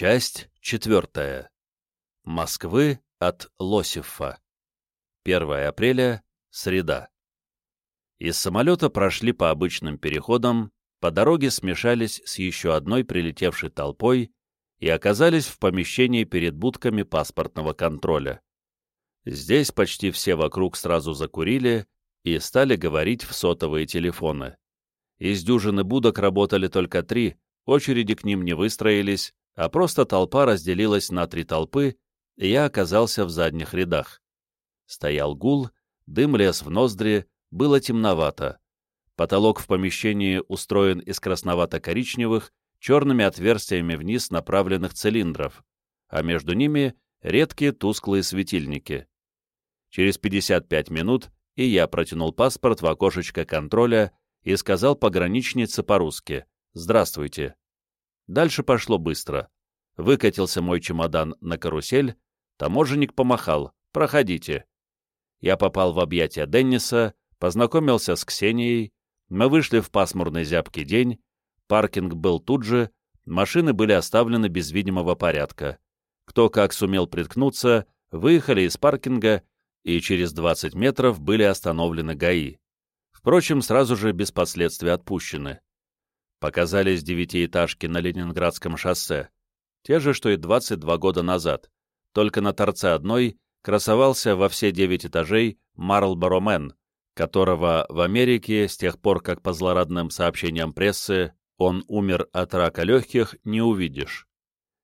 Часть четвертая. Москвы от Лосифа. 1 апреля, среда. Из самолета прошли по обычным переходам, по дороге смешались с еще одной прилетевшей толпой и оказались в помещении перед будками паспортного контроля. Здесь почти все вокруг сразу закурили и стали говорить в сотовые телефоны. Из дюжины будок работали только три, очереди к ним не выстроились, а просто толпа разделилась на три толпы, и я оказался в задних рядах. Стоял гул, дым лез в ноздри, было темновато. Потолок в помещении устроен из красновато-коричневых, черными отверстиями вниз направленных цилиндров, а между ними редкие тусклые светильники. Через 55 минут и я протянул паспорт в окошечко контроля и сказал пограничнице по-русски «Здравствуйте». Дальше пошло быстро. Выкатился мой чемодан на карусель, таможенник помахал «Проходите». Я попал в объятия Денниса, познакомился с Ксенией, мы вышли в пасмурный зябкий день, паркинг был тут же, машины были оставлены без видимого порядка. Кто как сумел приткнуться, выехали из паркинга и через 20 метров были остановлены ГАИ. Впрочем, сразу же без последствий отпущены. Показались девятиэтажки на Ленинградском шоссе, те же, что и 22 года назад, только на торце одной красовался во все девять этажей Марлборо Мэн, которого в Америке, с тех пор, как по злорадным сообщениям прессы он умер от рака легких, не увидишь.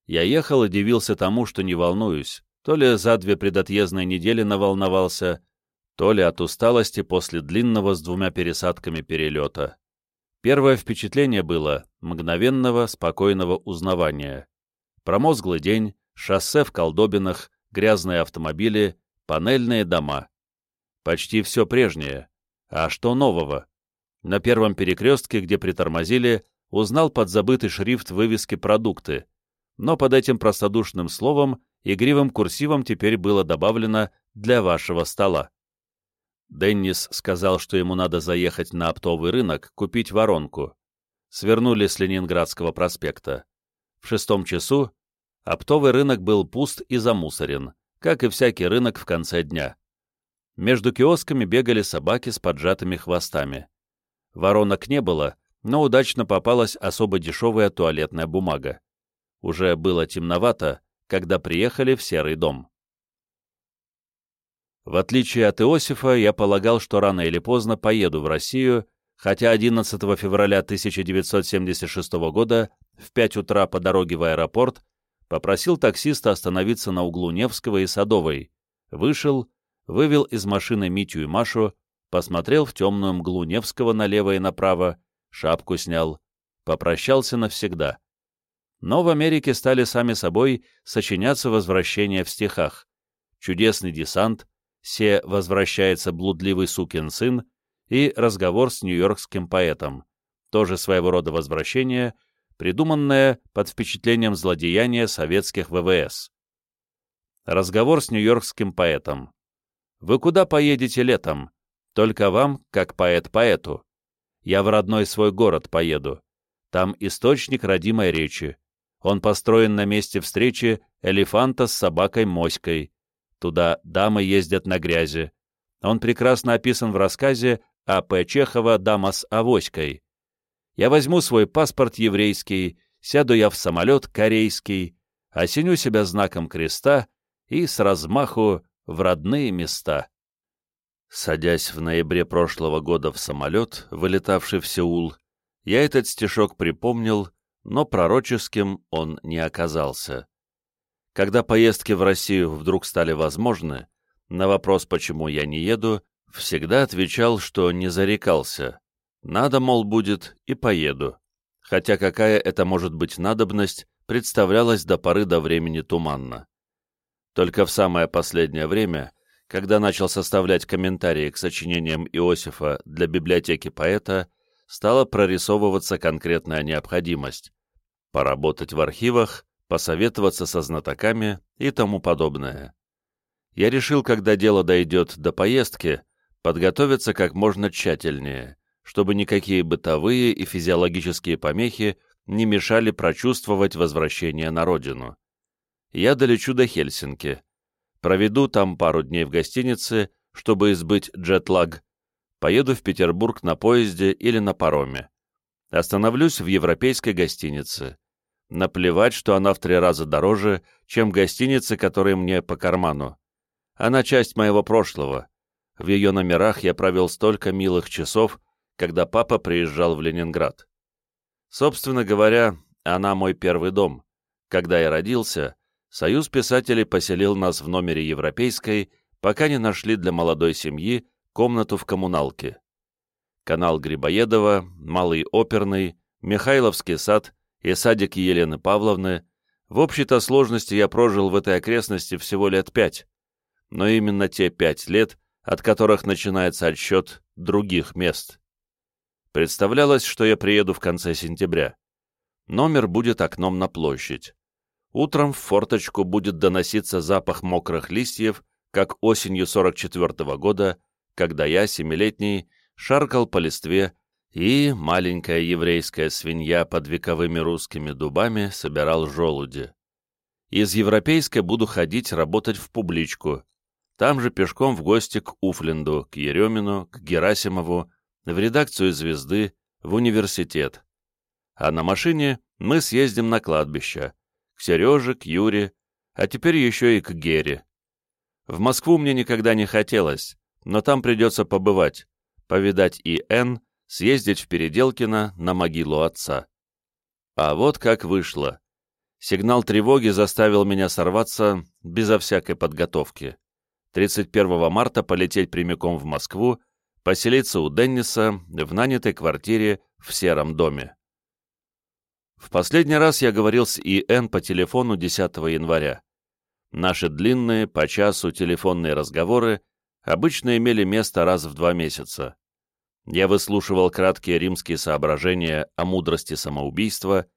Я ехал и дивился тому, что не волнуюсь, то ли за две предотъездные недели наволновался, то ли от усталости после длинного с двумя пересадками перелета. Первое впечатление было мгновенного, спокойного узнавания. Промозглый день, шоссе в колдобинах, грязные автомобили, панельные дома. Почти все прежнее. А что нового? На первом перекрестке, где притормозили, узнал подзабытый шрифт вывески «Продукты», но под этим простодушным словом игривым курсивом теперь было добавлено «для вашего стола». Деннис сказал, что ему надо заехать на оптовый рынок, купить воронку. Свернули с Ленинградского проспекта. В шестом часу оптовый рынок был пуст и замусорен, как и всякий рынок в конце дня. Между киосками бегали собаки с поджатыми хвостами. Воронок не было, но удачно попалась особо дешевая туалетная бумага. Уже было темновато, когда приехали в Серый дом. В отличие от Иосифа, я полагал, что рано или поздно поеду в Россию, хотя 11 февраля 1976 года в 5 утра по дороге в аэропорт попросил таксиста остановиться на углу Невского и Садовой, вышел вывел из машины Митю и Машу, посмотрел в темную мглу Невского налево и направо, шапку снял, попрощался навсегда. Но в Америке стали сами собой сочиняться возвращения в стихах. «Чудесный десант», «Се возвращается блудливый сукин сын» и разговор с нью-йоркским поэтом, тоже своего рода возвращение, придуманное под впечатлением злодеяния советских ВВС. Разговор с нью-йоркским поэтом. Вы куда поедете летом? Только вам, как поэт поэту. Я в родной свой город поеду. Там источник родимой речи. Он построен на месте встречи элефанта с собакой-моськой. Туда дамы ездят на грязи. Он прекрасно описан в рассказе А. П. Чехова «Дама с авоськой». Я возьму свой паспорт еврейский, сяду я в самолет корейский, осеню себя знаком креста и с размаху в родные места. Садясь в ноябре прошлого года в самолет, вылетавший в Сеул, я этот стишок припомнил, но пророческим он не оказался. Когда поездки в Россию вдруг стали возможны, на вопрос, почему я не еду, всегда отвечал, что не зарекался. Надо, мол, будет, и поеду. Хотя какая это может быть надобность, представлялась до поры до времени туманно. Только в самое последнее время, когда начал составлять комментарии к сочинениям Иосифа для библиотеки поэта, стала прорисовываться конкретная необходимость – поработать в архивах, посоветоваться со знатоками и тому подобное. Я решил, когда дело дойдет до поездки, подготовиться как можно тщательнее, чтобы никакие бытовые и физиологические помехи не мешали прочувствовать возвращение на родину. Я долечу до Хельсинки. Проведу там пару дней в гостинице, чтобы избыть джетлаг. Поеду в Петербург на поезде или на пароме. Остановлюсь в европейской гостинице. Наплевать, что она в три раза дороже, чем гостиницы, которые мне по карману. Она часть моего прошлого. В ее номерах я провел столько милых часов, когда папа приезжал в Ленинград. Собственно говоря, она мой первый дом. Когда я родился, Союз писателей поселил нас в номере европейской, пока не нашли для молодой семьи комнату в коммуналке. Канал Грибоедова, Малый Оперный, Михайловский сад и садик Елены Павловны. В общей-то сложности я прожил в этой окрестности всего лет пять. Но именно те пять лет, от которых начинается отсчет других мест. Представлялось, что я приеду в конце сентября. Номер будет окном на площадь. Утром в форточку будет доноситься запах мокрых листьев, как осенью 44 -го года, когда я, семилетний, шаркал по листве и маленькая еврейская свинья под вековыми русскими дубами собирал желуди. Из европейской буду ходить работать в публичку, там же пешком в гости к Уфленду, к Еремину, к Герасимову, в редакцию «Звезды», в университет. А на машине мы съездим на кладбище, к Сереже, к Юре, а теперь еще и к Гере. В Москву мне никогда не хотелось, но там придется побывать, повидать и Н, съездить в Переделкино на могилу отца. А вот как вышло. Сигнал тревоги заставил меня сорваться безо всякой подготовки. 31 марта полететь прямиком в Москву, поселиться у Денниса в нанятой квартире в Сером доме. В последний раз я говорил с И.Н. по телефону 10 января. Наши длинные, по часу телефонные разговоры обычно имели место раз в два месяца. Я выслушивал краткие римские соображения о мудрости самоубийства,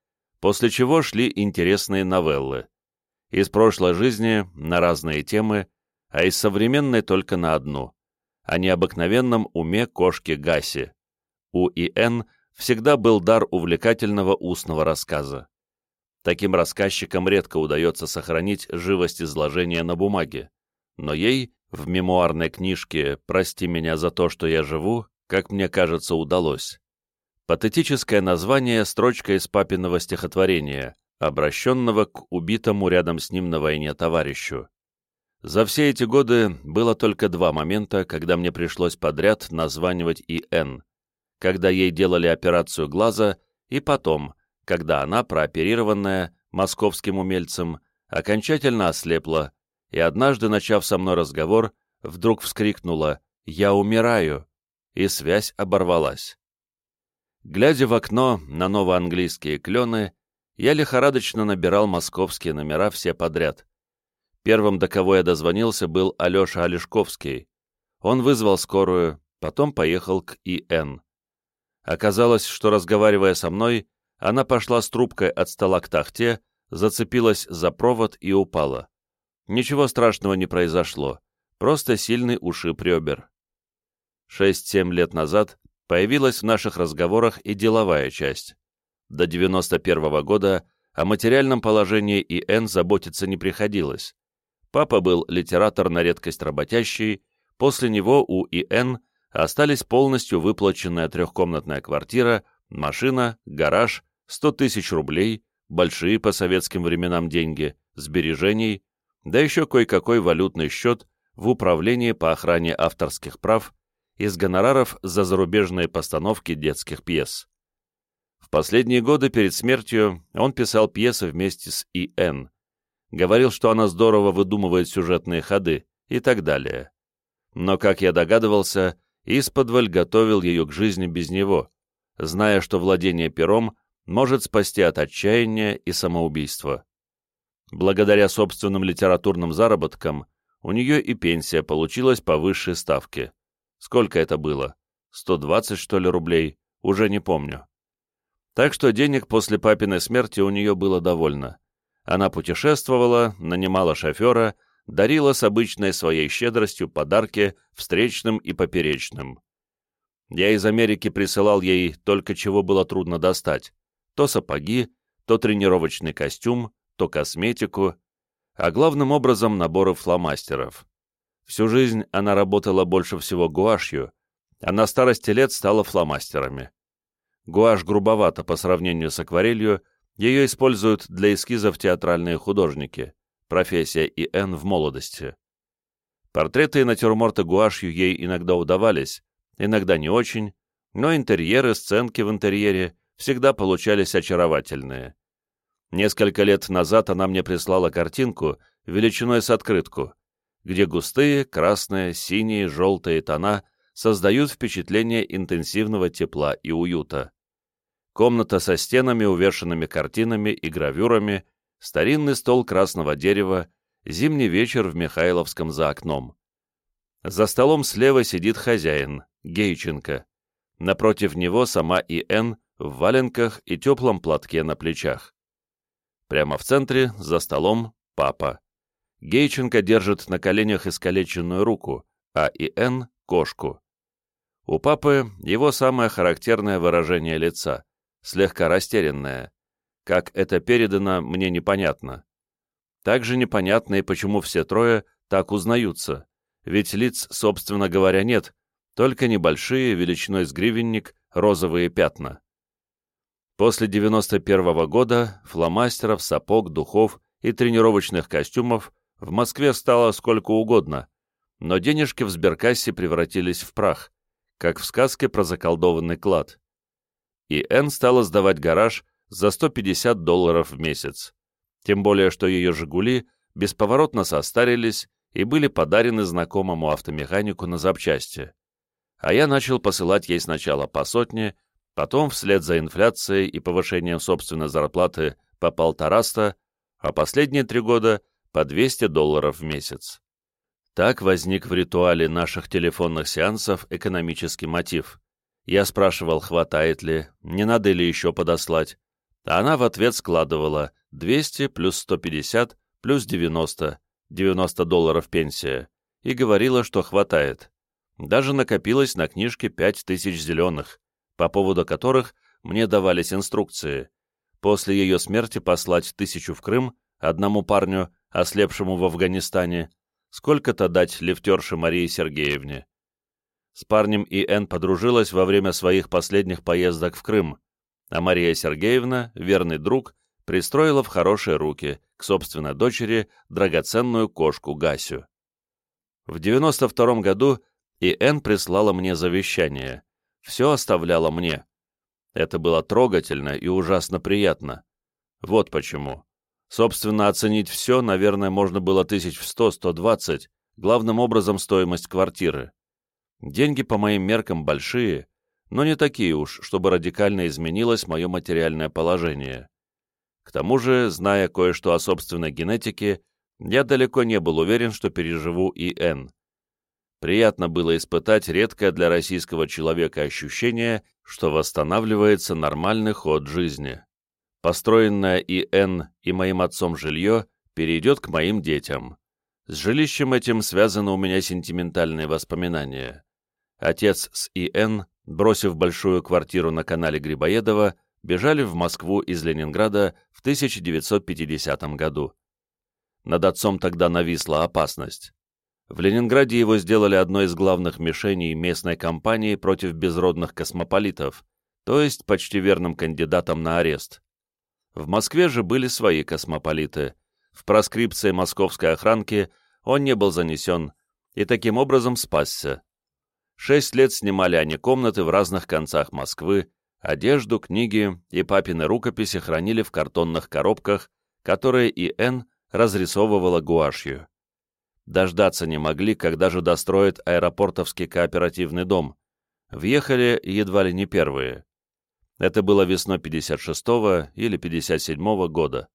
после чего шли интересные новеллы. Из прошлой жизни на разные темы, а из современной только на одну — о необыкновенном уме кошки Гаси. У И.Н. всегда был дар увлекательного устного рассказа. Таким рассказчикам редко удается сохранить живость изложения на бумаге, но ей в мемуарной книжке «Прости меня за то, что я живу» как мне кажется, удалось. Патетическое название — строчка из папиного стихотворения, обращенного к убитому рядом с ним на войне товарищу. За все эти годы было только два момента, когда мне пришлось подряд названивать И.Н., когда ей делали операцию глаза, и потом, когда она, прооперированная московским умельцем, окончательно ослепла и однажды, начав со мной разговор, вдруг вскрикнула «Я умираю!» и связь оборвалась. Глядя в окно на новоанглийские клены, я лихорадочно набирал московские номера все подряд. Первым, до кого я дозвонился, был Алеша Олешковский. Он вызвал скорую, потом поехал к И.Н. Оказалось, что, разговаривая со мной, она пошла с трубкой от стола к тахте, зацепилась за провод и упала. Ничего страшного не произошло, просто сильный ушиб ребер. 6-7 лет назад появилась в наших разговорах и деловая часть. До 91 -го года о материальном положении ИН заботиться не приходилось. Папа был литератор на редкость работящий, после него у ИН остались полностью выплаченная трехкомнатная квартира, машина, гараж, 100 тысяч рублей, большие по советским временам деньги, сбережений, да еще кое-какой валютный счет в управлении по охране авторских прав из гонораров за зарубежные постановки детских пьес. В последние годы перед смертью он писал пьесы вместе с И.Н. Говорил, что она здорово выдумывает сюжетные ходы и так далее. Но, как я догадывался, исподволь готовил ее к жизни без него, зная, что владение пером может спасти от отчаяния и самоубийства. Благодаря собственным литературным заработкам у нее и пенсия получилась по высшей ставке. Сколько это было? 120, что ли, рублей? Уже не помню. Так что денег после папиной смерти у нее было довольно. Она путешествовала, нанимала шофера, дарила с обычной своей щедростью подарки встречным и поперечным. Я из Америки присылал ей только чего было трудно достать. то сапоги, то тренировочный костюм, то косметику, а главным образом наборы фломастеров. Всю жизнь она работала больше всего гуашью, а на старости лет стала фломастерами. Гуашь грубовата по сравнению с акварелью, ее используют для эскизов театральные художники, профессия И.Н. в молодости. Портреты и натюрморты гуашью ей иногда удавались, иногда не очень, но интерьеры, сценки в интерьере всегда получались очаровательные. Несколько лет назад она мне прислала картинку величиной с открытку, где густые, красные, синие, желтые тона создают впечатление интенсивного тепла и уюта. Комната со стенами, увешанными картинами и гравюрами, старинный стол красного дерева, зимний вечер в Михайловском за окном. За столом слева сидит хозяин, Гейченко. Напротив него сама И.Н. в валенках и теплом платке на плечах. Прямо в центре, за столом, папа. Гейченко держит на коленях искалеченную руку, а И.Н. — кошку. У папы его самое характерное выражение лица, слегка растерянное. Как это передано, мне непонятно. Также непонятно и почему все трое так узнаются, ведь лиц, собственно говоря, нет, только небольшие, величиной с гривенник, розовые пятна. После 91 -го года фломастеров, сапог, духов и тренировочных костюмов в Москве стало сколько угодно, но денежки в сберкассе превратились в прах, как в сказке про заколдованный клад. И Энн стала сдавать гараж за 150 долларов в месяц. Тем более, что ее «Жигули» бесповоротно состарились и были подарены знакомому автомеханику на запчасти а я начал посылать ей сначала по сотне, потом вслед за инфляцией и повышением собственной зарплаты по полтораста, а последние три года по 200 долларов в месяц. Так возник в ритуале наших телефонных сеансов экономический мотив. Я спрашивал, хватает ли, не надо ли еще подослать, она в ответ складывала 200 плюс 150 плюс 90, 90 долларов пенсия, и говорила, что хватает. Даже накопилось на книжке пять тысяч зеленых, по поводу которых мне давались инструкции. После ее смерти послать тысячу в Крым одному парню, ослепшему в Афганистане, сколько-то дать лифтерше Марии Сергеевне. С парнем И.Н. подружилась во время своих последних поездок в Крым, а Мария Сергеевна, верный друг, пристроила в хорошие руки к собственной дочери драгоценную кошку Гасю. В 92 году и Энн прислала мне завещание. Все оставляла мне. Это было трогательно и ужасно приятно. Вот почему. Собственно, оценить все, наверное, можно было тысяч в сто-сто двадцать, главным образом стоимость квартиры. Деньги по моим меркам большие, но не такие уж, чтобы радикально изменилось мое материальное положение. К тому же, зная кое-что о собственной генетике, я далеко не был уверен, что переживу и Н. Приятно было испытать редкое для российского человека ощущение, что восстанавливается нормальный ход жизни. Построенное и Н и моим отцом жилье перейдет к моим детям. С жилищем этим связаны у меня сентиментальные воспоминания. Отец с И.Н., бросив большую квартиру на канале Грибоедова, бежали в Москву из Ленинграда в 1950 году. Над отцом тогда нависла опасность. В Ленинграде его сделали одной из главных мишеней местной кампании против безродных космополитов, то есть почти верным кандидатом на арест. В Москве же были свои космополиты. В проскрипции московской охранки он не был занесен и таким образом спасся. Шесть лет снимали они комнаты в разных концах Москвы, одежду, книги и папины рукописи хранили в картонных коробках, которые И.Н. разрисовывала гуашью дождаться не могли, когда же достроят аэропортовский кооперативный дом. Въехали едва ли не первые. Это было весной 56-го или 57-го года.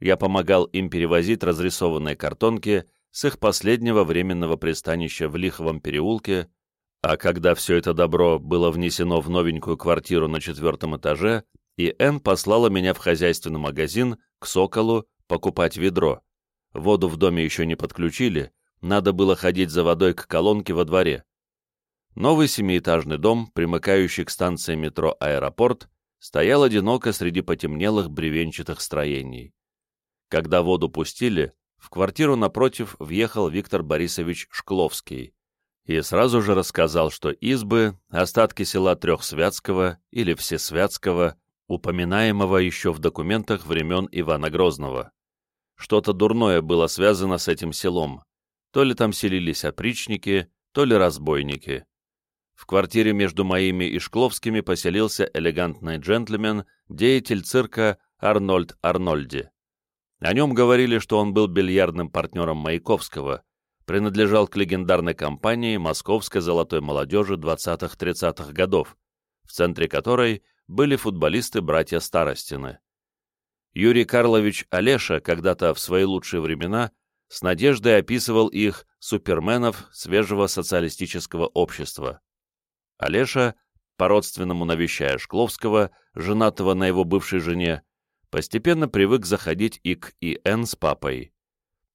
Я помогал им перевозить разрисованные картонки с их последнего временного пристанища в Лиховом переулке, а когда все это добро было внесено в новенькую квартиру на четвертом этаже, и Н послала меня в хозяйственный магазин к Соколу покупать ведро. Воду в доме еще не подключили, надо было ходить за водой к колонке во дворе. Новый семиэтажный дом, примыкающий к станции метро «Аэропорт», стоял одиноко среди потемнелых бревенчатых строений. Когда воду пустили, в квартиру напротив въехал Виктор Борисович Шкловский и сразу же рассказал, что избы, остатки села Трехсвятского или Всесвятского, упоминаемого еще в документах времен Ивана Грозного. Что-то дурное было связано с этим селом. То ли там селились опричники, то ли разбойники. В квартире между моими и Шкловскими поселился элегантный джентльмен, деятель цирка Арнольд Арнольди. О нем говорили, что он был бильярдным партнером Маяковского, принадлежал к легендарной компании московской золотой молодежи 20-30-х годов, в центре которой были футболисты-братья Старостины. Юрий Карлович Олеша когда-то в свои лучшие времена с надеждой описывал их суперменов свежего социалистического общества. Олеша, по-родственному навещая Шкловского, женатого на его бывшей жене, постепенно привык заходить и к И.Н. с папой.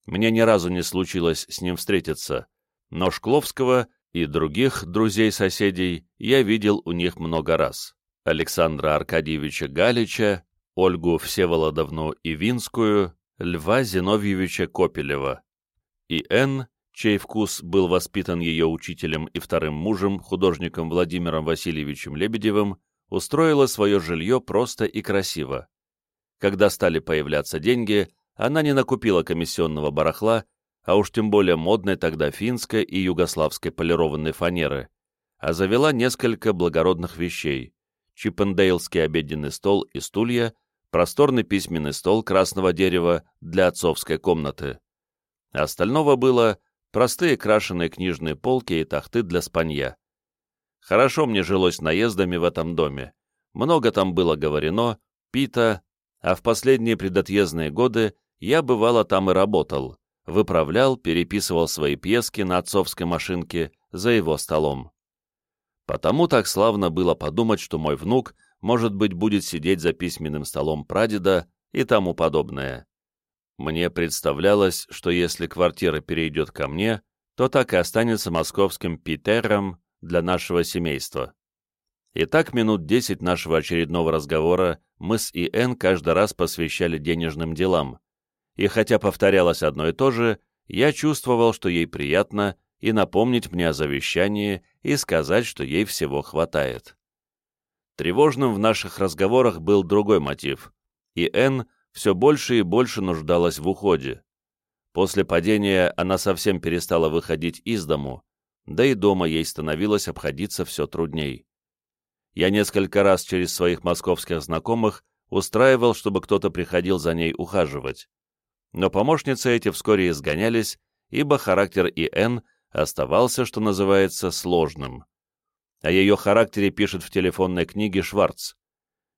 Мне ни разу не случилось с ним встретиться, но Шкловского и других друзей-соседей я видел у них много раз. Александра Аркадьевича Галича, Ольгу Всеволодовну Ивинскую, Льва Зиновьевича Копелева. И Н., чей вкус был воспитан ее учителем и вторым мужем, художником Владимиром Васильевичем Лебедевым, устроила свое жилье просто и красиво. Когда стали появляться деньги, она не накупила комиссионного барахла, а уж тем более модной тогда финской и югославской полированной фанеры, а завела несколько благородных вещей — чиппендейлский обеденный стол и стулья, просторный письменный стол красного дерева для отцовской комнаты. Остального было простые крашеные книжные полки и тахты для спанья. Хорошо мне жилось наездами в этом доме. Много там было говорено, пита, а в последние предотъездные годы я бывало там и работал, выправлял, переписывал свои пьески на отцовской машинке за его столом. Потому так славно было подумать, что мой внук, может быть, будет сидеть за письменным столом прадеда и тому подобное. Мне представлялось, что если квартира перейдет ко мне, то так и останется московским Питером для нашего семейства. И так минут десять нашего очередного разговора мы с И.Н. каждый раз посвящали денежным делам. И хотя повторялось одно и то же, я чувствовал, что ей приятно и напомнить мне о завещании и сказать, что ей всего хватает. Тревожным в наших разговорах был другой мотив. И Н все больше и больше нуждалась в уходе. После падения она совсем перестала выходить из дому, да и дома ей становилось обходиться все трудней я несколько раз через своих московских знакомых устраивал, чтобы кто-то приходил за ней ухаживать. Но помощницы эти вскоре изгонялись, ибо характер И.Н. оставался, что называется, сложным. О ее характере пишет в телефонной книге Шварц.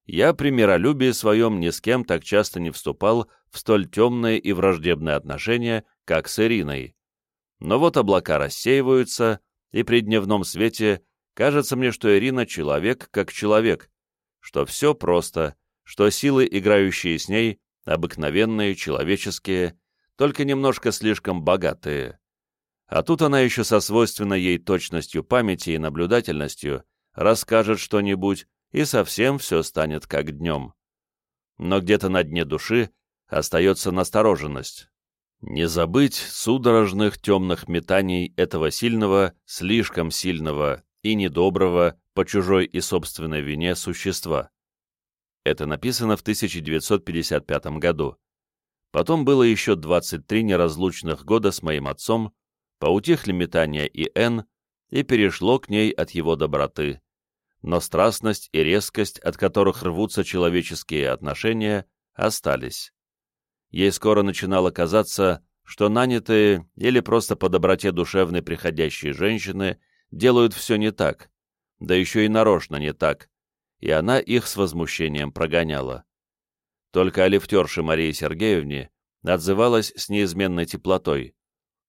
«Я при миролюбии своем ни с кем так часто не вступал в столь темные и враждебные отношения, как с Ириной. Но вот облака рассеиваются, и при дневном свете Кажется мне, что Ирина человек как человек, что все просто, что силы, играющие с ней, обыкновенные, человеческие, только немножко слишком богатые. А тут она еще со свойственной ей точностью памяти и наблюдательностью расскажет что-нибудь, и совсем все станет как днем. Но где-то на дне души остается настороженность. Не забыть судорожных темных метаний этого сильного, слишком сильного, и недоброго по чужой и собственной вине существа. Это написано в 1955 году. Потом было еще 23 неразлучных года с моим отцом, поутихли метания и Н, и перешло к ней от его доброты. Но страстность и резкость, от которых рвутся человеческие отношения, остались. Ей скоро начинало казаться, что нанятые или просто по доброте душевной приходящие женщины делают все не так, да еще и нарочно не так, и она их с возмущением прогоняла. Только о лифтерше Марии Сергеевне отзывалась с неизменной теплотой,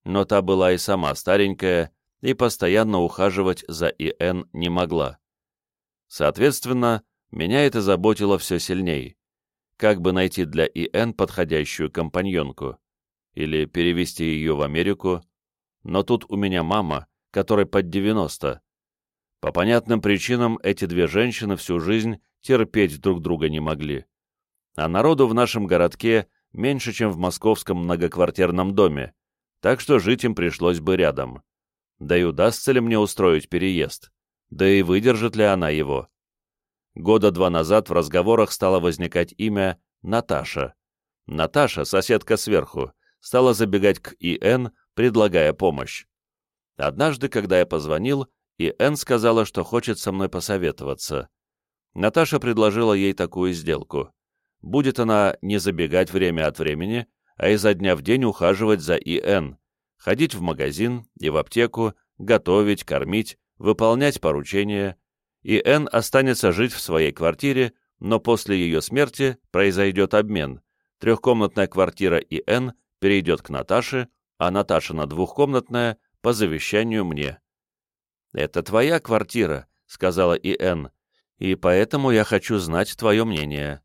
но та была и сама старенькая, и постоянно ухаживать за И.Н. не могла. Соответственно, меня это заботило все сильней. Как бы найти для И.Н. подходящую компаньонку? Или перевести ее в Америку? Но тут у меня мама, которой под 90. По понятным причинам эти две женщины всю жизнь терпеть друг друга не могли. А народу в нашем городке меньше, чем в московском многоквартирном доме, так что жить им пришлось бы рядом. Да и удастся ли мне устроить переезд? Да и выдержит ли она его? Года два назад в разговорах стало возникать имя Наташа. Наташа, соседка сверху, стала забегать к И.Н., предлагая помощь. Однажды, когда я позвонил, И.Н. сказала, что хочет со мной посоветоваться. Наташа предложила ей такую сделку. Будет она не забегать время от времени, а изо дня в день ухаживать за И.Н., ходить в магазин и в аптеку, готовить, кормить, выполнять поручения. И.Н. останется жить в своей квартире, но после ее смерти произойдет обмен. Трехкомнатная квартира И.Н. перейдет к Наташе, а Наташа на двухкомнатная по завещанию мне. «Это твоя квартира», — сказала И.Н., «и поэтому я хочу знать твое мнение».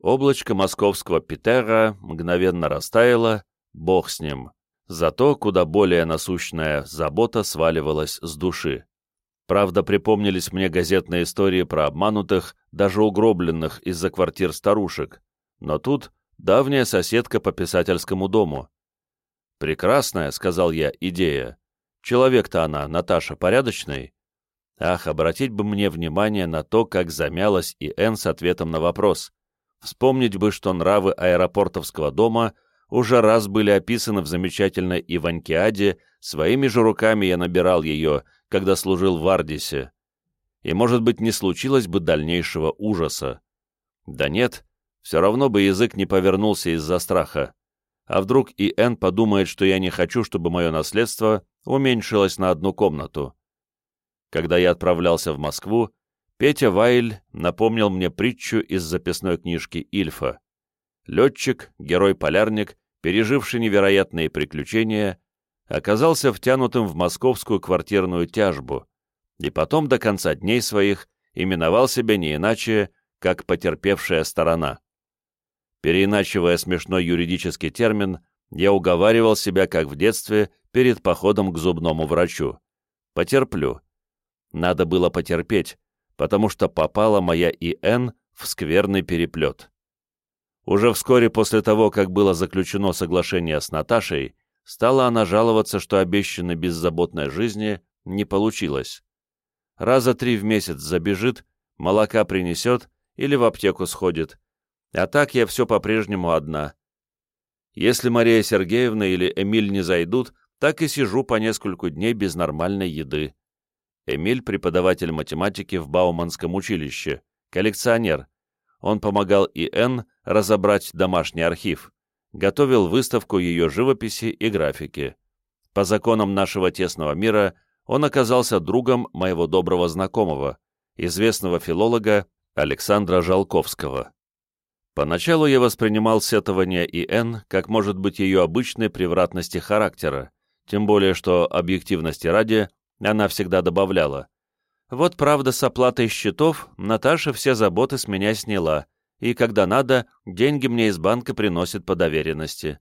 Облачко московского Питера мгновенно растаяло, бог с ним. Зато куда более насущная забота сваливалась с души. Правда, припомнились мне газетные истории про обманутых, даже угробленных из-за квартир старушек. Но тут давняя соседка по писательскому дому. «Прекрасная», — сказал я, — «идея. Человек-то она, Наташа, порядочный?» Ах, обратить бы мне внимание на то, как замялась и Энн с ответом на вопрос. Вспомнить бы, что нравы аэропортовского дома уже раз были описаны в замечательной Иванькиаде, своими же руками я набирал ее, когда служил в Ардисе. И, может быть, не случилось бы дальнейшего ужаса. Да нет, все равно бы язык не повернулся из-за страха. А вдруг и Н подумает, что я не хочу, чтобы мое наследство уменьшилось на одну комнату. Когда я отправлялся в Москву, Петя Вайль напомнил мне притчу из записной книжки Ильфа. Летчик, герой-полярник, переживший невероятные приключения, оказался втянутым в московскую квартирную тяжбу и потом до конца дней своих именовал себя не иначе, как потерпевшая сторона. Переиначивая смешной юридический термин, я уговаривал себя, как в детстве, перед походом к зубному врачу. Потерплю. Надо было потерпеть, потому что попала моя ИН в скверный переплет. Уже вскоре после того, как было заключено соглашение с Наташей, стала она жаловаться, что обещанной беззаботной жизни не получилось. Раза три в месяц забежит, молока принесет или в аптеку сходит. А так я все по-прежнему одна. Если Мария Сергеевна или Эмиль не зайдут, так и сижу по нескольку дней без нормальной еды. Эмиль — преподаватель математики в Бауманском училище, коллекционер. Он помогал И.Н. разобрать домашний архив, готовил выставку ее живописи и графики. По законам нашего тесного мира он оказался другом моего доброго знакомого, известного филолога Александра Жалковского. Поначалу я воспринимал сетование И.Н. как может быть ее обычной превратности характера, тем более что объективности ради она всегда добавляла. Вот правда с оплатой счетов Наташа все заботы с меня сняла, и когда надо, деньги мне из банка приносит по доверенности.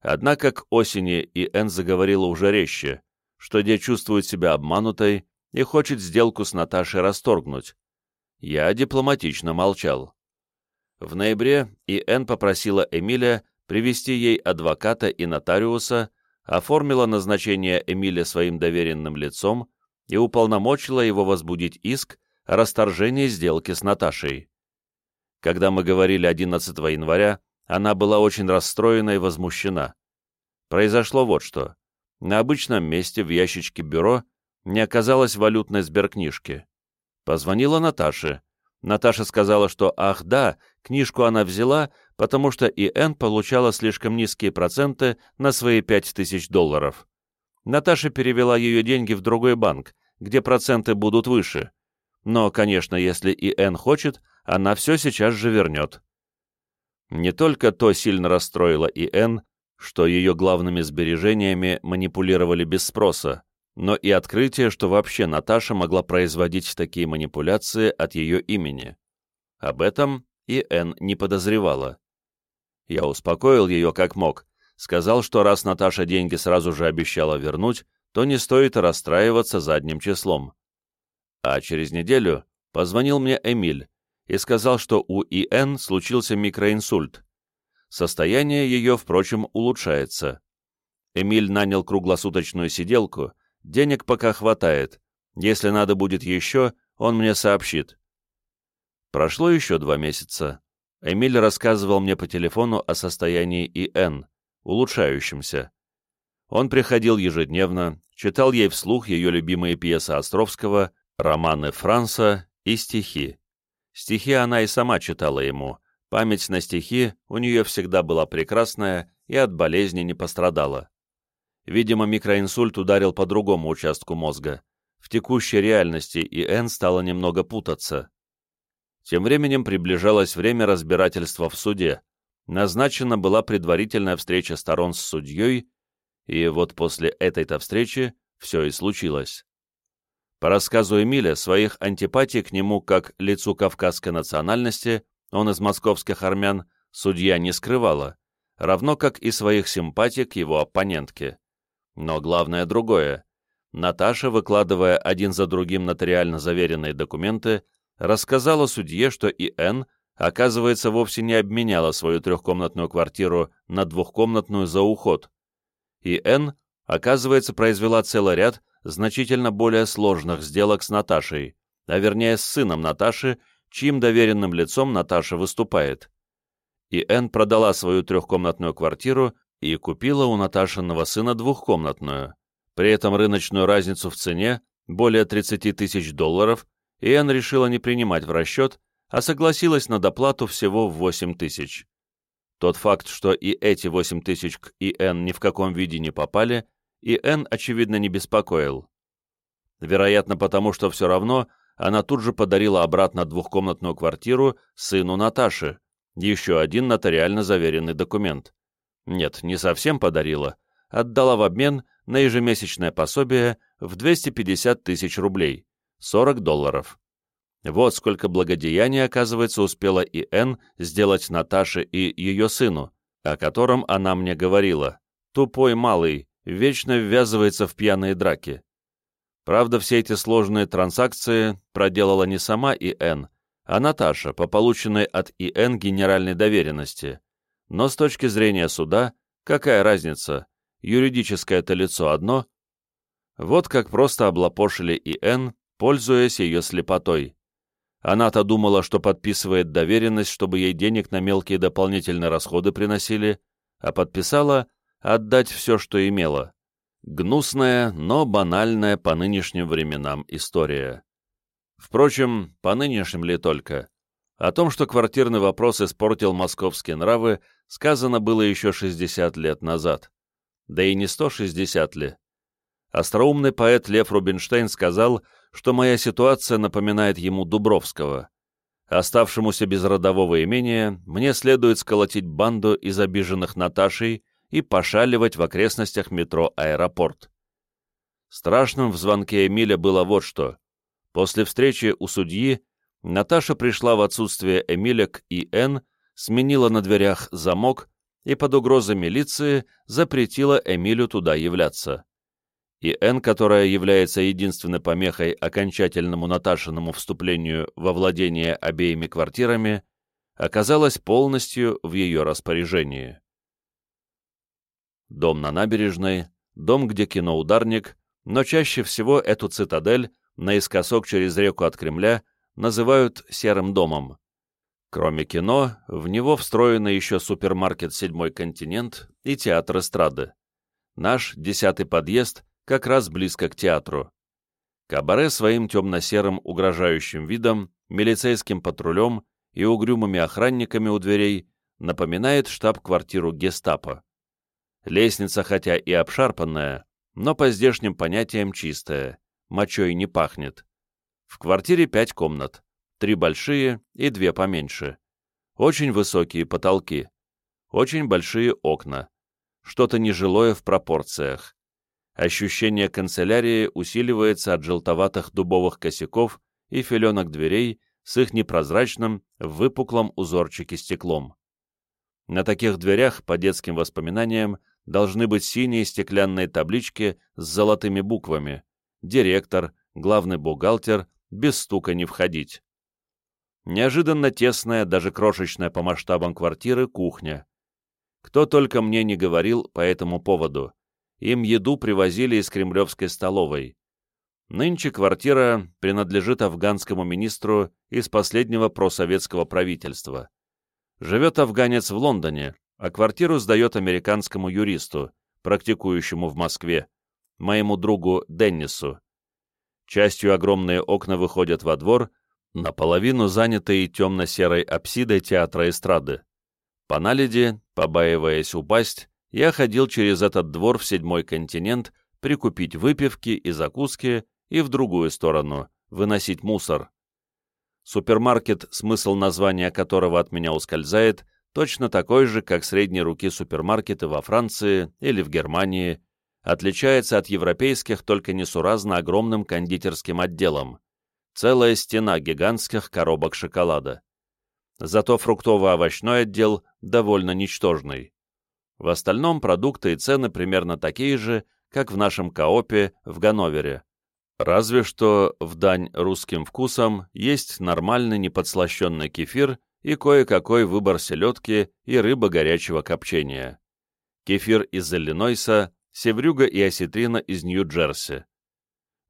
Однако к осени и Н заговорила уже резче, что Де чувствует себя обманутой и хочет сделку с Наташей расторгнуть. Я дипломатично молчал. В ноябре и Н попросила Эмиля привести ей адвоката и нотариуса, оформила назначение Эмиля своим доверенным лицом и уполномочила его возбудить иск о расторжении сделки с Наташей. Когда мы говорили 11 января, она была очень расстроена и возмущена. Произошло вот что. На обычном месте в ящичке бюро не оказалось валютной сберкнижки. Позвонила Наташе. Наташа сказала, что «ах да, книжку она взяла, потому что ИН получала слишком низкие проценты на свои 5000 долларов». Наташа перевела ее деньги в другой банк, где проценты будут выше. Но, конечно, если ИН хочет, она все сейчас же вернет. Не только то сильно расстроило ИН, что ее главными сбережениями манипулировали без спроса, но и открытие, что вообще Наташа могла производить такие манипуляции от ее имени. Об этом ИН не подозревала. Я успокоил ее как мог, сказал, что раз Наташа деньги сразу же обещала вернуть, то не стоит расстраиваться задним числом. А через неделю позвонил мне Эмиль и сказал, что у ИН случился микроинсульт. Состояние ее, впрочем, улучшается. Эмиль нанял круглосуточную сиделку, денег пока хватает. Если надо будет еще, он мне сообщит. Прошло еще два месяца. Эмиль рассказывал мне по телефону о состоянии ИН, улучшающемся. Он приходил ежедневно, читал ей вслух ее любимые пьесы Островского, романы Франса и стихи. Стихи она и сама читала ему. Память на стихи у нее всегда была прекрасная и от болезни не пострадала. Видимо, микроинсульт ударил по другому участку мозга. В текущей реальности и Н стало немного путаться. Тем временем приближалось время разбирательства в суде. Назначена была предварительная встреча сторон с судьей, и вот после этой-то встречи все и случилось. По рассказу Эмиля, своих антипатий к нему как лицу кавказской национальности, он из московских армян, судья не скрывала, равно как и своих симпатий к его оппонентке. Но главное другое. Наташа, выкладывая один за другим нотариально заверенные документы, рассказала судье, что И.Н. оказывается вовсе не обменяла свою трехкомнатную квартиру на двухкомнатную за уход. И.Н. оказывается произвела целый ряд значительно более сложных сделок с Наташей, а вернее с сыном Наташи, чьим доверенным лицом Наташа выступает. И Н продала свою трехкомнатную квартиру и купила у Наташиного сына двухкомнатную. При этом рыночную разницу в цене, более 30 тысяч долларов, и Н решила не принимать в расчет, а согласилась на доплату всего в 8 тысяч. Тот факт, что и эти 8 тысяч к ИН ни в каком виде не попали, и Н, очевидно, не беспокоил. Вероятно, потому что все равно она тут же подарила обратно двухкомнатную квартиру сыну Наташи, еще один нотариально заверенный документ. Нет, не совсем подарила, отдала в обмен на ежемесячное пособие в 250 тысяч рублей, 40 долларов. Вот сколько благодеяний, оказывается, успела и Н сделать Наташе и ее сыну, о котором она мне говорила. Тупой малый, вечно ввязывается в пьяные драки. Правда, все эти сложные транзакции проделала не сама ИН, а Наташа по полученной от ИН генеральной доверенности. Но с точки зрения суда, какая разница, юридическое это лицо одно? Вот как просто облапошили ИН, пользуясь ее слепотой. Она-то думала, что подписывает доверенность, чтобы ей денег на мелкие дополнительные расходы приносили, а подписала — отдать все, что имела. Гнусная, но банальная по нынешним временам история. Впрочем, по нынешним ли только? О том, что квартирный вопрос испортил московские нравы, сказано было еще 60 лет назад. Да и не 160 ли. Остроумный поэт Лев Рубинштейн сказал, что моя ситуация напоминает ему Дубровского. Оставшемуся без родового имения мне следует сколотить банду из обиженных Наташей и пошаливать в окрестностях метро «Аэропорт». Страшным в звонке Эмиля было вот что. После встречи у судьи Наташа пришла в отсутствие Эмиля к ИН, сменила на дверях замок и под угрозой милиции запретила Эмилю туда являться. ИН, которая является единственной помехой окончательному Наташиному вступлению во владение обеими квартирами, оказалась полностью в ее распоряжении. Дом на набережной, дом, где кино «Ударник», но чаще всего эту цитадель, наискосок через реку от Кремля, называют «серым домом». Кроме кино, в него встроены еще супермаркет «Седьмой континент» и театр эстрады. Наш десятый подъезд как раз близко к театру. Кабаре своим темно-серым угрожающим видом, милицейским патрулем и угрюмыми охранниками у дверей напоминает штаб-квартиру гестапо. Лестница хотя и обшарпанная, но по здешним понятиям чистая, мочой не пахнет. В квартире пять комнат, три большие и две поменьше. Очень высокие потолки, очень большие окна, что-то нежилое в пропорциях. Ощущение канцелярии усиливается от желтоватых дубовых косяков и филенок дверей с их непрозрачным, выпуклым узорчике стеклом. На таких дверях, по детским воспоминаниям, должны быть синие стеклянные таблички с золотыми буквами «Директор», «Главный бухгалтер», «Без стука не входить». Неожиданно тесная, даже крошечная по масштабам квартиры, кухня. Кто только мне не говорил по этому поводу. Им еду привозили из кремлевской столовой. Нынче квартира принадлежит афганскому министру из последнего просоветского правительства. Живет афганец в Лондоне, а квартиру сдает американскому юристу, практикующему в Москве, моему другу Деннису. Частью огромные окна выходят во двор, наполовину занятые темно-серой апсидой театра эстрады. По наледи, побаиваясь упасть, я ходил через этот двор в седьмой континент прикупить выпивки и закуски и в другую сторону, выносить мусор. Супермаркет, смысл названия которого от меня ускользает, точно такой же, как средней руки супермаркеты во Франции или в Германии, отличается от европейских только несуразно огромным кондитерским отделом. Целая стена гигантских коробок шоколада. Зато фруктово-овощной отдел довольно ничтожный. В остальном продукты и цены примерно такие же, как в нашем Коопе в Ганновере. Разве что в дань русским вкусам есть нормальный неподслащенный кефир и кое-какой выбор селедки и рыбы горячего копчения. Кефир из Иллинойса, севрюга и осетрина из Нью-Джерси.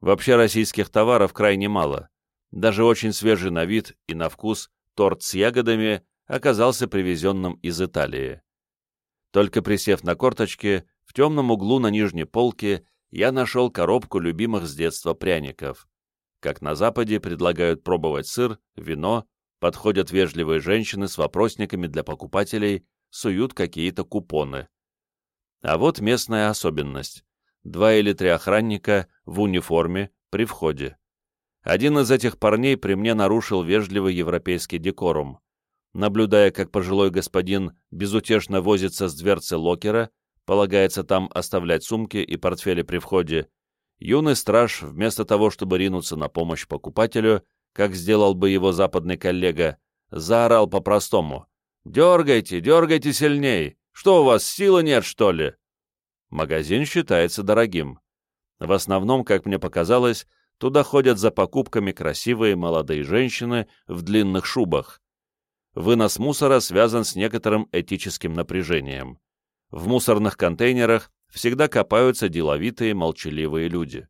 Вообще российских товаров крайне мало. Даже очень свежий на вид и на вкус торт с ягодами оказался привезенным из Италии. Только присев на корточки, в темном углу на нижней полке я нашел коробку любимых с детства пряников. Как на Западе предлагают пробовать сыр, вино, подходят вежливые женщины с вопросниками для покупателей, суют какие-то купоны. А вот местная особенность. Два или три охранника в униформе при входе. Один из этих парней при мне нарушил вежливый европейский декорум. Наблюдая, как пожилой господин безутешно возится с дверцы локера, полагается там оставлять сумки и портфели при входе, юный страж, вместо того, чтобы ринуться на помощь покупателю, как сделал бы его западный коллега, заорал по-простому. «Дергайте, дергайте сильней! Что у вас, силы нет, что ли?» Магазин считается дорогим. В основном, как мне показалось, туда ходят за покупками красивые молодые женщины в длинных шубах. Вынос мусора связан с некоторым этическим напряжением в мусорных контейнерах всегда копаются деловитые, молчаливые люди.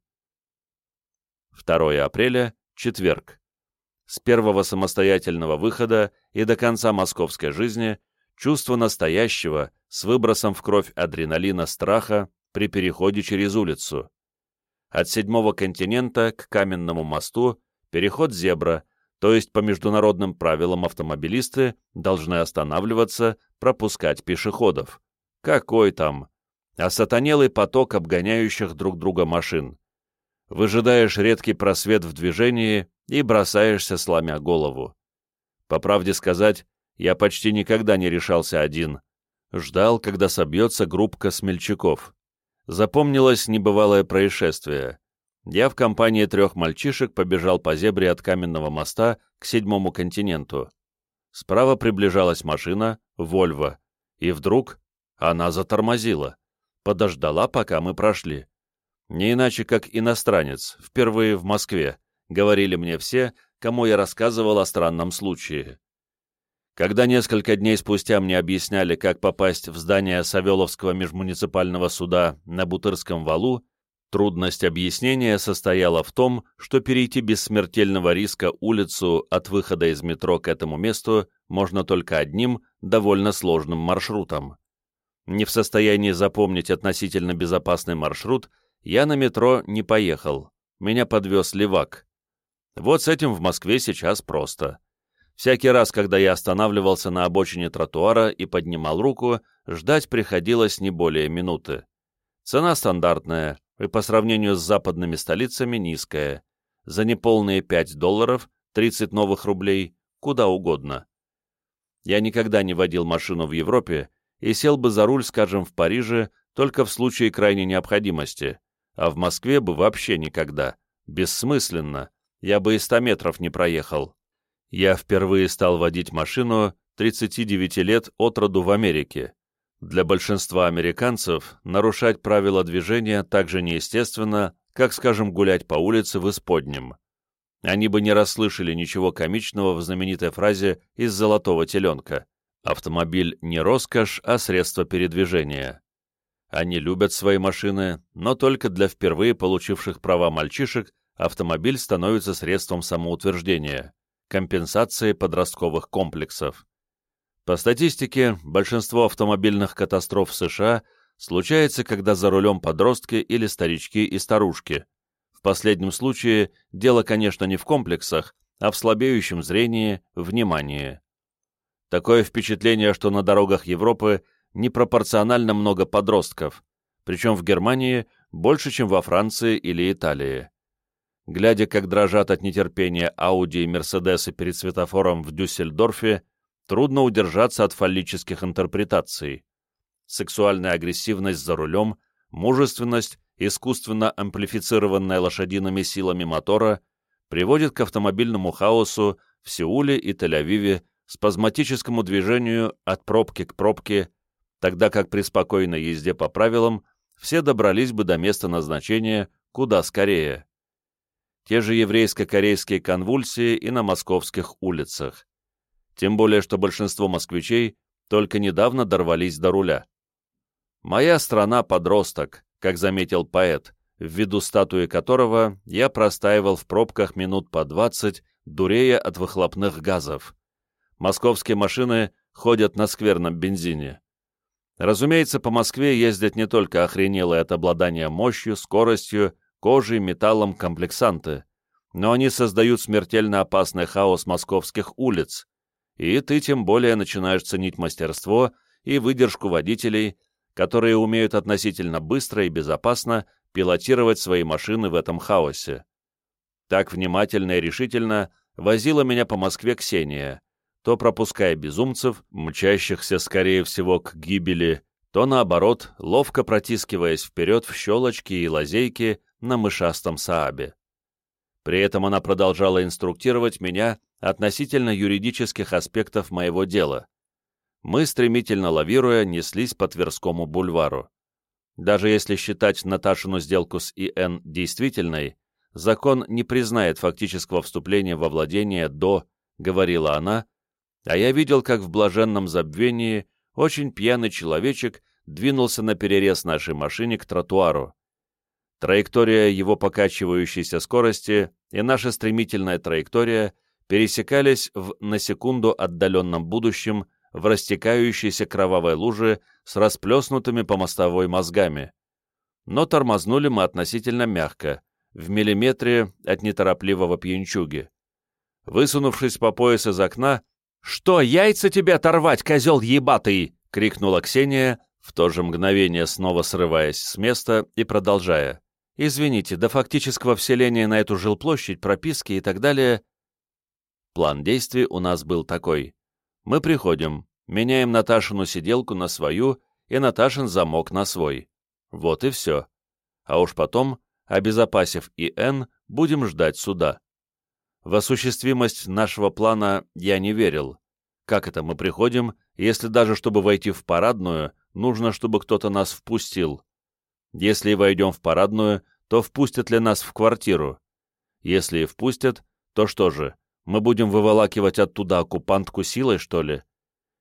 2 апреля, четверг. С первого самостоятельного выхода и до конца московской жизни чувство настоящего с выбросом в кровь адреналина страха при переходе через улицу. От седьмого континента к каменному мосту переход зебра, то есть по международным правилам автомобилисты должны останавливаться, пропускать пешеходов. Какой там? Осатанелый поток обгоняющих друг друга машин. Выжидаешь редкий просвет в движении и бросаешься, сломя голову. По правде сказать, я почти никогда не решался один. Ждал, когда собьется группка смельчаков. Запомнилось небывалое происшествие. Я в компании трех мальчишек побежал по зебре от каменного моста к седьмому континенту. Справа приближалась машина, Вольво, и вдруг она затормозила, подождала, пока мы прошли. Не иначе, как иностранец, впервые в Москве, говорили мне все, кому я рассказывал о странном случае. Когда несколько дней спустя мне объясняли, как попасть в здание Савеловского межмуниципального суда на Бутырском валу, трудность объяснения состояла в том, что перейти без смертельного риска улицу от выхода из метро к этому месту можно только одним, довольно сложным маршрутом не в состоянии запомнить относительно безопасный маршрут, я на метро не поехал. Меня подвез левак. Вот с этим в Москве сейчас просто. Всякий раз, когда я останавливался на обочине тротуара и поднимал руку, ждать приходилось не более минуты. Цена стандартная и по сравнению с западными столицами низкая. За неполные 5 долларов, 30 новых рублей, куда угодно. Я никогда не водил машину в Европе и сел бы за руль, скажем, в Париже, только в случае крайней необходимости, а в Москве бы вообще никогда. Бессмысленно. Я бы и 100 метров не проехал. Я впервые стал водить машину 39 лет от роду в Америке. Для большинства американцев нарушать правила движения так же неестественно, как, скажем, гулять по улице в Исподнем. они бы не расслышали ничего комичного в знаменитой фразе из «Золотого теленка». Автомобиль не роскошь, а средство передвижения. Они любят свои машины, но только для впервые получивших права мальчишек автомобиль становится средством самоутверждения, компенсации подростковых комплексов. По статистике, большинство автомобильных катастроф в США случается, когда за рулем подростки или старички и старушки. В последнем случае дело, конечно, не в комплексах, а в слабеющем зрении, внимании. Такое впечатление, что на дорогах Европы непропорционально много подростков, причем в Германии больше, чем во Франции или Италии. Глядя, как дрожат от нетерпения Ауди и Мерседесы перед светофором в Дюссельдорфе, трудно удержаться от фаллических интерпретаций. Сексуальная агрессивность за рулем, мужественность, искусственно амплифицированная лошадиными силами мотора, приводит к автомобильному хаосу в Сеуле и Тель-Авиве, спазматическому движению от пробки к пробке, тогда как при спокойной езде по правилам все добрались бы до места назначения куда скорее. Те же еврейско-корейские конвульсии и на московских улицах тем более что большинство москвичей только недавно дорвались до руля. «Моя страна — подросток», как заметил поэт, в виду статуи которого я простаивал в пробках минут по двадцать, дурея от выхлопных газов. Московские машины ходят на скверном бензине. Разумеется, по Москве ездят не только охренелые от обладания мощью, скоростью, кожей, металлом комплексанты, но они создают смертельно опасный хаос московских улиц, и ты тем более начинаешь ценить мастерство и выдержку водителей, которые умеют относительно быстро и безопасно пилотировать свои машины в этом хаосе. Так внимательно и решительно возила меня по Москве Ксения, то пропуская безумцев, мчащихся, скорее всего, к гибели, то, наоборот, ловко протискиваясь вперед в щелочки и лазейки на мышастом Саабе. При этом она продолжала инструктировать меня относительно юридических аспектов моего дела. Мы, стремительно лавируя, неслись по Тверскому бульвару. Даже если считать Наташину сделку с ИН действительной, закон не признает фактического вступления во владение до, говорила она, а я видел, как в блаженном забвении очень пьяный человечек двинулся на перерез нашей машине к тротуару. Траектория его покачивающейся скорости и наша стремительная траектория пересекались в на секунду отдаленном будущем в растекающейся кровавой луже с расплеснутыми по мостовой мозгами. Но тормознули мы относительно мягко, в миллиметре от неторопливого пьянчуги. Высунувшись по пояс из окна, «Что, яйца тебе оторвать, козел ебатый!» — крикнула Ксения, в то же мгновение снова срываясь с места и продолжая. «Извините, до фактического вселения на эту жилплощадь, прописки и так далее План действий у нас был такой. Мы приходим, меняем Наташину сиделку на свою и Наташин замок на свой. Вот и все. А уж потом, обезопасив ИН, будем ждать суда. В осуществимость нашего плана я не верил. Как это мы приходим, если даже чтобы войти в парадную, нужно, чтобы кто-то нас впустил? Если войдем в парадную, то впустят ли нас в квартиру? Если впустят, то что же, мы будем выволакивать оттуда оккупантку силой, что ли?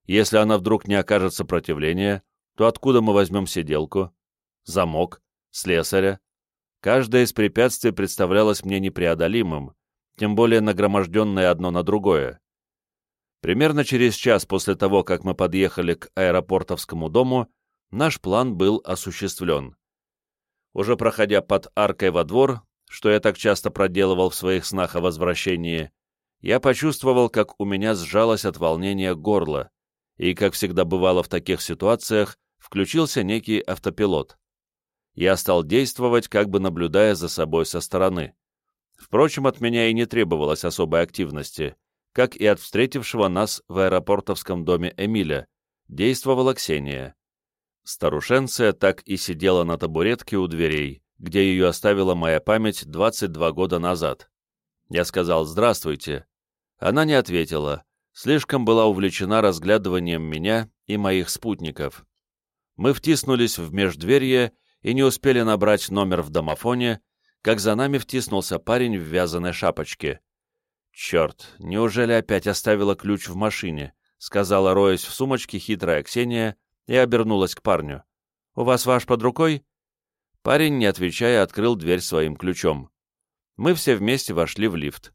Если она вдруг не окажет сопротивления, то откуда мы возьмем сиделку? Замок? Слесаря? Каждое из препятствий представлялось мне непреодолимым, тем более нагроможденное одно на другое. Примерно через час после того, как мы подъехали к аэропортовскому дому, наш план был осуществлен. Уже проходя под аркой во двор, что я так часто проделывал в своих снах о возвращении, я почувствовал, как у меня сжалось от волнения горло, и, как всегда бывало в таких ситуациях, включился некий автопилот. Я стал действовать, как бы наблюдая за собой со стороны. Впрочем, от меня и не требовалось особой активности, как и от встретившего нас в аэропортовском доме Эмиля, действовала Ксения. Старушенция так и сидела на табуретке у дверей, где ее оставила моя память 22 года назад. Я сказал «Здравствуйте». Она не ответила, слишком была увлечена разглядыванием меня и моих спутников. Мы втиснулись в междверье и не успели набрать номер в домофоне, как за нами втиснулся парень в вязаной шапочке. «Черт, неужели опять оставила ключ в машине?» — сказала, роясь в сумочке хитрая Ксения и обернулась к парню. «У вас ваш под рукой?» Парень, не отвечая, открыл дверь своим ключом. Мы все вместе вошли в лифт.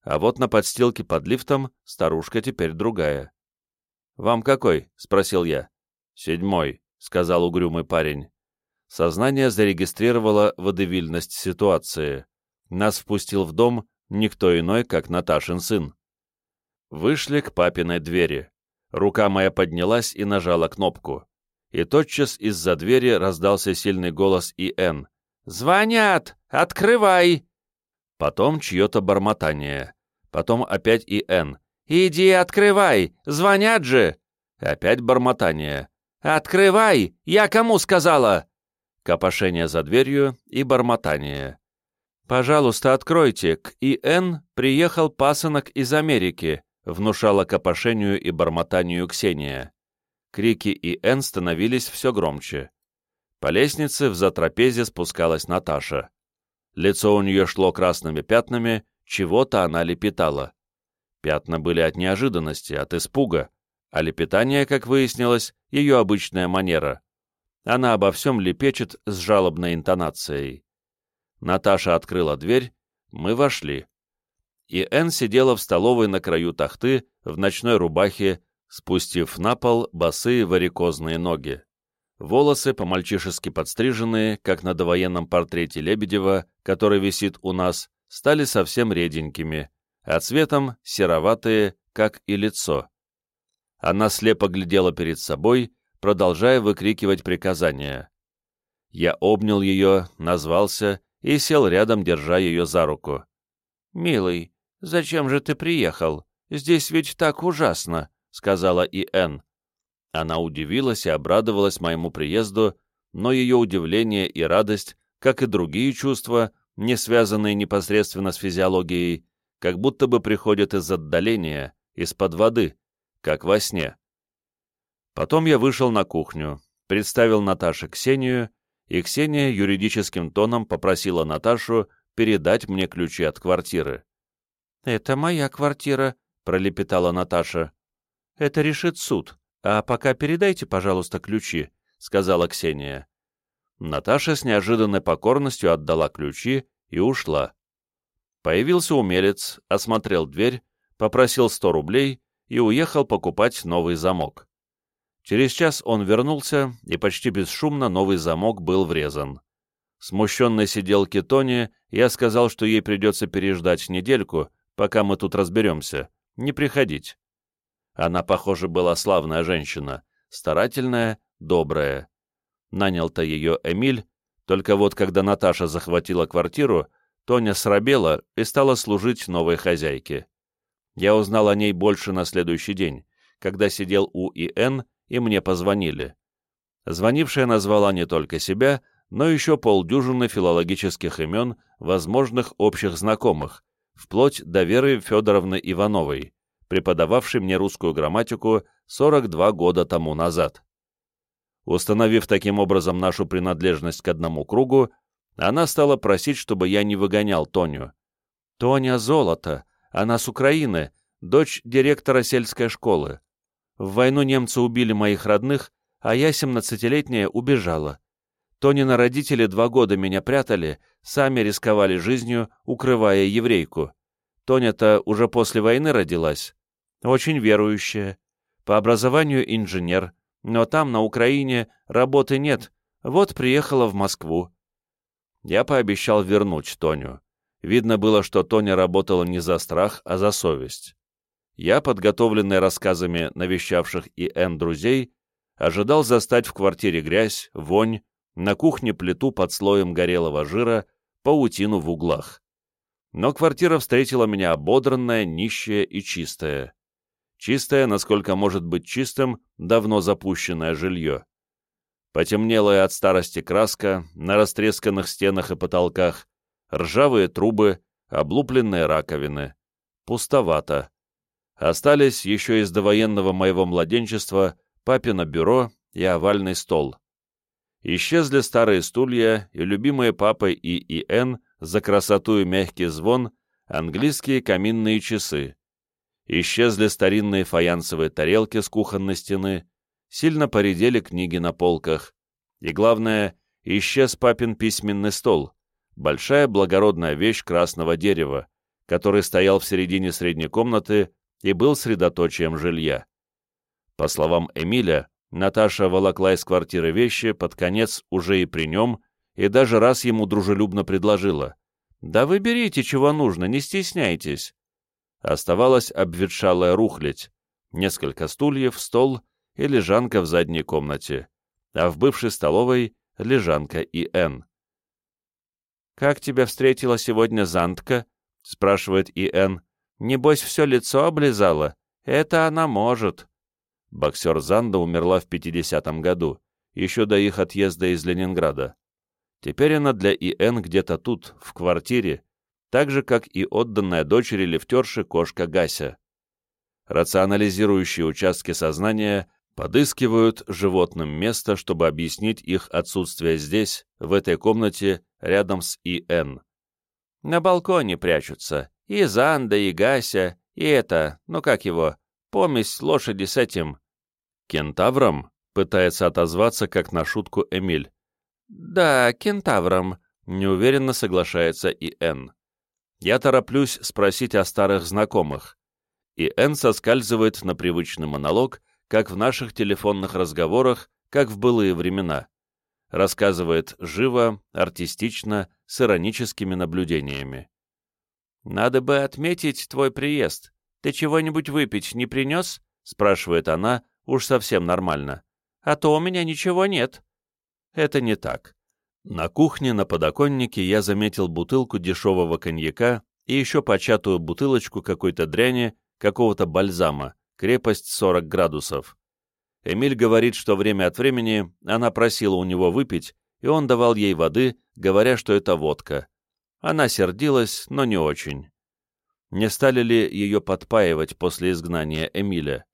А вот на подстилке под лифтом старушка теперь другая. «Вам какой?» — спросил я. «Седьмой», — сказал угрюмый парень. Сознание зарегистрировало водевильность ситуации. Нас впустил в дом никто иной, как Наташин сын. Вышли к папиной двери. Рука моя поднялась и нажала кнопку. И тотчас из-за двери раздался сильный голос И.Н. «Звонят! Открывай!» Потом чье-то бормотание. Потом опять И.Н. «Иди открывай! Звонят же!» Опять бормотание. «Открывай! Я кому сказала?» Копошение за дверью и бормотание. «Пожалуйста, откройте, к И.Н. приехал пасынок из Америки», внушала копошению и бормотанию Ксения. Крики И.Н. становились все громче. По лестнице в затрапезе спускалась Наташа. Лицо у нее шло красными пятнами, чего-то она лепетала. Пятна были от неожиданности, от испуга, а лепетание, как выяснилось, ее обычная манера. Она обо всем лепечет с жалобной интонацией. Наташа открыла дверь, мы вошли. И Энн сидела в столовой на краю тахты, в ночной рубахе, спустив на пол босые варикозные ноги. Волосы по-мальчишески подстриженные, как на довоенном портрете Лебедева, который висит у нас, стали совсем реденькими, а цветом сероватые, как и лицо. Она слепо глядела перед собой, продолжая выкрикивать приказания. Я обнял ее, назвался и сел рядом, держа ее за руку. «Милый, зачем же ты приехал? Здесь ведь так ужасно», — сказала и Н. Она удивилась и обрадовалась моему приезду, но ее удивление и радость, как и другие чувства, не связанные непосредственно с физиологией, как будто бы приходят из отдаления, из-под воды, как во сне. Потом я вышел на кухню, представил Наташе Ксению, и Ксения юридическим тоном попросила Наташу передать мне ключи от квартиры. «Это моя квартира», — пролепетала Наташа. «Это решит суд, а пока передайте, пожалуйста, ключи», — сказала Ксения. Наташа с неожиданной покорностью отдала ключи и ушла. Появился умелец, осмотрел дверь, попросил сто рублей и уехал покупать новый замок. Через час он вернулся, и почти бесшумно новый замок был врезан. Смущенной сиделке Тони я сказал, что ей придется переждать недельку, пока мы тут разберемся, не приходить. Она, похоже, была славная женщина, старательная, добрая. Нанял-то ее Эмиль, только вот когда Наташа захватила квартиру, Тоня срабела и стала служить новой хозяйке. Я узнал о ней больше на следующий день, когда сидел у ИН, и мне позвонили. Звонившая назвала не только себя, но еще полдюжины филологических имен возможных общих знакомых, вплоть до Веры Федоровны Ивановой, преподававшей мне русскую грамматику 42 года тому назад. Установив таким образом нашу принадлежность к одному кругу, она стала просить, чтобы я не выгонял Тоню. «Тоня золото!» Она с Украины, дочь директора сельской школы. В войну немцы убили моих родных, а я, семнадцатилетняя, убежала. Тонина родители два года меня прятали, сами рисковали жизнью, укрывая еврейку. Тоня-то уже после войны родилась. Очень верующая. По образованию инженер, но там, на Украине, работы нет. Вот приехала в Москву. Я пообещал вернуть Тоню. Видно было, что Тоня работала не за страх, а за совесть. Я, подготовленный рассказами навещавших и Н друзей, ожидал застать в квартире грязь, вонь, на кухне плиту под слоем горелого жира, паутину в углах. Но квартира встретила меня ободранная, нищая и чистая. Чистое, насколько может быть чистым, давно запущенное жилье. Потемнелая от старости краска на растресканных стенах и потолках, ржавые трубы, облупленные раковины. Пустовато. Остались еще из довоенного моего младенчества папино бюро и овальный стол. Исчезли старые стулья, и любимые папой и И.Н. за красоту и мягкий звон английские каминные часы. Исчезли старинные фаянсовые тарелки с кухонной стены, сильно поредели книги на полках. И главное, исчез папин письменный стол, большая благородная вещь красного дерева, который стоял в середине средней комнаты и был средоточием жилья. По словам Эмиля, Наташа волокла из квартиры вещи под конец уже и при нем, и даже раз ему дружелюбно предложила. «Да вы берите, чего нужно, не стесняйтесь». Оставалась обветшалая рухлядь, несколько стульев, стол и лежанка в задней комнате, а в бывшей столовой — лежанка и Н. «Как тебя встретила сегодня Зантка?» — спрашивает И.Н. «Небось, все лицо облизала? Это она может». Боксер Занда умерла в 50-м году, еще до их отъезда из Ленинграда. Теперь она для И.Н. где-то тут, в квартире, так же, как и отданная дочери лифтерши кошка Гася. Рационализирующие участки сознания подыскивают животным место, чтобы объяснить их отсутствие здесь, в этой комнате, рядом с И.Н. На балконе прячутся. И Занда, и Гася, и это, ну как его, помесь лошади с этим. Кентавром? Пытается отозваться, как на шутку Эмиль. Да, кентавром, неуверенно соглашается и Н. Я тороплюсь спросить о старых знакомых. И Н соскальзывает на привычный монолог, как в наших телефонных разговорах, как в былые времена. Рассказывает живо, артистично, с ироническими наблюдениями. «Надо бы отметить твой приезд. Ты чего-нибудь выпить не принес?» — спрашивает она, уж совсем нормально. «А то у меня ничего нет». Это не так. На кухне на подоконнике я заметил бутылку дешевого коньяка и еще початую бутылочку какой-то дряни, какого-то бальзама, крепость 40 градусов. Эмиль говорит, что время от времени она просила у него выпить, и он давал ей воды, говоря, что это водка. Она сердилась, но не очень. Не стали ли ее подпаивать после изгнания Эмиля?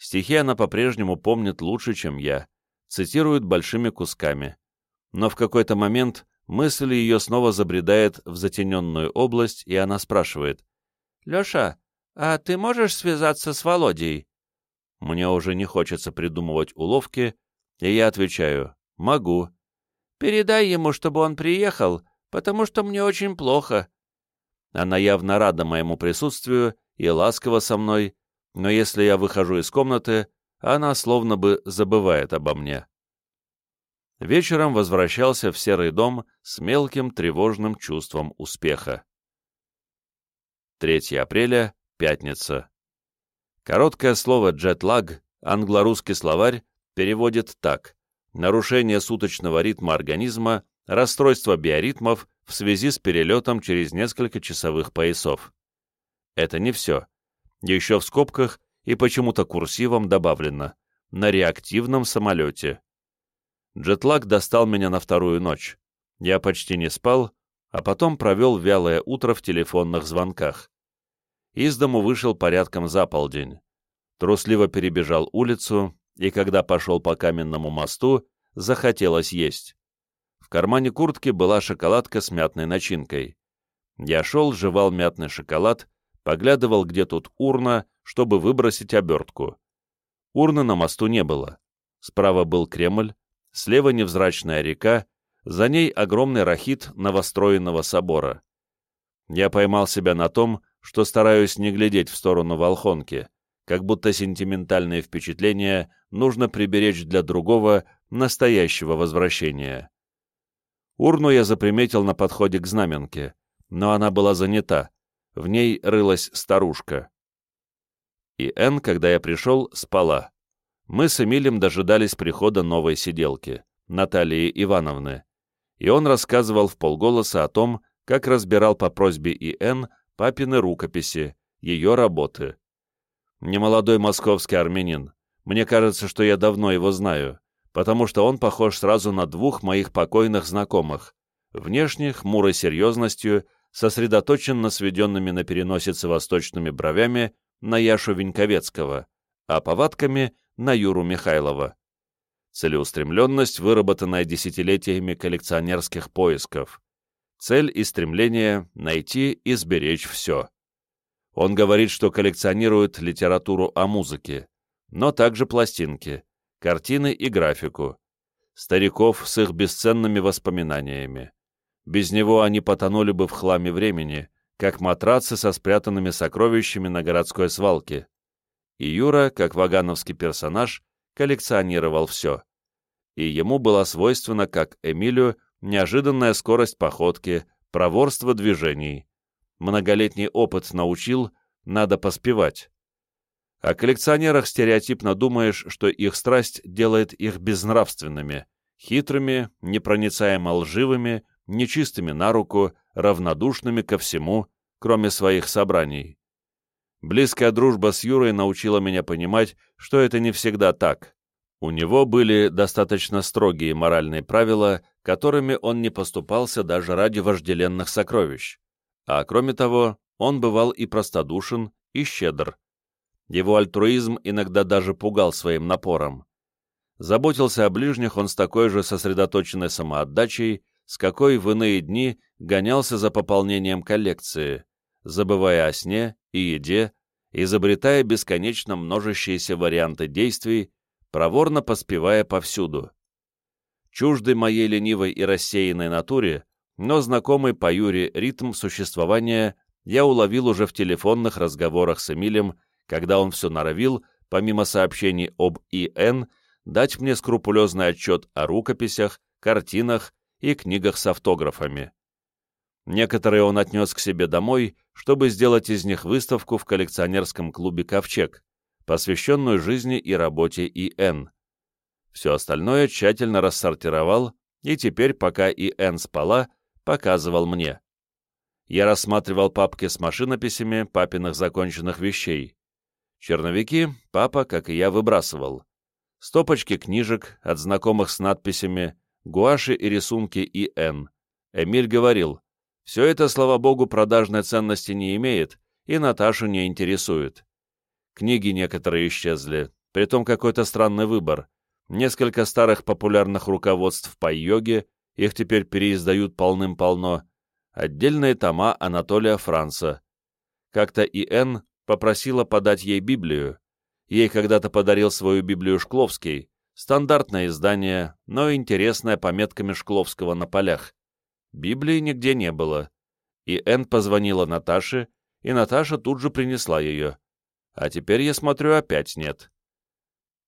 Стихи она по-прежнему помнит лучше, чем я, цитирует большими кусками. Но в какой-то момент мысль ее снова забредает в затененную область, и она спрашивает. «Леша, а ты можешь связаться с Володей?» Мне уже не хочется придумывать уловки, и я отвечаю «Могу». «Передай ему, чтобы он приехал, потому что мне очень плохо». Она явно рада моему присутствию и ласково со мной, но если я выхожу из комнаты, она словно бы забывает обо мне. Вечером возвращался в серый дом с мелким тревожным чувством успеха. 3 апреля, пятница. Короткое слово «джетлаг» англо-русский словарь переводит так «нарушение суточного ритма организма, расстройство биоритмов в связи с перелетом через несколько часовых поясов». Это не все. Еще в скобках и почему-то курсивом добавлено «на реактивном самолете». Джетлаг достал меня на вторую ночь. Я почти не спал, а потом провел вялое утро в телефонных звонках из дому вышел порядком за полдень. Трусливо перебежал улицу, и когда пошел по каменному мосту, захотелось есть. В кармане куртки была шоколадка с мятной начинкой. Я шел, жевал мятный шоколад, поглядывал, где тут урна, чтобы выбросить обертку. Урны на мосту не было. Справа был Кремль, слева невзрачная река, за ней огромный рахит новостроенного собора. Я поймал себя на том, что стараюсь не глядеть в сторону Волхонки, как будто сентиментальные впечатления нужно приберечь для другого, настоящего возвращения. Урну я заприметил на подходе к знаменке, но она была занята, в ней рылась старушка. И Н, когда я пришел, спала. Мы с Эмилем дожидались прихода новой сиделки, Натальи Ивановны, и он рассказывал в полголоса о том, как разбирал по просьбе И.Н папины рукописи, ее работы. Немолодой московский армянин. Мне кажется, что я давно его знаю, потому что он похож сразу на двух моих покойных знакомых. Внешне, хмурой серьезностью, сосредоточен на сведенными на переносице восточными бровями на Яшу Веньковецкого, а повадками — на Юру Михайлова. Целеустремленность, выработанная десятилетиями коллекционерских поисков. Цель и стремление — найти и сберечь все. Он говорит, что коллекционирует литературу о музыке, но также пластинки, картины и графику, стариков с их бесценными воспоминаниями. Без него они потонули бы в хламе времени, как матрацы со спрятанными сокровищами на городской свалке. И Юра, как вагановский персонаж, коллекционировал все. И ему была свойственна, как Эмилию, неожиданная скорость походки, проворство движений. Многолетний опыт научил, надо поспевать. О коллекционерах стереотипно думаешь, что их страсть делает их безнравственными, хитрыми, непроницаемо лживыми, нечистыми на руку, равнодушными ко всему, кроме своих собраний. Близкая дружба с Юрой научила меня понимать, что это не всегда так. У него были достаточно строгие моральные правила, которыми он не поступался даже ради вожделенных сокровищ. А кроме того, он бывал и простодушен, и щедр. Его альтруизм иногда даже пугал своим напором. Заботился о ближних он с такой же сосредоточенной самоотдачей, с какой в иные дни гонялся за пополнением коллекции, забывая о сне и еде, изобретая бесконечно множащиеся варианты действий, проворно поспевая повсюду. Чуждый моей ленивой и рассеянной натуре, но знакомый по Юре ритм существования я уловил уже в телефонных разговорах с Эмилем, когда он все норовил, помимо сообщений об ИН, дать мне скрупулезный отчет о рукописях, картинах и книгах с автографами. Некоторые он отнес к себе домой, чтобы сделать из них выставку в коллекционерском клубе «Ковчег», посвященную жизни и работе И.Н. Все остальное тщательно рассортировал, и теперь, пока И.Н. спала, показывал мне. Я рассматривал папки с машинописями папиных законченных вещей. Черновики папа, как и я, выбрасывал. Стопочки книжек от знакомых с надписями гуаши и рисунки И.Н. Эмиль говорил, все это, слава богу, продажной ценности не имеет и Наташу не интересует. Книги некоторые исчезли, притом какой-то странный выбор. Несколько старых популярных руководств по йоге, их теперь переиздают полным-полно. Отдельные тома Анатолия Франца. Как-то И.Н. попросила подать ей Библию. Ей когда-то подарил свою Библию Шкловский, Стандартное издание, но интересное пометками Шкловского на полях. Библии нигде не было. И Энн позвонила Наташе, и Наташа тут же принесла ее. А теперь, я смотрю, опять нет.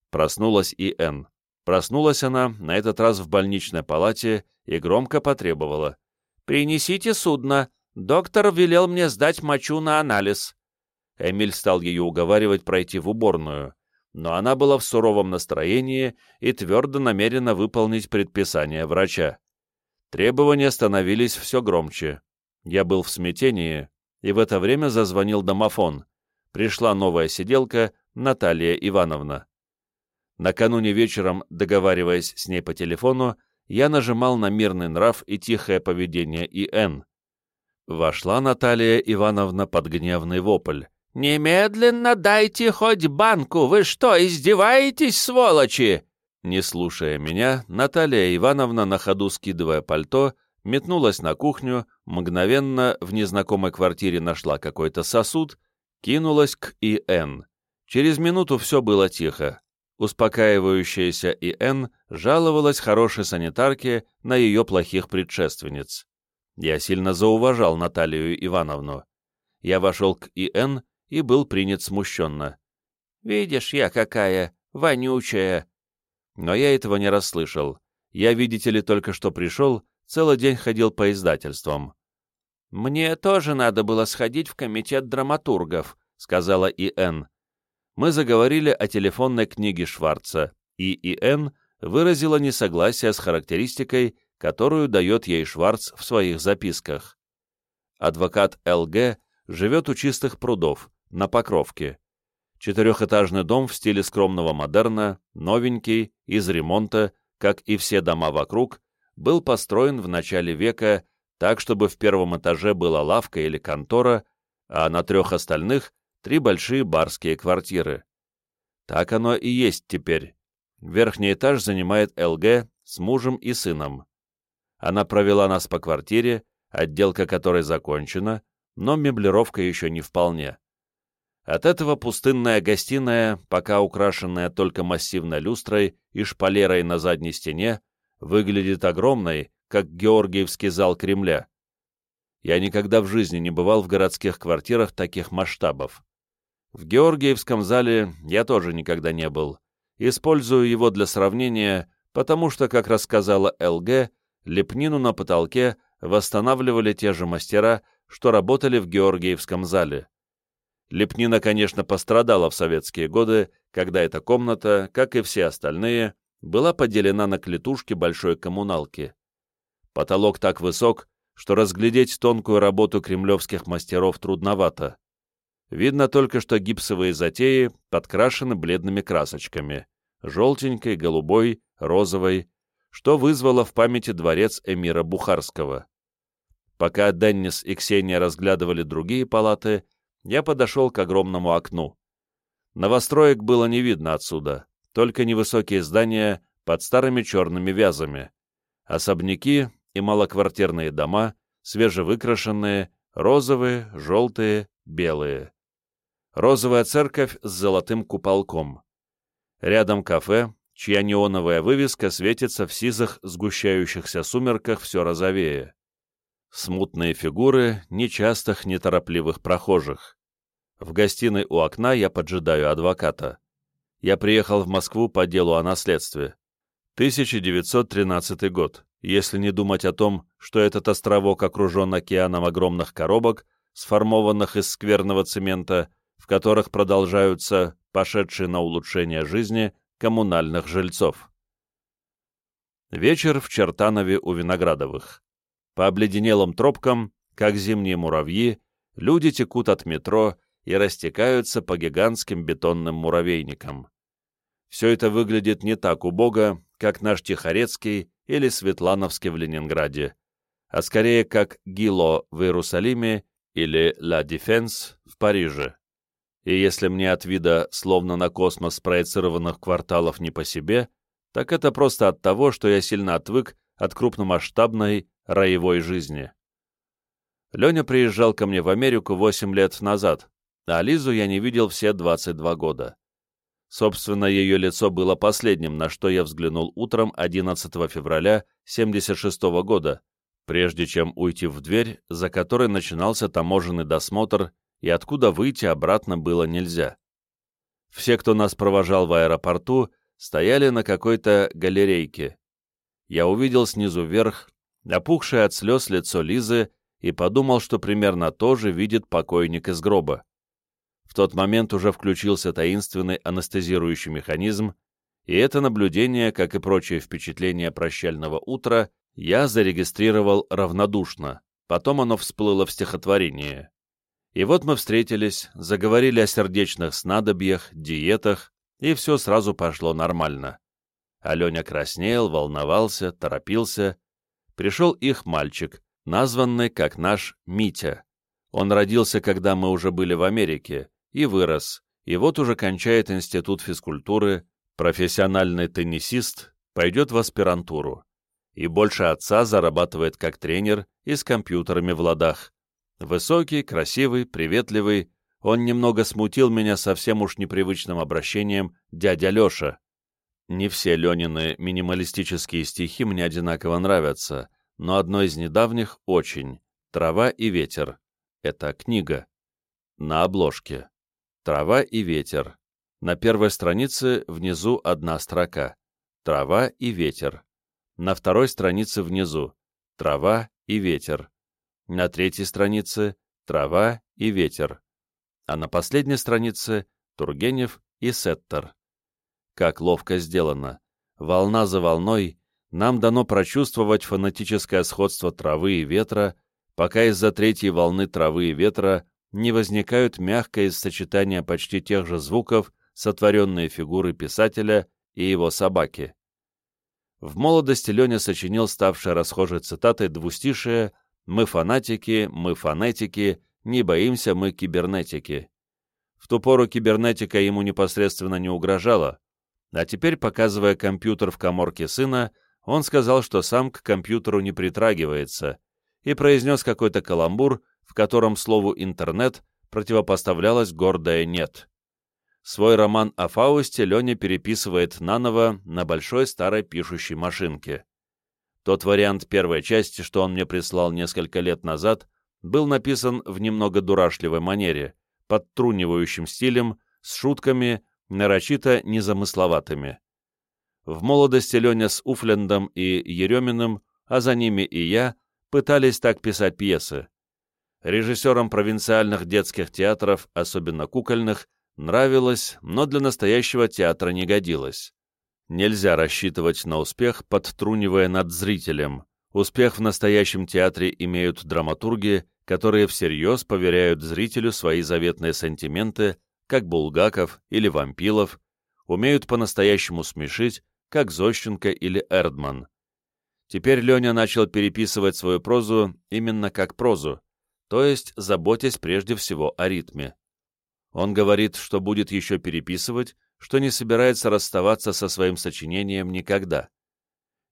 Проснулась и Энн. Проснулась она, на этот раз в больничной палате, и громко потребовала. «Принесите судно. Доктор велел мне сдать мочу на анализ». Эмиль стал ее уговаривать пройти в уборную но она была в суровом настроении и твердо намерена выполнить предписание врача. Требования становились все громче. Я был в смятении, и в это время зазвонил домофон. Пришла новая сиделка, Наталья Ивановна. Накануне вечером, договариваясь с ней по телефону, я нажимал на мирный нрав и тихое поведение И.Н. Вошла Наталья Ивановна под гневный вопль. «Немедленно дайте хоть банку! Вы что, издеваетесь, сволочи?» Не слушая меня, Наталья Ивановна, на ходу скидывая пальто, метнулась на кухню, мгновенно в незнакомой квартире нашла какой-то сосуд, кинулась к И.Н. Через минуту все было тихо. Успокаивающаяся И.Н. жаловалась хорошей санитарке на ее плохих предшественниц. Я сильно зауважал Наталью Ивановну. Я вошел к И.Н и был принят смущенно. «Видишь, я какая, вонючая!» Но я этого не расслышал. Я, видите ли, только что пришел, целый день ходил по издательствам. «Мне тоже надо было сходить в комитет драматургов», — сказала И.Н. Мы заговорили о телефонной книге Шварца, и И.Н. выразила несогласие с характеристикой, которую дает ей Шварц в своих записках. Адвокат Л.Г. живет у чистых прудов, на Покровке. Четырехэтажный дом в стиле скромного модерна, новенький, из ремонта, как и все дома вокруг, был построен в начале века так, чтобы в первом этаже была лавка или контора, а на трех остальных — три большие барские квартиры. Так оно и есть теперь. Верхний этаж занимает ЛГ с мужем и сыном. Она провела нас по квартире, отделка которой закончена, но меблировка еще не вполне. От этого пустынная гостиная, пока украшенная только массивной люстрой и шпалерой на задней стене, выглядит огромной, как Георгиевский зал Кремля. Я никогда в жизни не бывал в городских квартирах таких масштабов. В Георгиевском зале я тоже никогда не был. Использую его для сравнения, потому что, как рассказала ЛГ, лепнину на потолке восстанавливали те же мастера, что работали в Георгиевском зале. Лепнина, конечно, пострадала в советские годы, когда эта комната, как и все остальные, была поделена на клетушки большой коммуналки. Потолок так высок, что разглядеть тонкую работу кремлевских мастеров трудновато. Видно только, что гипсовые затеи подкрашены бледными красочками — желтенькой, голубой, розовой, что вызвало в памяти дворец эмира Бухарского. Пока Деннис и Ксения разглядывали другие палаты, я подошел к огромному окну. Новостроек было не видно отсюда, только невысокие здания под старыми черными вязами, особняки и малоквартирные дома, свежевыкрашенные, розовые, желтые, белые. Розовая церковь с золотым куполком. Рядом кафе, чья неоновая вывеска светится в сизых сгущающихся сумерках все розовее. Смутные фигуры нечастых, неторопливых прохожих. В гостиной у окна я поджидаю адвоката. Я приехал в Москву по делу о наследстве. 1913 год, если не думать о том, что этот островок окружен океаном огромных коробок, сформованных из скверного цемента, в которых продолжаются пошедшие на улучшение жизни коммунальных жильцов. Вечер в Чертанове у Виноградовых. По обледенелым тропкам, как зимние муравьи, люди текут от метро и растекаются по гигантским бетонным муравейникам. Все это выглядит не так убого, как наш Тихорецкий или Светлановский в Ленинграде, а скорее как Гило в Иерусалиме или Ла Дефенс в Париже. И если мне от вида словно на космос проецированных кварталов не по себе, так это просто от того, что я сильно отвык от крупномасштабной роевой жизни. Леня приезжал ко мне в Америку 8 лет назад, а Лизу я не видел все 22 года. Собственно, ее лицо было последним, на что я взглянул утром 11 февраля 76 года, прежде чем уйти в дверь, за которой начинался таможенный досмотр, и откуда выйти обратно было нельзя. Все, кто нас провожал в аэропорту, стояли на какой-то галерейке. Я увидел снизу вверх опухшее от слез лицо Лизы и подумал, что примерно то же видит покойник из гроба. В тот момент уже включился таинственный анестезирующий механизм, и это наблюдение, как и прочие впечатления прощального утра, я зарегистрировал равнодушно, потом оно всплыло в стихотворении. И вот мы встретились, заговорили о сердечных снадобьях, диетах, и все сразу пошло нормально. Аленя краснел, волновался, торопился, пришел их мальчик, названный как наш Митя. Он родился, когда мы уже были в Америке, и вырос, и вот уже кончает институт физкультуры, профессиональный теннисист, пойдет в аспирантуру. И больше отца зарабатывает как тренер и с компьютерами в ладах. Высокий, красивый, приветливый, он немного смутил меня совсем уж непривычным обращением «дядя Леша». Не все Ленины минималистические стихи мне одинаково нравятся, но одно из недавних очень «Трава и ветер». Это книга. На обложке. «Трава и ветер». На первой странице внизу одна строка. «Трава и ветер». На второй странице внизу. «Трава и ветер». На третьей странице «Трава и ветер». А на последней странице Тургенев и Сеттер. Как ловко сделано. Волна за волной нам дано прочувствовать фонетическое сходство травы и ветра, пока из-за третьей волны травы и ветра не возникают мягкое из сочетания почти тех же звуков сотворенные фигуры писателя и его собаки. В молодости Леня сочинил ставшее расхожей цитатой двустишие «Мы фанатики, мы фонетики, не боимся мы кибернетики». В ту пору кибернетика ему непосредственно не угрожала, а теперь, показывая компьютер в коморке сына, он сказал, что сам к компьютеру не притрагивается, и произнес какой-то каламбур, в котором слову «интернет» противопоставлялось гордое «нет». Свой роман о Фаусте Леня переписывает наново на большой старой пишущей машинке. Тот вариант первой части, что он мне прислал несколько лет назад, был написан в немного дурашливой манере, подтрунивающим стилем, с шутками, нарочито незамысловатыми. В молодости Леня с Уфлендом и Ереминым, а за ними и я, пытались так писать пьесы. Режиссерам провинциальных детских театров, особенно кукольных, нравилось, но для настоящего театра не годилось. Нельзя рассчитывать на успех, подтрунивая над зрителем. Успех в настоящем театре имеют драматурги, которые всерьез поверяют зрителю свои заветные сантименты, как Булгаков или Вампилов, умеют по-настоящему смешить, как Зощенко или Эрдман. Теперь Леня начал переписывать свою прозу именно как прозу, то есть заботясь прежде всего о ритме. Он говорит, что будет еще переписывать, что не собирается расставаться со своим сочинением никогда.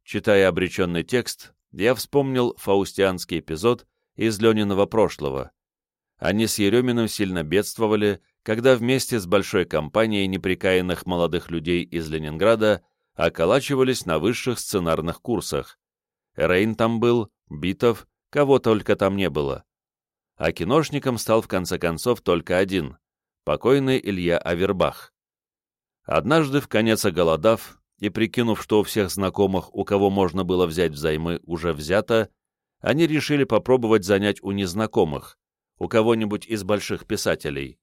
Читая обреченный текст, я вспомнил фаустианский эпизод из Лениного прошлого. Они с Ереминым сильно бедствовали, когда вместе с большой компанией неприкаянных молодых людей из Ленинграда околачивались на высших сценарных курсах. Рейн там был, Битов, кого только там не было. А киношником стал в конце концов только один — покойный Илья Авербах. Однажды, в конец оголодав и прикинув, что у всех знакомых, у кого можно было взять взаймы, уже взято, они решили попробовать занять у незнакомых, у кого-нибудь из больших писателей.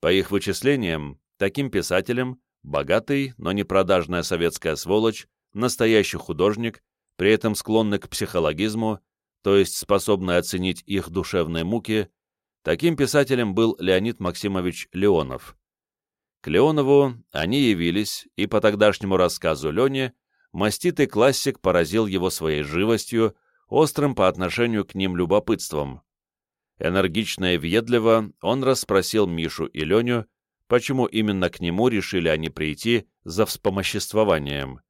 По их вычислениям, таким писателем богатый, но не продажная советская сволочь, настоящий художник, при этом склонный к психологизму, то есть способный оценить их душевные муки, таким писателем был Леонид Максимович Леонов. К Леонову они явились, и по тогдашнему рассказу Лене маститый классик поразил его своей живостью, острым по отношению к ним любопытством. Энергично и въедливо он расспросил Мишу и Леню, почему именно к нему решили они прийти за вспомоществованием.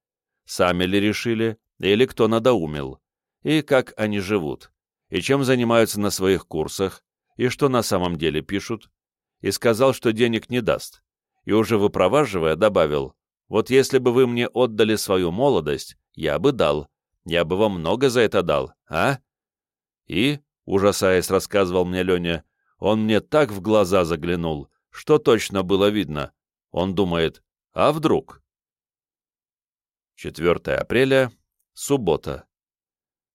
Сами ли решили, или кто надоумил, и как они живут, и чем занимаются на своих курсах, и что на самом деле пишут, и сказал, что денег не даст, и уже выпроваживая добавил, вот если бы вы мне отдали свою молодость, я бы дал, я бы вам много за это дал, а? И, ужасаясь, рассказывал мне Леня, он мне так в глаза заглянул, что точно было видно. Он думает, а вдруг? 4 апреля, суббота.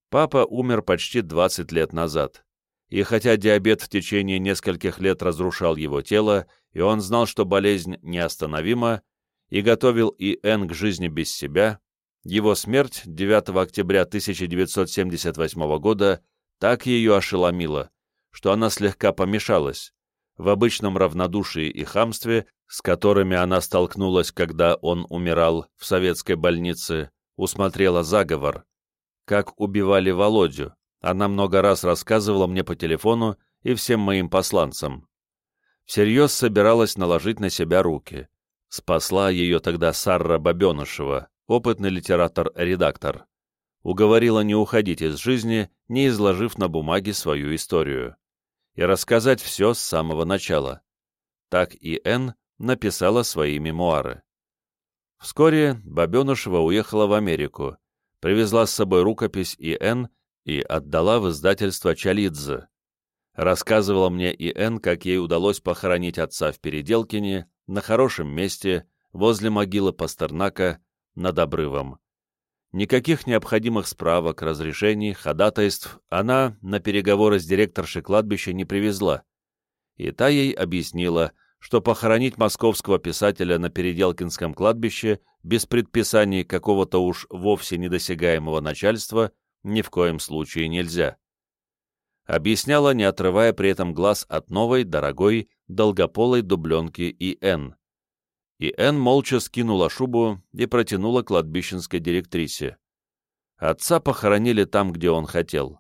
Папа умер почти 20 лет назад. И хотя диабет в течение нескольких лет разрушал его тело, и он знал, что болезнь неостановима, и готовил И.Н. к жизни без себя, его смерть 9 октября 1978 года так ее ошеломила, что она слегка помешалась. В обычном равнодушии и хамстве, с которыми она столкнулась, когда он умирал в советской больнице, усмотрела заговор. Как убивали Володю, она много раз рассказывала мне по телефону и всем моим посланцам. Всерьез собиралась наложить на себя руки. Спасла ее тогда Сарра Бабенышева, опытный литератор-редактор. Уговорила не уходить из жизни, не изложив на бумаге свою историю. И рассказать все с самого начала. Так и Н написала свои мемуары. Вскоре Бабенышева уехала в Америку, привезла с собой рукопись И.Н. и отдала в издательство Чалидзе. Рассказывала мне И.Н., как ей удалось похоронить отца в Переделкине, на хорошем месте, возле могилы Пастернака, над обрывом. Никаких необходимых справок, разрешений, ходатайств она на переговоры с директоршей кладбища не привезла. И та ей объяснила, что похоронить московского писателя на Переделкинском кладбище без предписаний какого-то уж вовсе недосягаемого начальства ни в коем случае нельзя. Объясняла, не отрывая при этом глаз от новой, дорогой, долгополой дубленки И.Н и Энн молча скинула шубу и протянула кладбищенской директрисе. Отца похоронили там, где он хотел.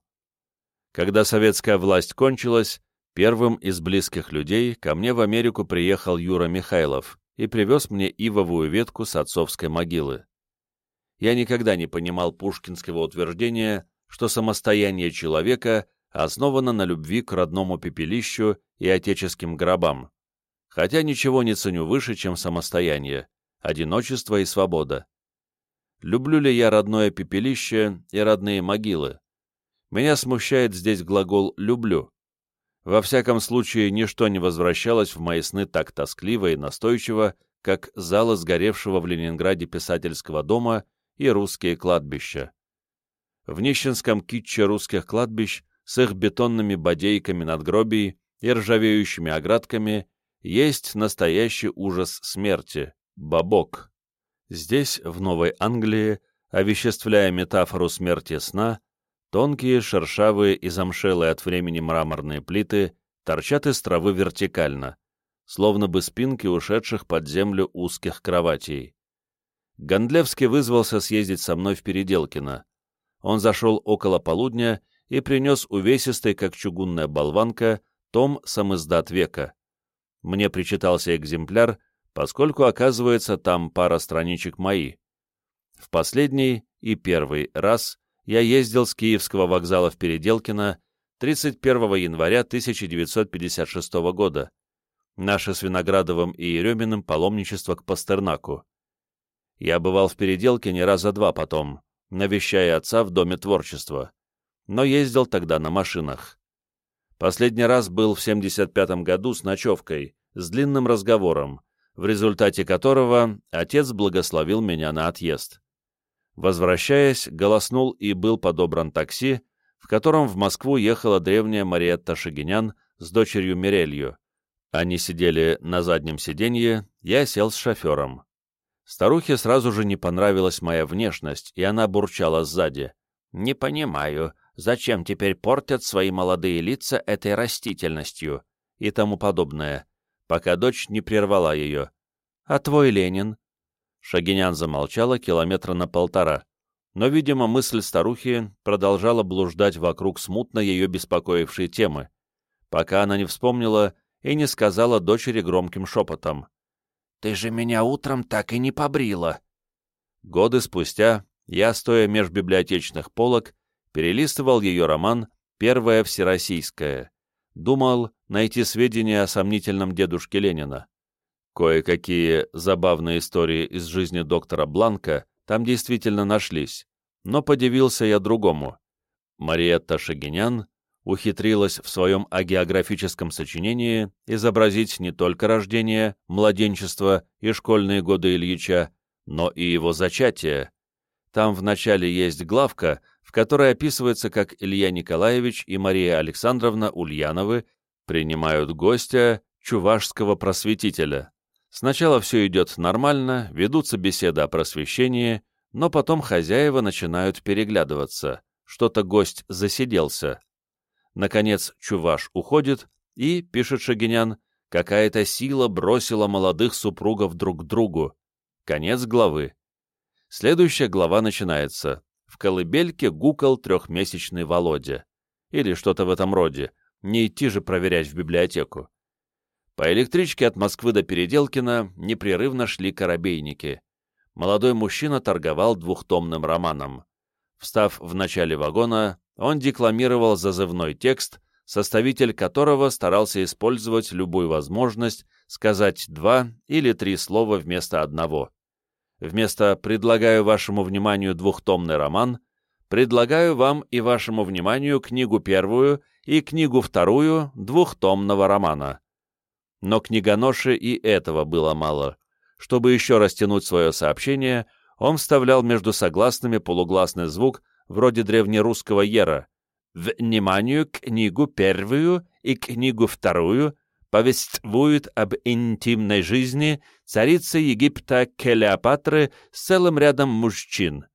Когда советская власть кончилась, первым из близких людей ко мне в Америку приехал Юра Михайлов и привез мне ивовую ветку с отцовской могилы. Я никогда не понимал пушкинского утверждения, что самостояние человека основано на любви к родному пепелищу и отеческим гробам, хотя ничего не ценю выше, чем самостояние, одиночество и свобода. Люблю ли я родное пепелище и родные могилы? Меня смущает здесь глагол «люблю». Во всяком случае, ничто не возвращалось в мои сны так тоскливо и настойчиво, как залы сгоревшего в Ленинграде писательского дома и русские кладбища. В нищенском китче русских кладбищ с их бетонными бодейками надгробий и ржавеющими оградками есть настоящий ужас смерти — бабок. Здесь, в Новой Англии, овеществляя метафору смерти сна, тонкие, шершавые и замшелые от времени мраморные плиты торчат из травы вертикально, словно бы спинки ушедших под землю узких кроватей. Гондлевский вызвался съездить со мной в Переделкино. Он зашел около полудня и принес увесистый, как чугунная болванка, том «Самиздат века». Мне причитался экземпляр, поскольку, оказывается, там пара страничек мои. В последний и первый раз я ездил с Киевского вокзала в Переделкино 31 января 1956 года, наше с Виноградовым и Ереминым паломничество к Пастернаку. Я бывал в переделке не раза два потом, навещая отца в Доме творчества, но ездил тогда на машинах. Последний раз был в 75 году с ночевкой, с длинным разговором, в результате которого отец благословил меня на отъезд. Возвращаясь, голоснул и был подобран такси, в котором в Москву ехала древняя Мариетта Шагинян с дочерью Мирелью, они сидели на заднем сиденье, я сел с шофером. Старухе сразу же не понравилась моя внешность, и она бурчала сзади. «Не понимаю, зачем теперь портят свои молодые лица этой растительностью?» и тому подобное, пока дочь не прервала ее. «А твой Ленин?» Шагинян замолчала километра на полтора, но, видимо, мысль старухи продолжала блуждать вокруг смутно ее беспокоившей темы, пока она не вспомнила, и не сказала дочери громким шепотом. «Ты же меня утром так и не побрила!» Годы спустя я, стоя меж библиотечных полок, перелистывал ее роман «Первая всероссийская». Думал найти сведения о сомнительном дедушке Ленина. Кое-какие забавные истории из жизни доктора Бланка там действительно нашлись, но подивился я другому. Мариетта Шагинян ухитрилась в своем агеографическом сочинении изобразить не только рождение, младенчество и школьные годы Ильича, но и его зачатие. Там в начале есть главка, в которой описывается, как Илья Николаевич и Мария Александровна Ульяновы принимают гостя чувашского просветителя. Сначала все идет нормально, ведутся беседы о просвещении, но потом хозяева начинают переглядываться. Что-то гость засиделся. Наконец Чуваш уходит, и, пишет Шагинян, какая-то сила бросила молодых супругов друг к другу. Конец главы. Следующая глава начинается. В колыбельке гукал трехмесячный Володя. Или что-то в этом роде. Не идти же проверять в библиотеку. По электричке от Москвы до Переделкина непрерывно шли корабейники. Молодой мужчина торговал двухтомным романом. Встав в начале вагона, он декламировал зазывной текст, составитель которого старался использовать любую возможность сказать два или три слова вместо одного. Вместо «предлагаю вашему вниманию двухтомный роман» предлагаю вам и вашему вниманию книгу первую и книгу вторую двухтомного романа. Но книгоноше и этого было мало. Чтобы еще растянуть свое сообщение, он вставлял между согласными полугласный звук вроде древнерусского «ера». «Вниманию книгу первую и книгу вторую повествуют об интимной жизни царицы Египта Келеопатры с целым рядом мужчин».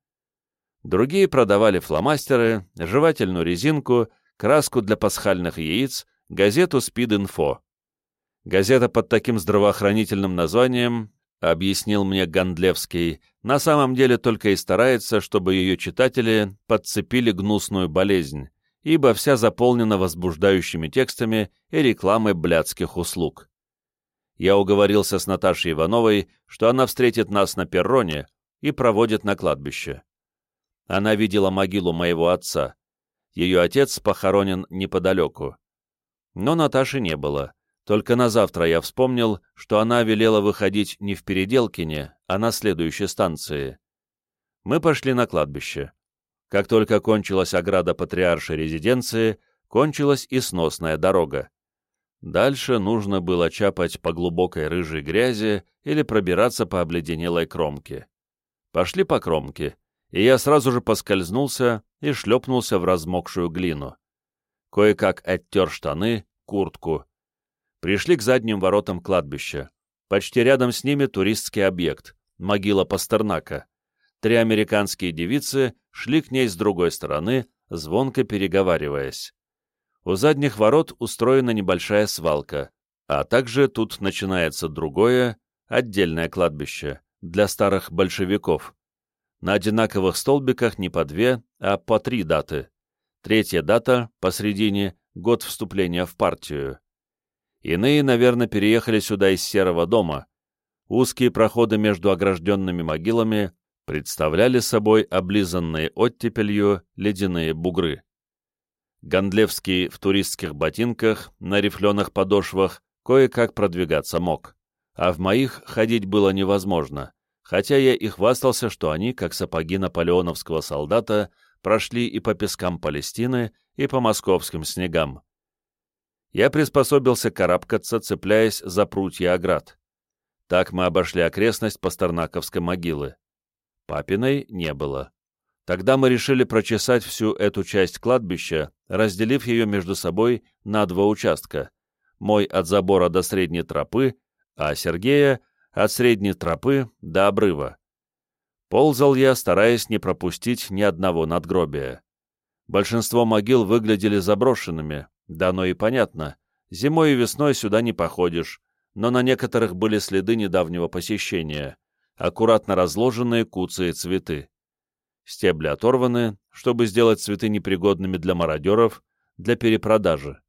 Другие продавали фломастеры, жевательную резинку, краску для пасхальных яиц, газету «Спид-инфо». Газета под таким здравоохранительным названием объяснил мне Гондлевский, на самом деле только и старается, чтобы ее читатели подцепили гнусную болезнь, ибо вся заполнена возбуждающими текстами и рекламой блядских услуг. Я уговорился с Наташей Ивановой, что она встретит нас на перроне и проводит на кладбище. Она видела могилу моего отца, Ее отец похоронен неподалеку. Но Наташи не было. Только на завтра я вспомнил, что она велела выходить не в Переделкине, а на следующей станции. Мы пошли на кладбище. Как только кончилась ограда патриаршей резиденции, кончилась и сносная дорога. Дальше нужно было чапать по глубокой рыжей грязи или пробираться по обледенелой кромке. Пошли по кромке, и я сразу же поскользнулся и шлепнулся в размокшую глину. Кое-как оттер штаны, куртку. Пришли к задним воротам кладбища. Почти рядом с ними туристский объект — могила Пастернака. Три американские девицы шли к ней с другой стороны, звонко переговариваясь. У задних ворот устроена небольшая свалка, а также тут начинается другое, отдельное кладбище для старых большевиков, на одинаковых столбиках не по две, а по три даты. Третья дата, посредине, год вступления в партию. Иные, наверное, переехали сюда из Серого дома. Узкие проходы между огражденными могилами представляли собой облизанные оттепелью ледяные бугры. Гондлевский в туристских ботинках, на рифленых подошвах, кое-как продвигаться мог, а в моих ходить было невозможно хотя я и хвастался, что они, как сапоги наполеоновского солдата, прошли и по пескам Палестины, и по московским снегам. Я приспособился карабкаться, цепляясь за прутья оград. Так мы обошли окрестность Пастернаковской могилы. Папиной не было. Тогда мы решили прочесать всю эту часть кладбища, разделив ее между собой на два участка. Мой от забора до средней тропы, а Сергея от средней тропы до обрыва. Ползал я, стараясь не пропустить ни одного надгробия. Большинство могил выглядели заброшенными, да оно и понятно. Зимой и весной сюда не походишь, но на некоторых были следы недавнего посещения, аккуратно разложенные куцы и цветы. Стебли оторваны, чтобы сделать цветы непригодными для мародеров, для перепродажи.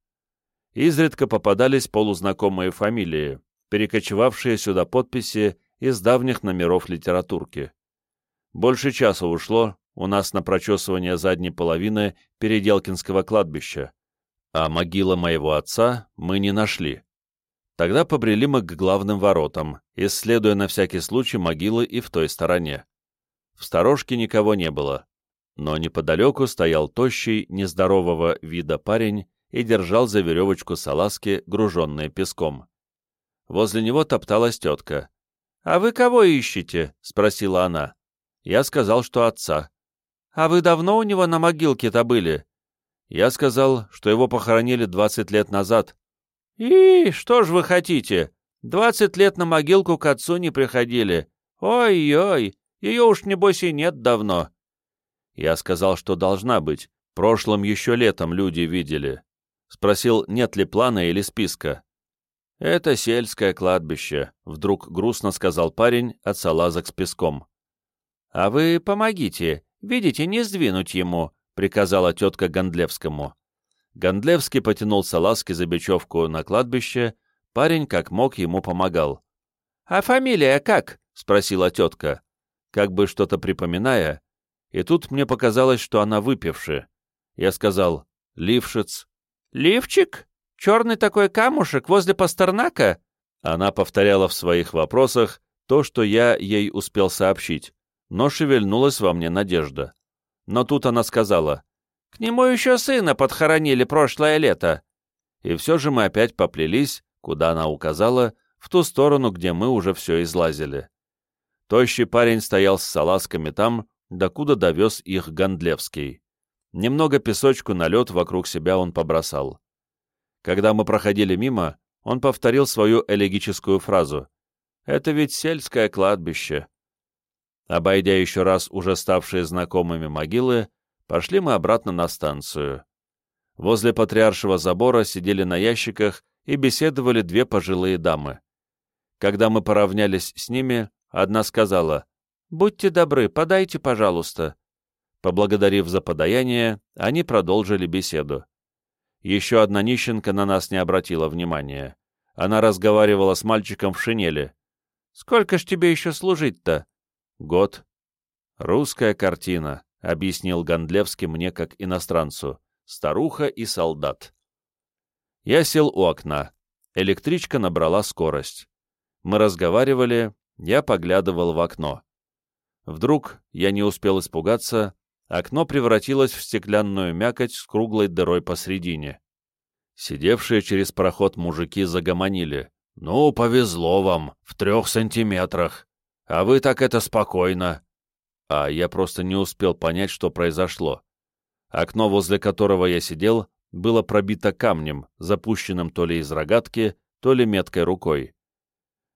Изредка попадались полузнакомые фамилии, перекочевавшие сюда подписи из давних номеров литературки. Больше часа ушло у нас на прочесывание задней половины Переделкинского кладбища, а могила моего отца мы не нашли. Тогда побрели мы к главным воротам, исследуя на всякий случай могилы и в той стороне. В сторожке никого не было, но неподалеку стоял тощий, нездорового вида парень и держал за веревочку салазки, груженные песком. Возле него топталась тетка. «А вы кого ищете?» — спросила она. Я сказал, что отца. «А вы давно у него на могилке-то были?» Я сказал, что его похоронили двадцать лет назад. «И что ж вы хотите? Двадцать лет на могилку к отцу не приходили. Ой-ой, ее уж, небось, и нет давно». Я сказал, что должна быть. Прошлым еще летом люди видели. Спросил, нет ли плана или списка. «Это сельское кладбище», — вдруг грустно сказал парень от салазок с песком. «А вы помогите, видите, не сдвинуть ему», — приказала тетка Гондлевскому. Гондлевский потянул салазки за бечевку на кладбище, парень как мог ему помогал. «А фамилия как?» — спросила тетка, как бы что-то припоминая, и тут мне показалось, что она выпивши. Я сказал «Лившиц». «Ливчик?» Черный такой камушек возле Пастернака?» Она повторяла в своих вопросах то, что я ей успел сообщить, но шевельнулась во мне надежда. Но тут она сказала, «К нему еще сына подхоронили прошлое лето». И все же мы опять поплелись, куда она указала, в ту сторону, где мы уже все излазили. Тощий парень стоял с салазками там, докуда довез их Гондлевский. Немного песочку на лед вокруг себя он побросал. Когда мы проходили мимо, он повторил свою элегическую фразу. «Это ведь сельское кладбище». Обойдя еще раз уже ставшие знакомыми могилы, пошли мы обратно на станцию. Возле патриаршего забора сидели на ящиках и беседовали две пожилые дамы. Когда мы поравнялись с ними, одна сказала, «Будьте добры, подайте, пожалуйста». Поблагодарив за подаяние, они продолжили беседу. Еще одна нищенка на нас не обратила внимания. Она разговаривала с мальчиком в шинели. «Сколько ж тебе еще служить-то?» «Год». «Русская картина», — объяснил Гондлевский мне как иностранцу. старуха и солдат. Я сел у окна. Электричка набрала скорость. Мы разговаривали, я поглядывал в окно. Вдруг я не успел испугаться, окно превратилось в стеклянную мякоть с круглой дырой посредине. Сидевшие через проход мужики загомонили. «Ну, повезло вам, в трех сантиметрах. А вы так это спокойно». А я просто не успел понять, что произошло. Окно, возле которого я сидел, было пробито камнем, запущенным то ли из рогатки, то ли меткой рукой.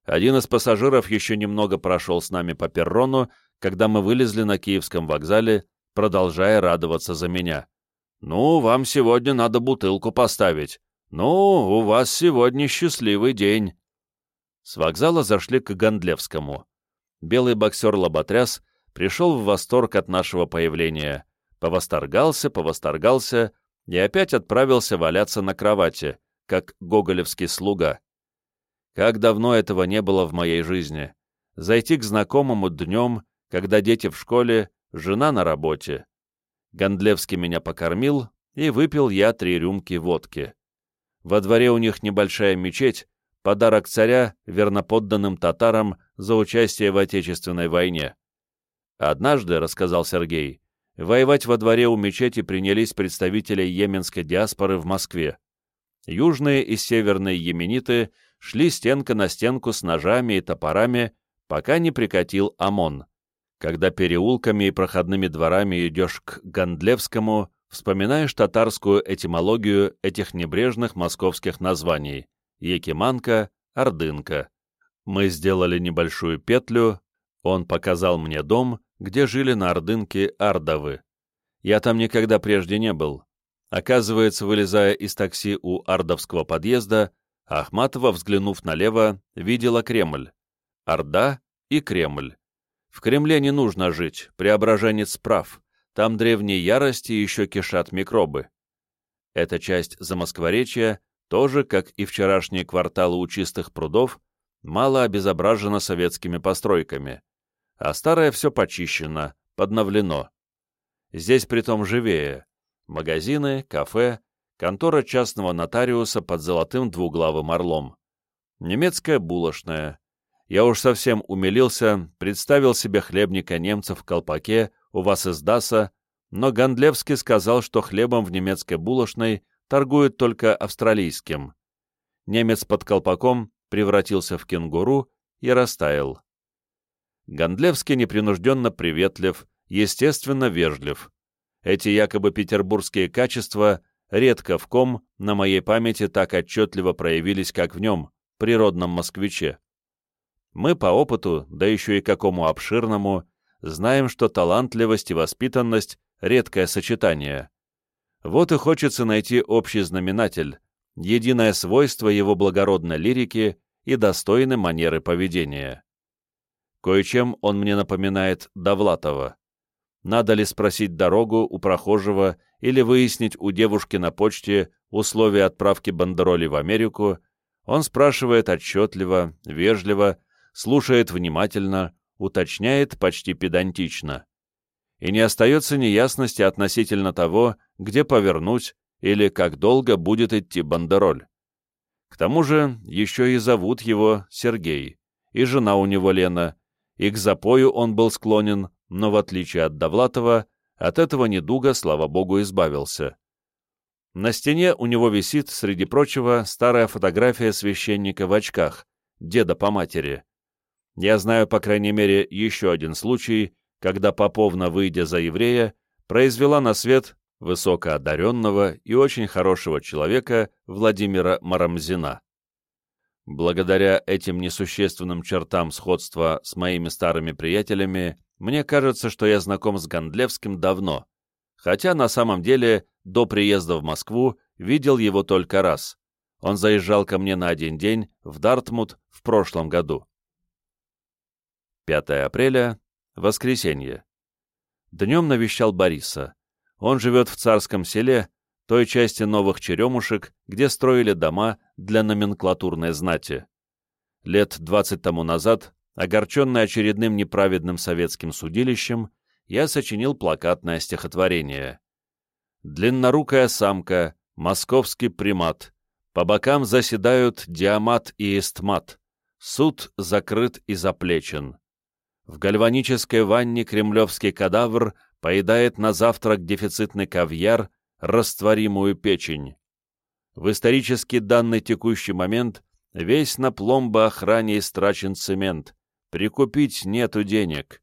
Один из пассажиров еще немного прошел с нами по перрону, когда мы вылезли на Киевском вокзале, продолжая радоваться за меня. «Ну, вам сегодня надо бутылку поставить. Ну, у вас сегодня счастливый день». С вокзала зашли к Гондлевскому. Белый боксер Лоботряс пришел в восторг от нашего появления, повосторгался, повосторгался и опять отправился валяться на кровати, как гоголевский слуга. Как давно этого не было в моей жизни. Зайти к знакомому днем, когда дети в школе, жена на работе. Гондлевский меня покормил, и выпил я три рюмки водки. Во дворе у них небольшая мечеть, подарок царя верноподданным татарам за участие в Отечественной войне. Однажды, рассказал Сергей, воевать во дворе у мечети принялись представители йеменской диаспоры в Москве. Южные и северные йемениты шли стенка на стенку с ножами и топорами, пока не прикатил ОМОН. Когда переулками и проходными дворами идешь к Гондлевскому, вспоминаешь татарскую этимологию этих небрежных московских названий — Якиманка, Ордынка. Мы сделали небольшую петлю, он показал мне дом, где жили на Ордынке Ардовы. Я там никогда прежде не был. Оказывается, вылезая из такси у Ардовского подъезда, Ахматова, взглянув налево, видела Кремль. Орда и Кремль. В Кремле не нужно жить, преображенец прав. Там древние ярости еще кишат микробы. Эта часть Замоскворечья, тоже, как и вчерашние кварталы у чистых прудов, мало обезображена советскими постройками, а старое все почищено, подновлено. Здесь притом живее. Магазины, кафе, контора частного нотариуса под золотым двуглавым орлом. Немецкая булочная, я уж совсем умилился, представил себе хлебника немцев в колпаке у вас из Даса, но Гондлевский сказал, что хлебом в немецкой булочной торгуют только австралийским. Немец под колпаком превратился в кенгуру и растаял. Гондлевский непринужденно приветлив, естественно вежлив. Эти якобы петербургские качества редко в ком на моей памяти так отчетливо проявились, как в нем, природном москвиче. Мы по опыту, да еще и какому обширному, знаем, что талантливость и воспитанность — редкое сочетание. Вот и хочется найти общий знаменатель, единое свойство его благородной лирики и достойной манеры поведения. Кое-чем он мне напоминает Довлатова. Надо ли спросить дорогу у прохожего или выяснить у девушки на почте условия отправки бандероли в Америку, он спрашивает отчетливо, вежливо, слушает внимательно, уточняет почти педантично. И не остается неясности относительно того, где повернуть или как долго будет идти бандероль. К тому же еще и зовут его Сергей, и жена у него Лена, и к запою он был склонен, но в отличие от Довлатова, от этого недуга, слава богу, избавился. На стене у него висит, среди прочего, старая фотография священника в очках, деда по матери. Я знаю, по крайней мере, еще один случай, когда Поповна, выйдя за еврея, произвела на свет высокоодаренного и очень хорошего человека Владимира Марамзина. Благодаря этим несущественным чертам сходства с моими старыми приятелями, мне кажется, что я знаком с Гондлевским давно, хотя на самом деле до приезда в Москву видел его только раз. Он заезжал ко мне на один день в Дартмут в прошлом году. 5 апреля, воскресенье. Днем навещал Бориса. Он живет в Царском селе, той части новых черемушек, где строили дома для номенклатурной знати. Лет двадцать тому назад, огорченный очередным неправедным советским судилищем, я сочинил плакатное стихотворение. длиннорукая самка, московский примат, по бокам заседают диамат и эстмат, суд закрыт и заплечен. В гальванической ванне кремлевский кадавр поедает на завтрак дефицитный кавьяр, растворимую печень. В исторически данный текущий момент весь на пломбоохране истрачен цемент, прикупить нету денег.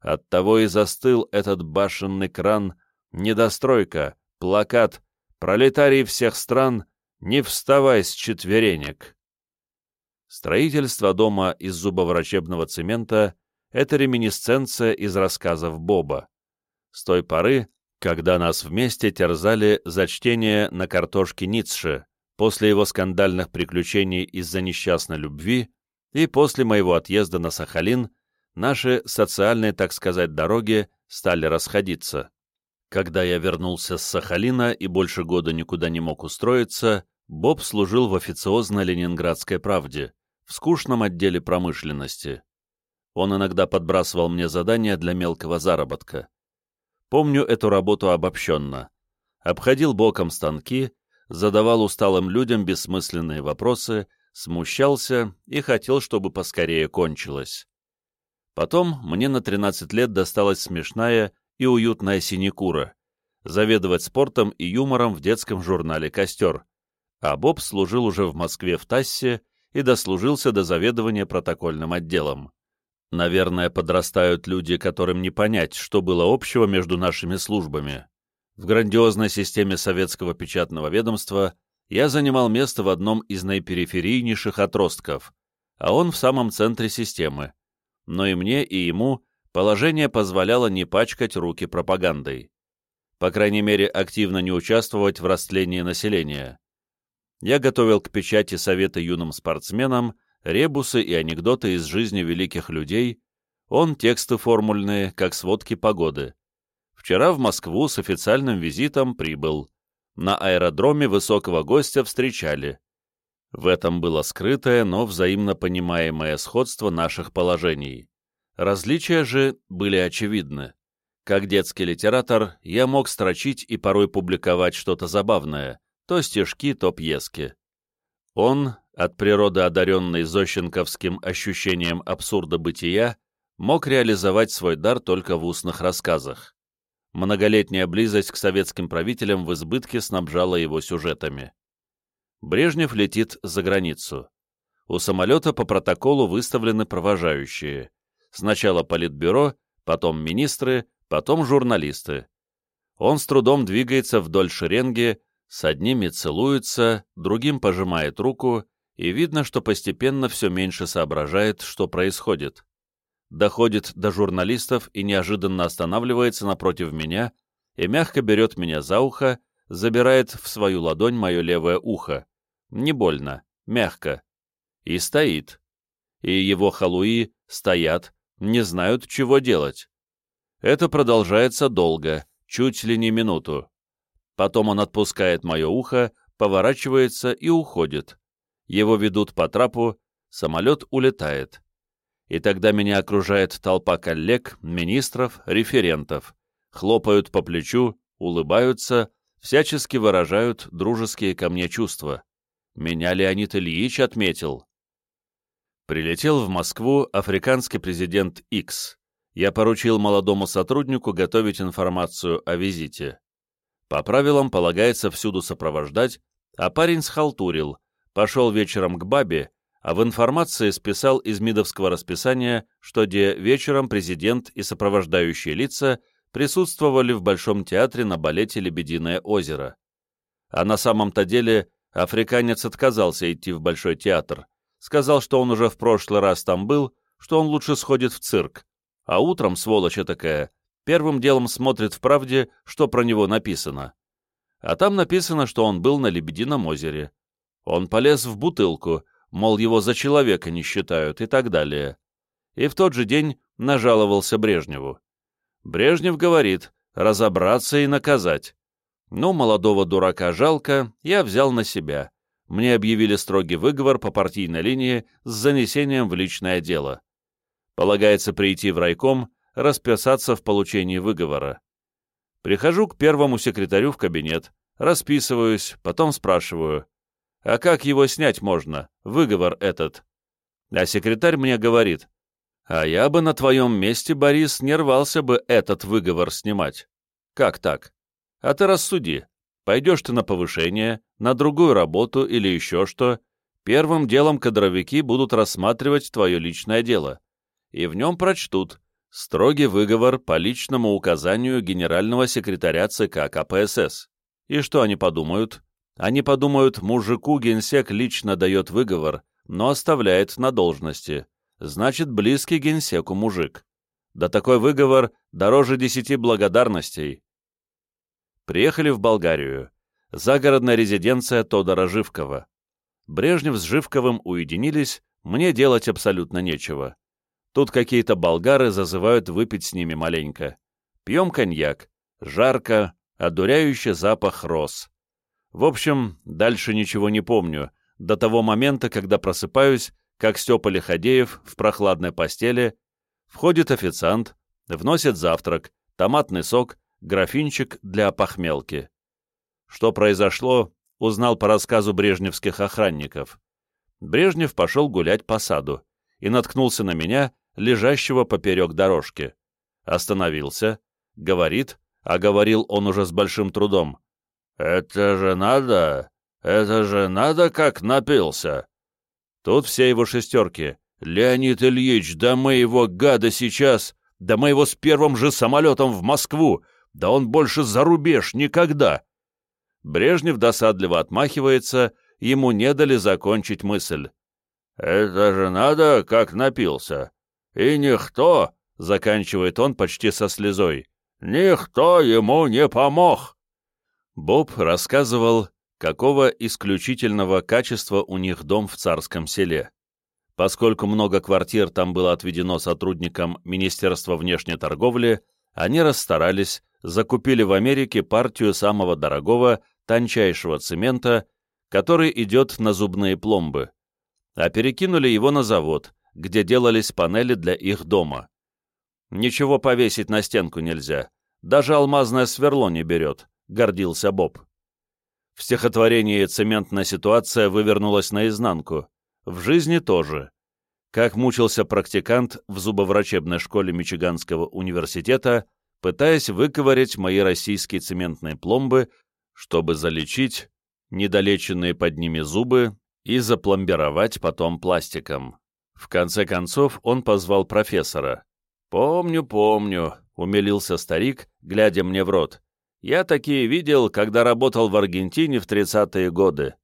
Оттого и застыл этот башенный кран, недостройка, плакат, пролетарий всех стран, не вставай с четверенек. Строительство дома из зубоврачебного цемента — это реминисценция из рассказов Боба. С той поры, когда нас вместе терзали за чтение на картошке Ницше, после его скандальных приключений из-за несчастной любви и после моего отъезда на Сахалин, наши социальные, так сказать, дороги стали расходиться. Когда я вернулся с Сахалина и больше года никуда не мог устроиться, Боб служил в официозной ленинградской правде, в скучном отделе промышленности. Он иногда подбрасывал мне задания для мелкого заработка. Помню эту работу обобщенно. Обходил боком станки, задавал усталым людям бессмысленные вопросы, смущался и хотел, чтобы поскорее кончилось. Потом мне на 13 лет досталась смешная и уютная синекура — заведовать спортом и юмором в детском журнале «Костер», а Боб служил уже в Москве в Тассе и дослужился до заведования протокольным отделом. Наверное, подрастают люди, которым не понять, что было общего между нашими службами. В грандиозной системе советского печатного ведомства я занимал место в одном из наипериферийнейших отростков, а он в самом центре системы, но и мне, и ему положение позволяло не пачкать руки пропагандой. По крайней мере, активно не участвовать в растлении населения. Я готовил к печати советы юным спортсменам, ребусы и анекдоты из жизни великих людей, он тексты формульные, как сводки погоды. Вчера в Москву с официальным визитом прибыл. На аэродроме высокого гостя встречали. В этом было скрытое, но взаимно понимаемое сходство наших положений. Различия же были очевидны. Как детский литератор, я мог строчить и порой публиковать что-то забавное, то стишки, то пьески. Он, от природы одаренный зощенковским ощущением абсурда бытия, мог реализовать свой дар только в устных рассказах. Многолетняя близость к советским правителям в избытке снабжала его сюжетами. Брежнев летит за границу. У самолета по протоколу выставлены провожающие. Сначала политбюро, потом министры, потом журналисты. Он с трудом двигается вдоль шеренги, с одними целуется, другим пожимает руку, и видно, что постепенно все меньше соображает, что происходит. Доходит до журналистов и неожиданно останавливается напротив меня и мягко берет меня за ухо, забирает в свою ладонь мое левое ухо. Не больно, мягко. И стоит. И его халуи стоят, не знают, чего делать. Это продолжается долго, чуть ли не минуту. Потом он отпускает мое ухо, поворачивается и уходит. Его ведут по трапу, самолет улетает. И тогда меня окружает толпа коллег, министров, референтов. Хлопают по плечу, улыбаются, всячески выражают дружеские ко мне чувства. Меня Леонид Ильич отметил. Прилетел в Москву африканский президент X. Я поручил молодому сотруднику готовить информацию о визите. По правилам полагается всюду сопровождать, а парень схалтурил, пошел вечером к бабе, а в информации списал из МИДовского расписания, что где вечером президент и сопровождающие лица присутствовали в Большом театре на балете «Лебединое озеро». А на самом-то деле Африканец отказался идти в Большой театр. Сказал, что он уже в прошлый раз там был, что он лучше сходит в цирк. А утром, сволочь такая, первым делом смотрит в правде, что про него написано. А там написано, что он был на Лебедином озере. Он полез в бутылку, мол, его за человека не считают и так далее. И в тот же день нажаловался Брежневу. Брежнев говорит, разобраться и наказать. Ну, молодого дурака жалко, я взял на себя. Мне объявили строгий выговор по партийной линии с занесением в личное дело. Полагается прийти в райком, расписаться в получении выговора. Прихожу к первому секретарю в кабинет, расписываюсь, потом спрашиваю, а как его снять можно, выговор этот? А секретарь мне говорит, а я бы на твоем месте, Борис, не рвался бы этот выговор снимать. Как так? А ты рассуди. Пойдешь ты на повышение, на другую работу или еще что, первым делом кадровики будут рассматривать твое личное дело. И в нем прочтут строгий выговор по личному указанию генерального секретаря ЦК КПСС. И что они подумают? Они подумают, мужику генсек лично дает выговор, но оставляет на должности. Значит, близкий генсеку мужик. Да такой выговор дороже десяти благодарностей. Приехали в Болгарию. Загородная резиденция Тодора Живкова. Брежнев с Живковым уединились, мне делать абсолютно нечего. Тут какие-то болгары зазывают выпить с ними маленько. Пьем коньяк. Жарко, одуряющий запах роз. В общем, дальше ничего не помню, до того момента, когда просыпаюсь, как Степа Лиходеев в прохладной постели, входит официант, вносит завтрак, томатный сок, графинчик для похмелки. Что произошло, узнал по рассказу брежневских охранников. Брежнев пошел гулять по саду и наткнулся на меня, лежащего поперек дорожки. Остановился, говорит, а говорил он уже с большим трудом. «Это же надо! Это же надо, как напился!» Тут все его шестерки. «Леонид Ильич, да мы его, гада, сейчас! Да мы его с первым же самолетом в Москву! Да он больше за рубеж никогда!» Брежнев досадливо отмахивается, ему не дали закончить мысль. «Это же надо, как напился! И никто!» — заканчивает он почти со слезой. Никто ему не помог. Боб рассказывал, какого исключительного качества у них дом в царском селе. Поскольку много квартир там было отведено сотрудникам Министерства внешней торговли, они расстарались, закупили в Америке партию самого дорогого, тончайшего цемента, который идет на зубные пломбы, а перекинули его на завод, где делались панели для их дома. Ничего повесить на стенку нельзя, даже алмазное сверло не берет, гордился Боб. В стихотворении цементная ситуация вывернулась наизнанку. В жизни тоже. Как мучился практикант в зубоврачебной школе Мичиганского университета, пытаясь выковырять мои российские цементные пломбы, чтобы залечить недолеченные под ними зубы и запломбировать потом пластиком. В конце концов он позвал профессора. «Помню, помню», — умилился старик, глядя мне в рот. «Я такие видел, когда работал в Аргентине в 30-е годы».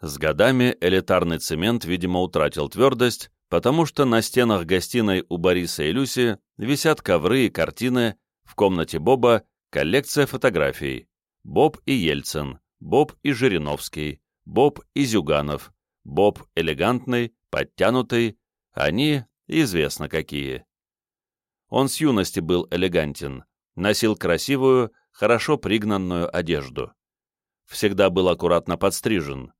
С годами элитарный цемент, видимо, утратил твердость, потому что на стенах гостиной у Бориса и Люси висят ковры и картины, в комнате Боба коллекция фотографий. Боб и Ельцин, Боб и Жириновский, Боб и Зюганов, Боб элегантный, подтянутый, они известно какие. Он с юности был элегантен, носил красивую, хорошо пригнанную одежду. Всегда был аккуратно подстрижен.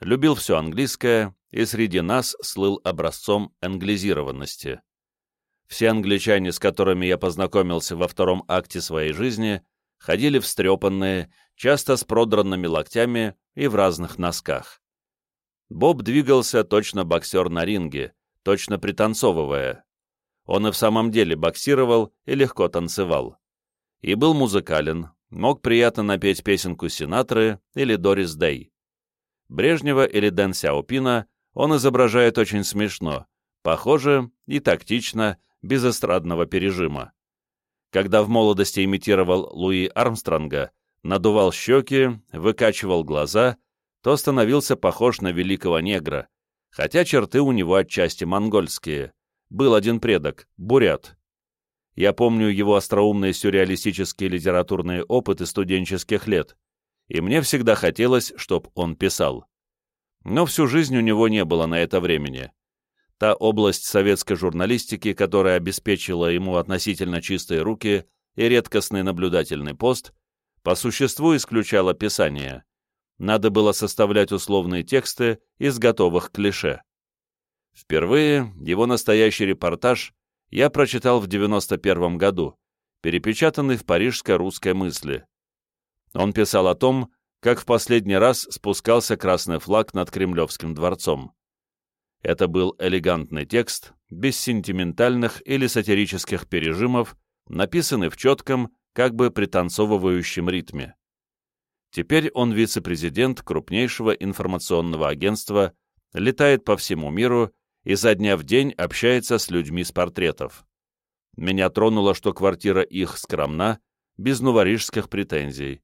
Любил все английское и среди нас слыл образцом англизированности. Все англичане, с которыми я познакомился во втором акте своей жизни, ходили встрепанные, часто с продранными локтями и в разных носках. Боб двигался точно боксер на ринге, точно пританцовывая. Он и в самом деле боксировал и легко танцевал. И был музыкален, мог приятно напеть песенку Синатры или Дорис Дэй. Брежнева или Дэн Сяопина он изображает очень смешно, похоже и тактично, без эстрадного пережима. Когда в молодости имитировал Луи Армстронга, надувал щеки, выкачивал глаза, то становился похож на великого негра, хотя черты у него отчасти монгольские, был один предок — Бурят. Я помню его остроумные сюрреалистические литературные опыты студенческих лет, и мне всегда хотелось, чтоб он писал. Но всю жизнь у него не было на это времени. Та область советской журналистики, которая обеспечила ему относительно чистые руки и редкостный наблюдательный пост, по существу исключала писание. Надо было составлять условные тексты из готовых клише. Впервые его настоящий репортаж я прочитал в 91 году, перепечатанный в парижской русской мысли. Он писал о том, как в последний раз спускался красный флаг над Кремлевским дворцом. Это был элегантный текст, без сентиментальных или сатирических пережимов, написанный в четком, как бы пританцовывающем ритме. Теперь он вице-президент крупнейшего информационного агентства, летает по всему миру и за дня в день общается с людьми с портретов. Меня тронуло, что квартира их скромна, без новорижских претензий,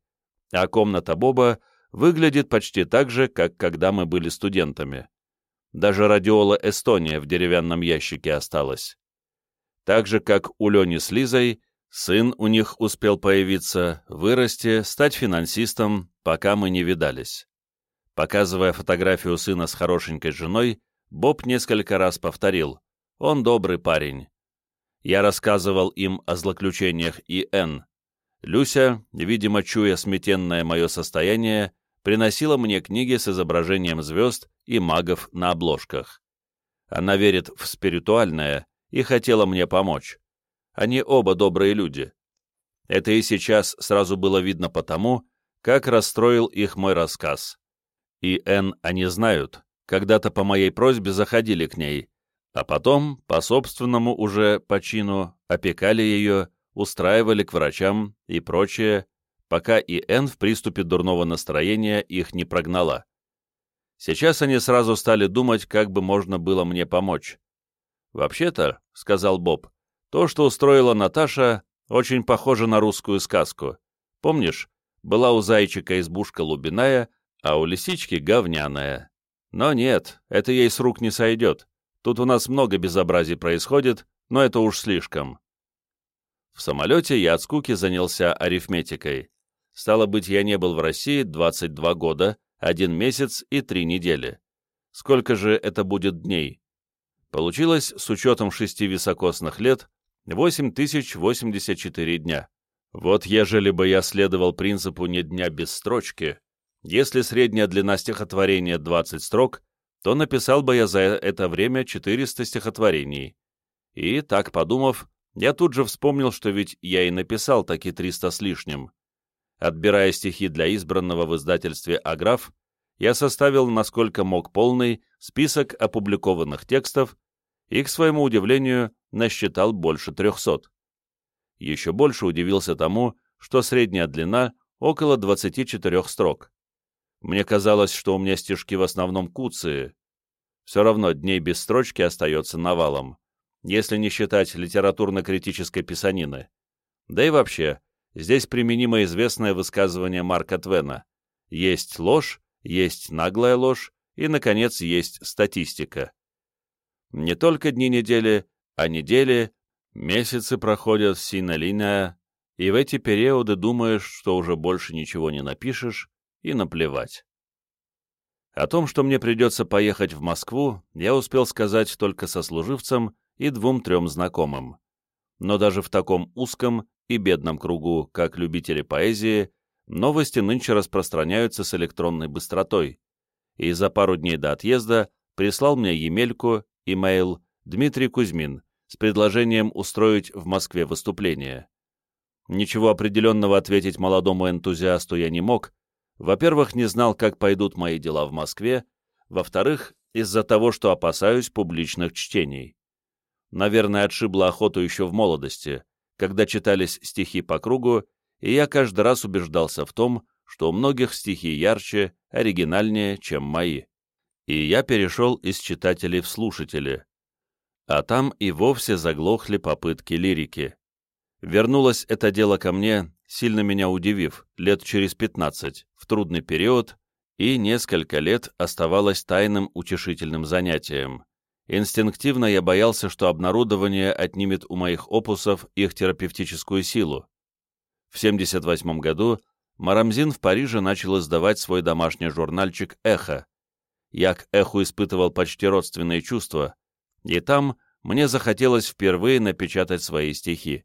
а комната Боба выглядит почти так же, как когда мы были студентами. Даже радиола «Эстония» в деревянном ящике осталась. Так же, как у Лени с Лизой, сын у них успел появиться, вырасти, стать финансистом, пока мы не видались. Показывая фотографию сына с хорошенькой женой, Боб несколько раз повторил «Он добрый парень». Я рассказывал им о злоключениях И.Н. Люся, видимо, чуя сметенное мое состояние, приносила мне книги с изображением звезд и магов на обложках. Она верит в спиритуальное и хотела мне помочь. Они оба добрые люди. Это и сейчас сразу было видно потому, как расстроил их мой рассказ. И Н они знают, когда-то по моей просьбе заходили к ней, а потом, по собственному уже почину, опекали ее, устраивали к врачам и прочее, пока и Н в приступе дурного настроения их не прогнала. Сейчас они сразу стали думать, как бы можно было мне помочь. «Вообще-то», — сказал Боб, — «то, что устроила Наташа, очень похоже на русскую сказку. Помнишь, была у зайчика избушка лубиная, а у лисички говняная. Но нет, это ей с рук не сойдет. Тут у нас много безобразий происходит, но это уж слишком». В самолете я от скуки занялся арифметикой. Стало быть, я не был в России 22 года, один месяц и три недели. Сколько же это будет дней? Получилось, с учетом шести високосных лет, 8084 дня. Вот ежели бы я следовал принципу «не дня без строчки», если средняя длина стихотворения 20 строк, то написал бы я за это время 400 стихотворений. И, так подумав, я тут же вспомнил, что ведь я и написал таки 300 с лишним. Отбирая стихи для избранного в издательстве «Аграф», я составил, насколько мог, полный список опубликованных текстов и, к своему удивлению, насчитал больше трехсот. Еще больше удивился тому, что средняя длина около 24 строк. Мне казалось, что у меня стишки в основном куции. Все равно дней без строчки остается навалом, если не считать литературно-критической писанины. Да и вообще, Здесь применимо известное высказывание Марка Твена. Есть ложь, есть наглая ложь, и, наконец, есть статистика. Не только дни недели, а недели, месяцы проходят синолиния, и в эти периоды думаешь, что уже больше ничего не напишешь, и наплевать. О том, что мне придется поехать в Москву, я успел сказать только сослуживцам и двум-трем знакомым. Но даже в таком узком и бедном кругу, как любители поэзии, новости нынче распространяются с электронной быстротой, и за пару дней до отъезда прислал мне Емельку, имейл Дмитрий Кузьмин с предложением устроить в Москве выступление. Ничего определенного ответить молодому энтузиасту я не мог. Во-первых, не знал, как пойдут мои дела в Москве, во-вторых, из-за того, что опасаюсь публичных чтений. Наверное, отшибла охоту еще в молодости, когда читались стихи по кругу, и я каждый раз убеждался в том, что у многих стихи ярче, оригинальнее, чем мои. И я перешел из читателей в слушатели. А там и вовсе заглохли попытки лирики. Вернулось это дело ко мне, сильно меня удивив, лет через пятнадцать, в трудный период, и несколько лет оставалось тайным утешительным занятием. Инстинктивно я боялся, что обнародование отнимет у моих опусов их терапевтическую силу. В 1978 году Марамзин в Париже начал издавать свой домашний журнальчик «Эхо». Я к «Эху» испытывал почти родственные чувства, и там мне захотелось впервые напечатать свои стихи.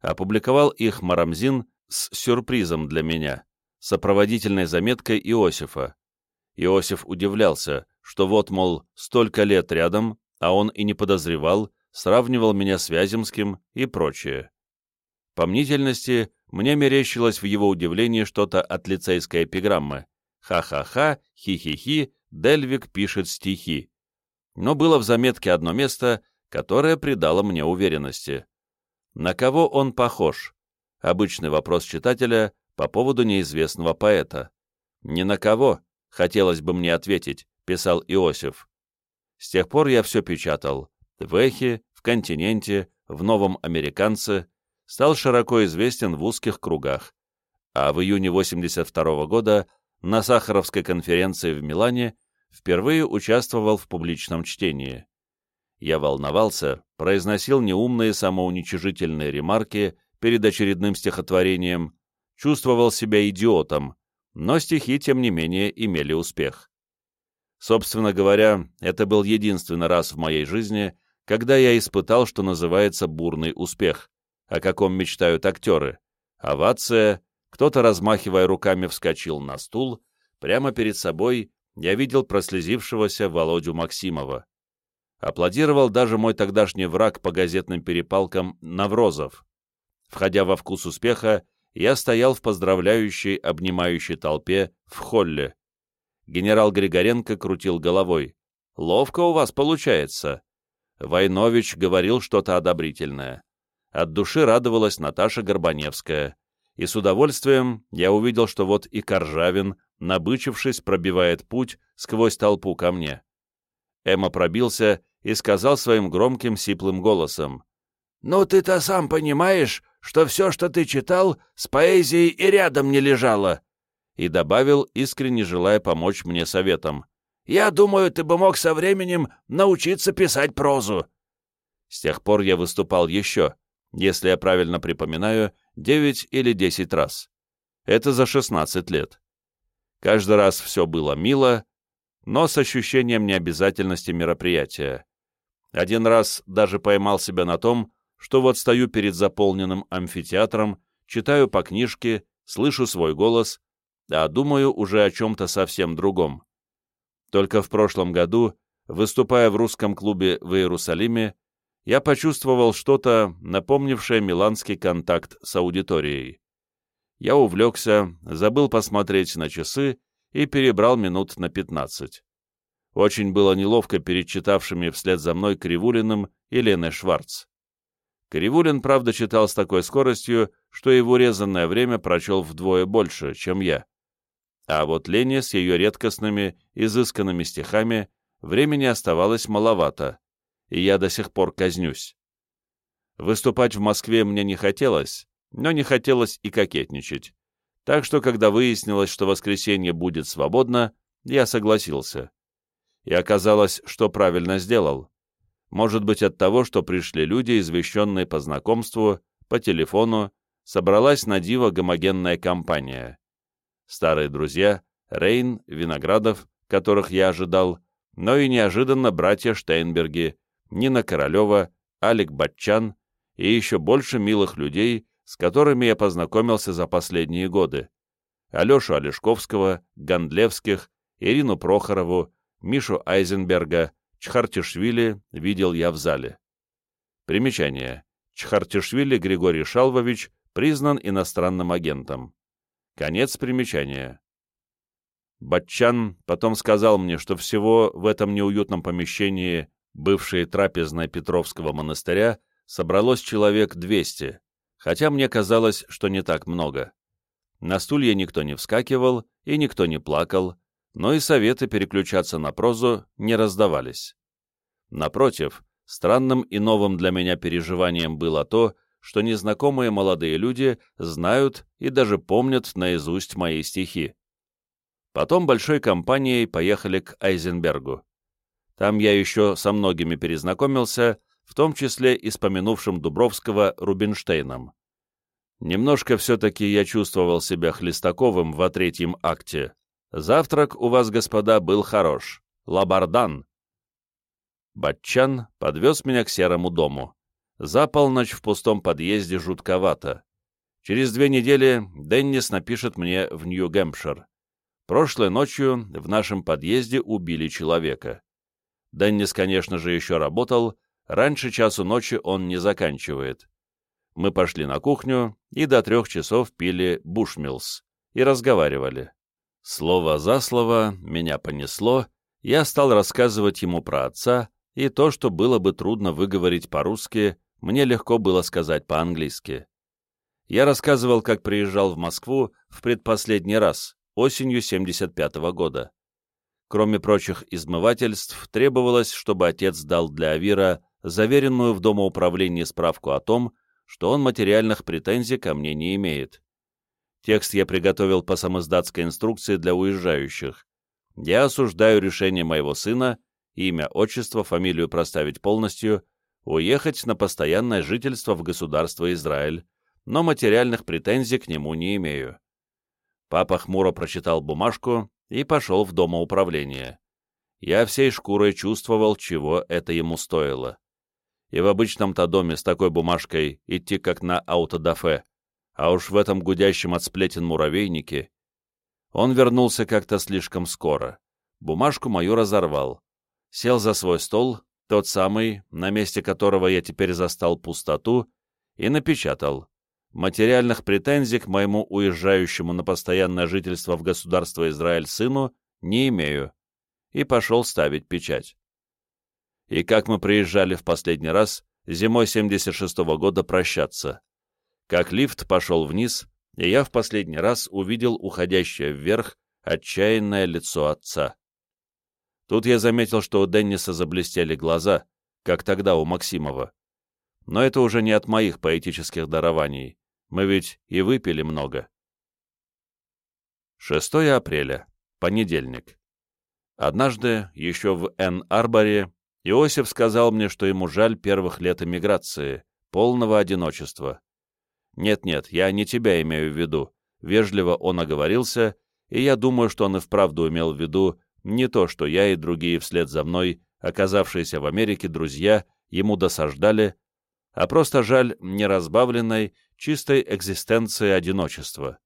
Опубликовал их Марамзин с сюрпризом для меня, сопроводительной заметкой Иосифа. Иосиф удивлялся, что вот, мол, столько лет рядом, а он и не подозревал, сравнивал меня с Вяземским и прочее. По мнительности мне мерещилось в его удивлении что-то от лицейской эпиграммы. Ха-ха-ха, хи-хи-хи, Дельвик пишет стихи. Но было в заметке одно место, которое придало мне уверенности. На кого он похож? Обычный вопрос читателя по поводу неизвестного поэта. «Ни на кого», — хотелось бы мне ответить, — писал Иосиф. С тех пор я все печатал. В «Эхе», в «Континенте», в «Новом американце», стал широко известен в узких кругах, а в июне 82 -го года на Сахаровской конференции в Милане впервые участвовал в публичном чтении. Я волновался, произносил неумные самоуничижительные ремарки перед очередным стихотворением, чувствовал себя идиотом, но стихи, тем не менее, имели успех. Собственно говоря, это был единственный раз в моей жизни, когда я испытал, что называется бурный успех о каком мечтают актеры. Овация, кто-то, размахивая руками, вскочил на стул, прямо перед собой я видел прослезившегося Володю Максимова. Аплодировал даже мой тогдашний враг по газетным перепалкам Наврозов. Входя во вкус успеха, я стоял в поздравляющей, обнимающей толпе в холле. Генерал Григоренко крутил головой. «Ловко у вас получается». Войнович говорил что-то одобрительное. От души радовалась Наташа Горбаневская. И с удовольствием я увидел, что вот и Коржавин, набычившись, пробивает путь сквозь толпу ко мне. Эмма пробился и сказал своим громким сиплым голосом. «Ну ты-то сам понимаешь, что все, что ты читал, с поэзией и рядом не лежало!» И добавил, искренне желая помочь мне советом. «Я думаю, ты бы мог со временем научиться писать прозу!» С тех пор я выступал еще, если я правильно припоминаю, 9 или 10 раз. Это за 16 лет. Каждый раз все было мило, но с ощущением необязательности мероприятия. Один раз даже поймал себя на том, что вот стою перед заполненным амфитеатром, читаю по книжке, слышу свой голос, а думаю уже о чем-то совсем другом. Только в прошлом году, выступая в русском клубе в Иерусалиме, я почувствовал что-то, напомнившее миланский контакт с аудиторией. Я увлекся, забыл посмотреть на часы и перебрал минут на пятнадцать. Очень было неловко перед читавшими вслед за мной Кривулиным и Леной Шварц. Кривулин, правда, читал с такой скоростью, что его резанное время прочел вдвое больше, чем я. А вот Лене с ее редкостными, изысканными стихами времени оставалось маловато и я до сих пор казнюсь. Выступать в Москве мне не хотелось, но не хотелось и кокетничать. Так что, когда выяснилось, что воскресенье будет свободно, я согласился. И оказалось, что правильно сделал. Может быть, от того, что пришли люди, извещенные по знакомству, по телефону, собралась на диво гомогенная компания. Старые друзья, Рейн, Виноградов, которых я ожидал, но и неожиданно братья Штейнберги, Нина Королева, Алик Батчан и еще больше милых людей, с которыми я познакомился за последние годы. Алешу Олешковского, Гондлевских, Ирину Прохорову, Мишу Айзенберга, Чхартишвили видел я в зале. Примечание. Чхартишвили Григорий Шалвович признан иностранным агентом. Конец примечания. Батчан потом сказал мне, что всего в этом неуютном помещении бывшей трапезной Петровского монастыря, собралось человек 200, хотя мне казалось, что не так много. На стулья никто не вскакивал и никто не плакал, но и советы переключаться на прозу не раздавались. Напротив, странным и новым для меня переживанием было то, что незнакомые молодые люди знают и даже помнят наизусть мои стихи. Потом большой компанией поехали к Айзенбергу. Там я еще со многими перезнакомился, в том числе и с Дубровского Рубинштейном. Немножко все-таки я чувствовал себя Хлестаковым во третьем акте. Завтрак у вас, господа, был хорош. Лабардан. Батчан подвез меня к серому дому. За полночь в пустом подъезде жутковато. Через две недели Деннис напишет мне в Нью-Гэмпшир. Прошлой ночью в нашем подъезде убили человека. Деннис, конечно же, еще работал, раньше часу ночи он не заканчивает. мы пошли на кухню и до трех часов пили бушмилс и разговаривали. Слово за слово меня понесло, я стал рассказывать ему про отца, и то, что было бы трудно выговорить по-русски, мне легко было сказать по-английски. Я рассказывал, как приезжал в Москву в предпоследний раз, осенью 75 -го года. Кроме прочих измывательств, требовалось, чтобы отец дал для Авира заверенную в домоуправлении справку о том, что он материальных претензий ко мне не имеет. Текст я приготовил по самоздатской инструкции для уезжающих. Я осуждаю решение моего сына, имя, отчество, фамилию проставить полностью, уехать на постоянное жительство в государство Израиль, но материальных претензий к нему не имею. Папа хмуро прочитал бумажку и пошел в домоуправление. Я всей шкурой чувствовал, чего это ему стоило. И в обычном-то доме с такой бумажкой идти как на аутодафе, а уж в этом гудящем от сплетен муравейнике. Он вернулся как-то слишком скоро. Бумажку мою разорвал. Сел за свой стол, тот самый, на месте которого я теперь застал пустоту, и напечатал материальных претензий к моему уезжающему на постоянное жительство в государство Израиль сыну не имею, и пошел ставить печать. И как мы приезжали в последний раз, зимой 76-го года прощаться. Как лифт пошел вниз, и я в последний раз увидел уходящее вверх отчаянное лицо отца. Тут я заметил, что у Денниса заблестели глаза, как тогда у Максимова. Но это уже не от моих поэтических дарований. Мы ведь и выпили много. 6 апреля. Понедельник. Однажды, еще в Эн-Арборе, Иосиф сказал мне, что ему жаль первых лет эмиграции, полного одиночества. «Нет-нет, я не тебя имею в виду», — вежливо он оговорился, и я думаю, что он и вправду имел в виду не то, что я и другие вслед за мной, оказавшиеся в Америке друзья, ему досаждали, а просто жаль неразбавленной, чистой экзистенции одиночества.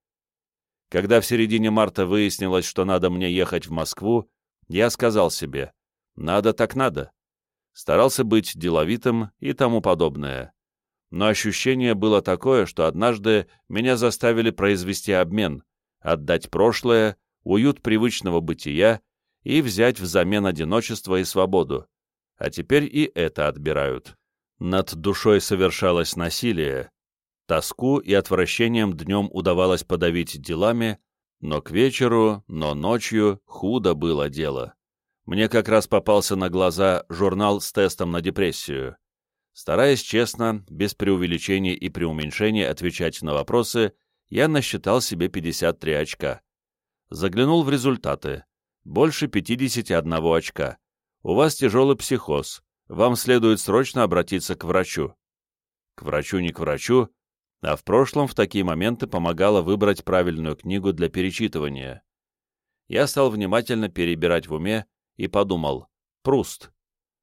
Когда в середине марта выяснилось, что надо мне ехать в Москву, я сказал себе, надо так надо. Старался быть деловитым и тому подобное. Но ощущение было такое, что однажды меня заставили произвести обмен, отдать прошлое, уют привычного бытия и взять взамен одиночество и свободу. А теперь и это отбирают. Над душой совершалось насилие. Тоску и отвращением днем удавалось подавить делами, но к вечеру, но ночью худо было дело. Мне как раз попался на глаза журнал с тестом на депрессию. Стараясь честно, без преувеличений и преуменьшений отвечать на вопросы, я насчитал себе 53 очка. Заглянул в результаты. Больше 51 очка. У вас тяжелый психоз вам следует срочно обратиться к врачу. К врачу не к врачу, а в прошлом в такие моменты помогало выбрать правильную книгу для перечитывания. Я стал внимательно перебирать в уме и подумал, Пруст.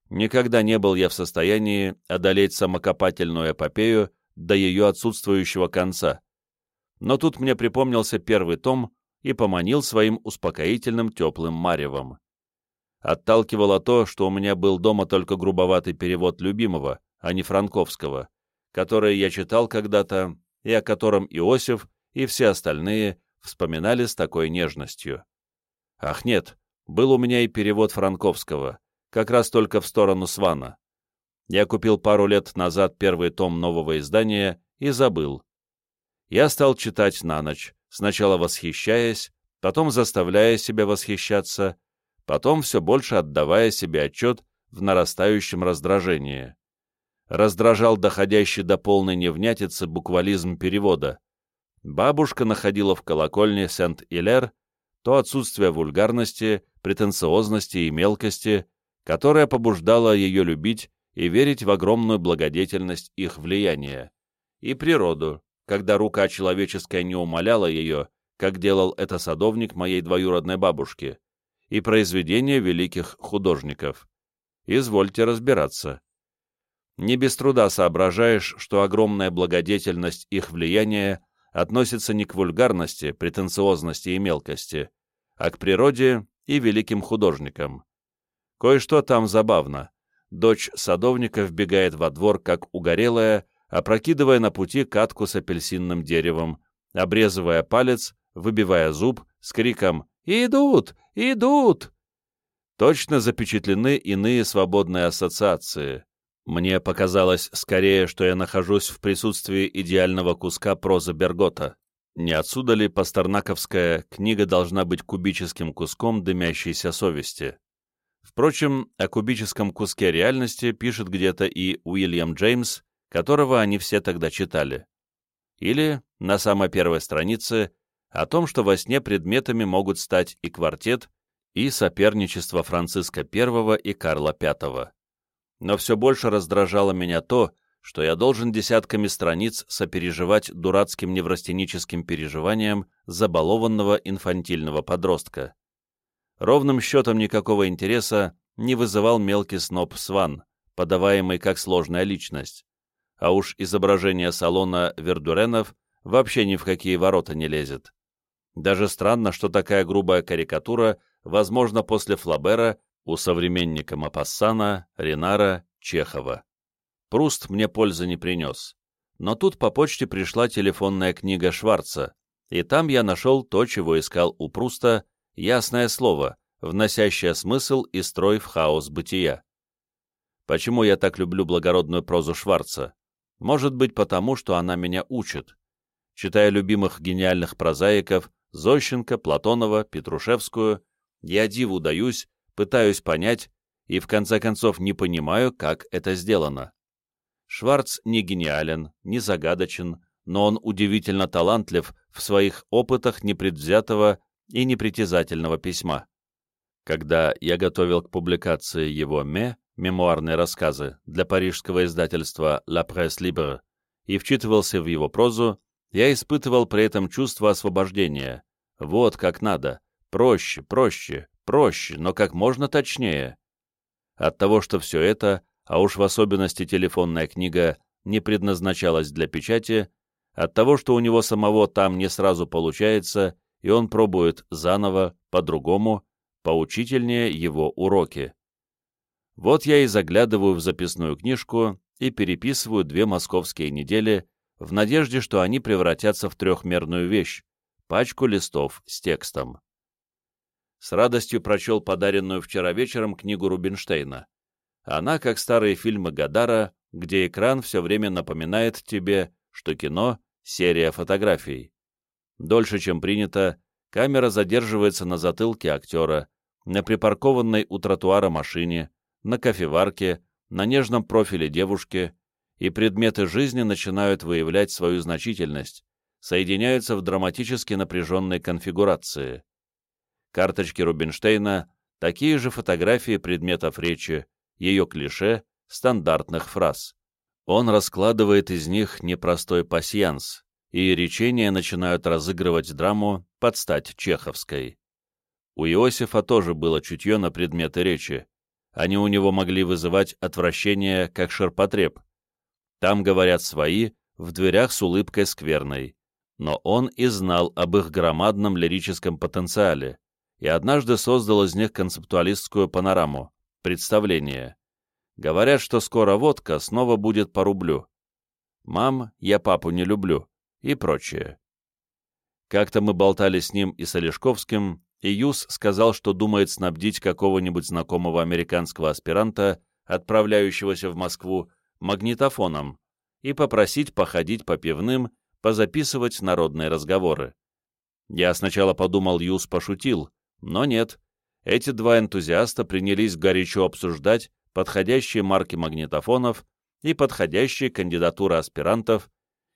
Никогда не был я в состоянии одолеть самокопательную эпопею до ее отсутствующего конца. Но тут мне припомнился первый том и поманил своим успокоительным теплым маревом. Отталкивало то, что у меня был дома только грубоватый перевод любимого, а не франковского, который я читал когда-то и о котором Иосиф и все остальные вспоминали с такой нежностью. Ах нет, был у меня и перевод франковского, как раз только в сторону Свана. Я купил пару лет назад первый том нового издания и забыл. Я стал читать на ночь, сначала восхищаясь, потом заставляя себя восхищаться, потом все больше отдавая себе отчет в нарастающем раздражении. Раздражал доходящий до полной невнятицы буквализм перевода. Бабушка находила в колокольне Сент-Илер то отсутствие вульгарности, претенциозности и мелкости, которое побуждало ее любить и верить в огромную благодетельность их влияния, и природу, когда рука человеческая не умоляла ее, как делал это садовник моей двоюродной бабушки, и произведения великих художников. Извольте разбираться. Не без труда соображаешь, что огромная благодетельность их влияния относится не к вульгарности, претенциозности и мелкости, а к природе и великим художникам. Кое-что там забавно. Дочь садовника вбегает во двор, как угорелая, опрокидывая на пути катку с апельсинным деревом, обрезывая палец, выбивая зуб с криком «Идут! Идут!». Точно запечатлены иные свободные ассоциации. Мне показалось скорее, что я нахожусь в присутствии идеального куска прозы Бергота. Не отсюда ли пастернаковская книга должна быть кубическим куском дымящейся совести? Впрочем, о кубическом куске реальности пишет где-то и Уильям Джеймс, которого они все тогда читали. Или, на самой первой странице, о том, что во сне предметами могут стать и квартет, и соперничество Франциска I и Карла V. Но все больше раздражало меня то, что я должен десятками страниц сопереживать дурацким неврастеническим переживанием забалованного инфантильного подростка. Ровным счетом никакого интереса не вызывал мелкий сноб Сван, подаваемый как сложная личность. А уж изображение салона Вердуренов вообще ни в какие ворота не лезет. Даже странно, что такая грубая карикатура возможна после Флабера у современника Мапассана, Ренара, Чехова. Пруст мне пользы не принес. Но тут по почте пришла телефонная книга Шварца, и там я нашел то, чего искал у Пруста, ясное слово, вносящее смысл и строй в хаос бытия. Почему я так люблю благородную прозу Шварца? Может быть, потому, что она меня учит. Читая любимых гениальных прозаиков Зощенко, Платонова, Петрушевскую, я диву даюсь, пытаюсь понять и в конце концов не понимаю, как это сделано. Шварц не гениален, не загадочен, но он удивительно талантлив в своих опытах непредвзятого и непритязательного письма. Когда я готовил к публикации его «Ме» мемуарные рассказы для парижского издательства «La Presse Libre» и вчитывался в его прозу, я испытывал при этом чувство освобождения. Вот как надо. Проще, проще, проще, но как можно точнее. От того, что все это а уж в особенности телефонная книга не предназначалась для печати, от того, что у него самого там не сразу получается, и он пробует заново, по-другому, поучительнее его уроки. Вот я и заглядываю в записную книжку и переписываю две московские недели в надежде, что они превратятся в трехмерную вещь, пачку листов с текстом. С радостью прочел подаренную вчера вечером книгу Рубинштейна. Она, как старые фильмы Гадара, где экран все время напоминает тебе, что кино — серия фотографий. Дольше, чем принято, камера задерживается на затылке актера, на припаркованной у тротуара машине, на кофеварке, на нежном профиле девушки, и предметы жизни начинают выявлять свою значительность, соединяются в драматически напряженной конфигурации. Карточки Рубинштейна — такие же фотографии предметов речи, ее клише, стандартных фраз. Он раскладывает из них непростой пасьянс, и речения начинают разыгрывать драму под стать чеховской. У Иосифа тоже было чутье на предметы речи. Они у него могли вызывать отвращение, как ширпотреб. Там говорят свои, в дверях с улыбкой скверной. Но он и знал об их громадном лирическом потенциале, и однажды создал из них концептуалистскую панораму, представление. Говорят, что скоро водка снова будет по рублю. Мам, я папу не люблю. И прочее. Как-то мы болтали с ним и с Олешковским, и Юс сказал, что думает снабдить какого-нибудь знакомого американского аспиранта, отправляющегося в Москву, магнитофоном, и попросить походить по пивным, позаписывать народные разговоры. Я сначала подумал, Юс пошутил, но нет, эти два энтузиаста принялись горячо обсуждать подходящие марки магнитофонов и подходящие кандидатуры аспирантов,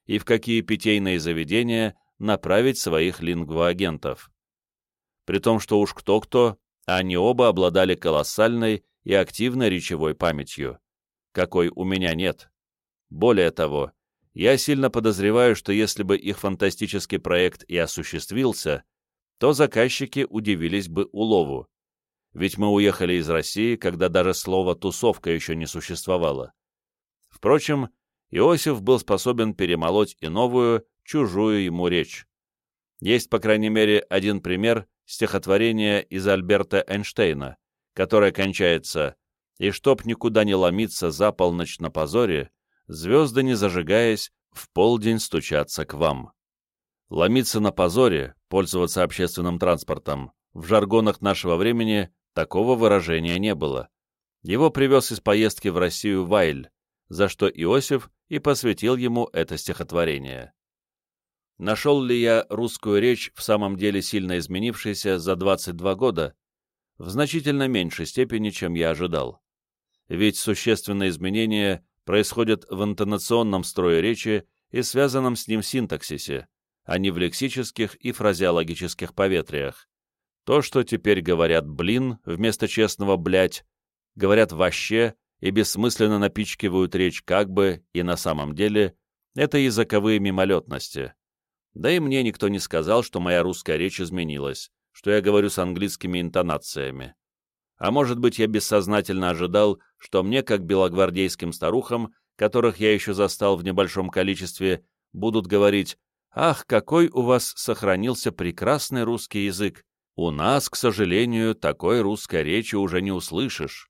и в какие питейные заведения направить своих лингвоагентов. При том, что уж кто-кто, а они оба обладали колоссальной и активной речевой памятью, какой у меня нет. Более того, я сильно подозреваю, что если бы их фантастический проект и осуществился, то заказчики удивились бы улову ведь мы уехали из России, когда даже слово «тусовка» еще не существовало. Впрочем, Иосиф был способен перемолоть и новую, чужую ему речь. Есть, по крайней мере, один пример стихотворения из Альберта Эйнштейна, которое кончается «И чтоб никуда не ломиться за полночь на позоре, звезды, не зажигаясь, в полдень стучатся к вам. Ломиться на позоре, пользоваться общественным транспортом, в жаргонах нашего времени такого выражения не было. Его привез из поездки в Россию Вайль, за что Иосиф и посвятил ему это стихотворение. Нашел ли я русскую речь в самом деле сильно изменившейся за 22 года? В значительно меньшей степени, чем я ожидал. Ведь существенные изменения происходят в интонационном строе речи и связанном с ним синтаксисе, а не в лексических и фразеологических поветриях. То, что теперь говорят «блин» вместо честного «блять», говорят «вообще» и бессмысленно напичкивают речь как бы и на самом деле, это языковые мимолетности. Да и мне никто не сказал, что моя русская речь изменилась, что я говорю с английскими интонациями. А может быть, я бессознательно ожидал, что мне, как белогвардейским старухам, которых я еще застал в небольшом количестве, будут говорить «Ах, какой у вас сохранился прекрасный русский язык! У нас, к сожалению, такой русской речи уже не услышишь».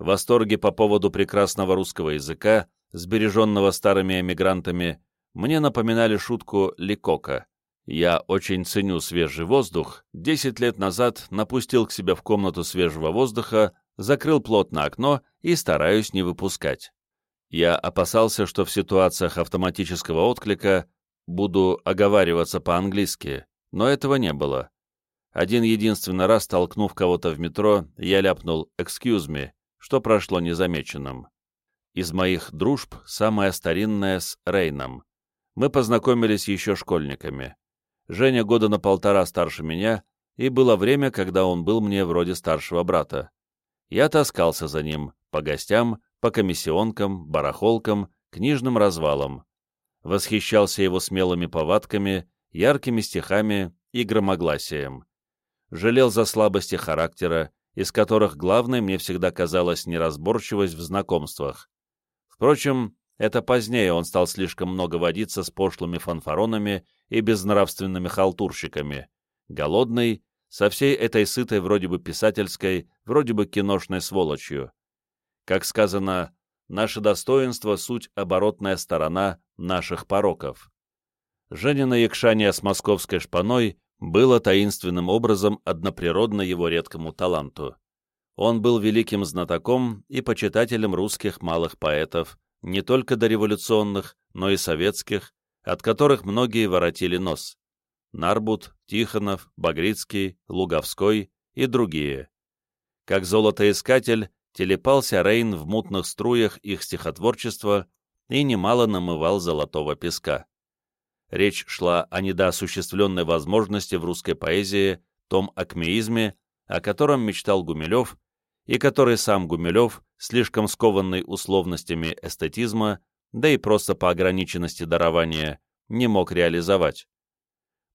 Восторги по поводу прекрасного русского языка, сбереженного старыми эмигрантами, мне напоминали шутку Ликока. Я очень ценю свежий воздух. Десять лет назад напустил к себе в комнату свежего воздуха, закрыл плотно окно и стараюсь не выпускать. Я опасался, что в ситуациях автоматического отклика буду оговариваться по-английски, но этого не было. Один единственный раз, толкнув кого-то в метро, я ляпнул «excuse me», что прошло незамеченным. Из моих дружб самая старинная с Рейном. Мы познакомились еще школьниками. Женя года на полтора старше меня, и было время, когда он был мне вроде старшего брата. Я таскался за ним, по гостям, по комиссионкам, барахолкам, книжным развалам. Восхищался его смелыми повадками, яркими стихами и громогласием. Жалел за слабости характера, из которых главной мне всегда казалась неразборчивость в знакомствах. Впрочем, это позднее он стал слишком много водиться с пошлыми фанфаронами и безнравственными халтурщиками. Голодный, со всей этой сытой вроде бы писательской, вроде бы киношной сволочью. Как сказано, наше достоинство — суть оборотная сторона наших пороков. Женина якшание с московской шпаной было таинственным образом одноприродно его редкому таланту. Он был великим знатоком и почитателем русских малых поэтов, не только дореволюционных, но и советских, от которых многие воротили нос. Нарбут, Тихонов, Багрицкий, Луговской и другие. Как золотоискатель, телепался Рейн в мутных струях их стихотворчества и немало намывал золотого песка. Речь шла о недоосуществленной возможности в русской поэзии, том акмеизме, о котором мечтал Гумилев и который сам Гумилев, слишком скованный условностями эстетизма, да и просто по ограниченности дарования, не мог реализовать.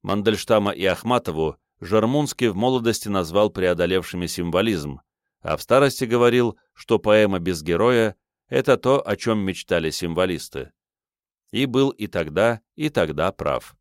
Мандельштама и Ахматову Жармунский в молодости назвал преодолевшими символизм, а в старости говорил, что поэма без героя — это то, о чем мечтали символисты. И был и тогда, и тогда прав.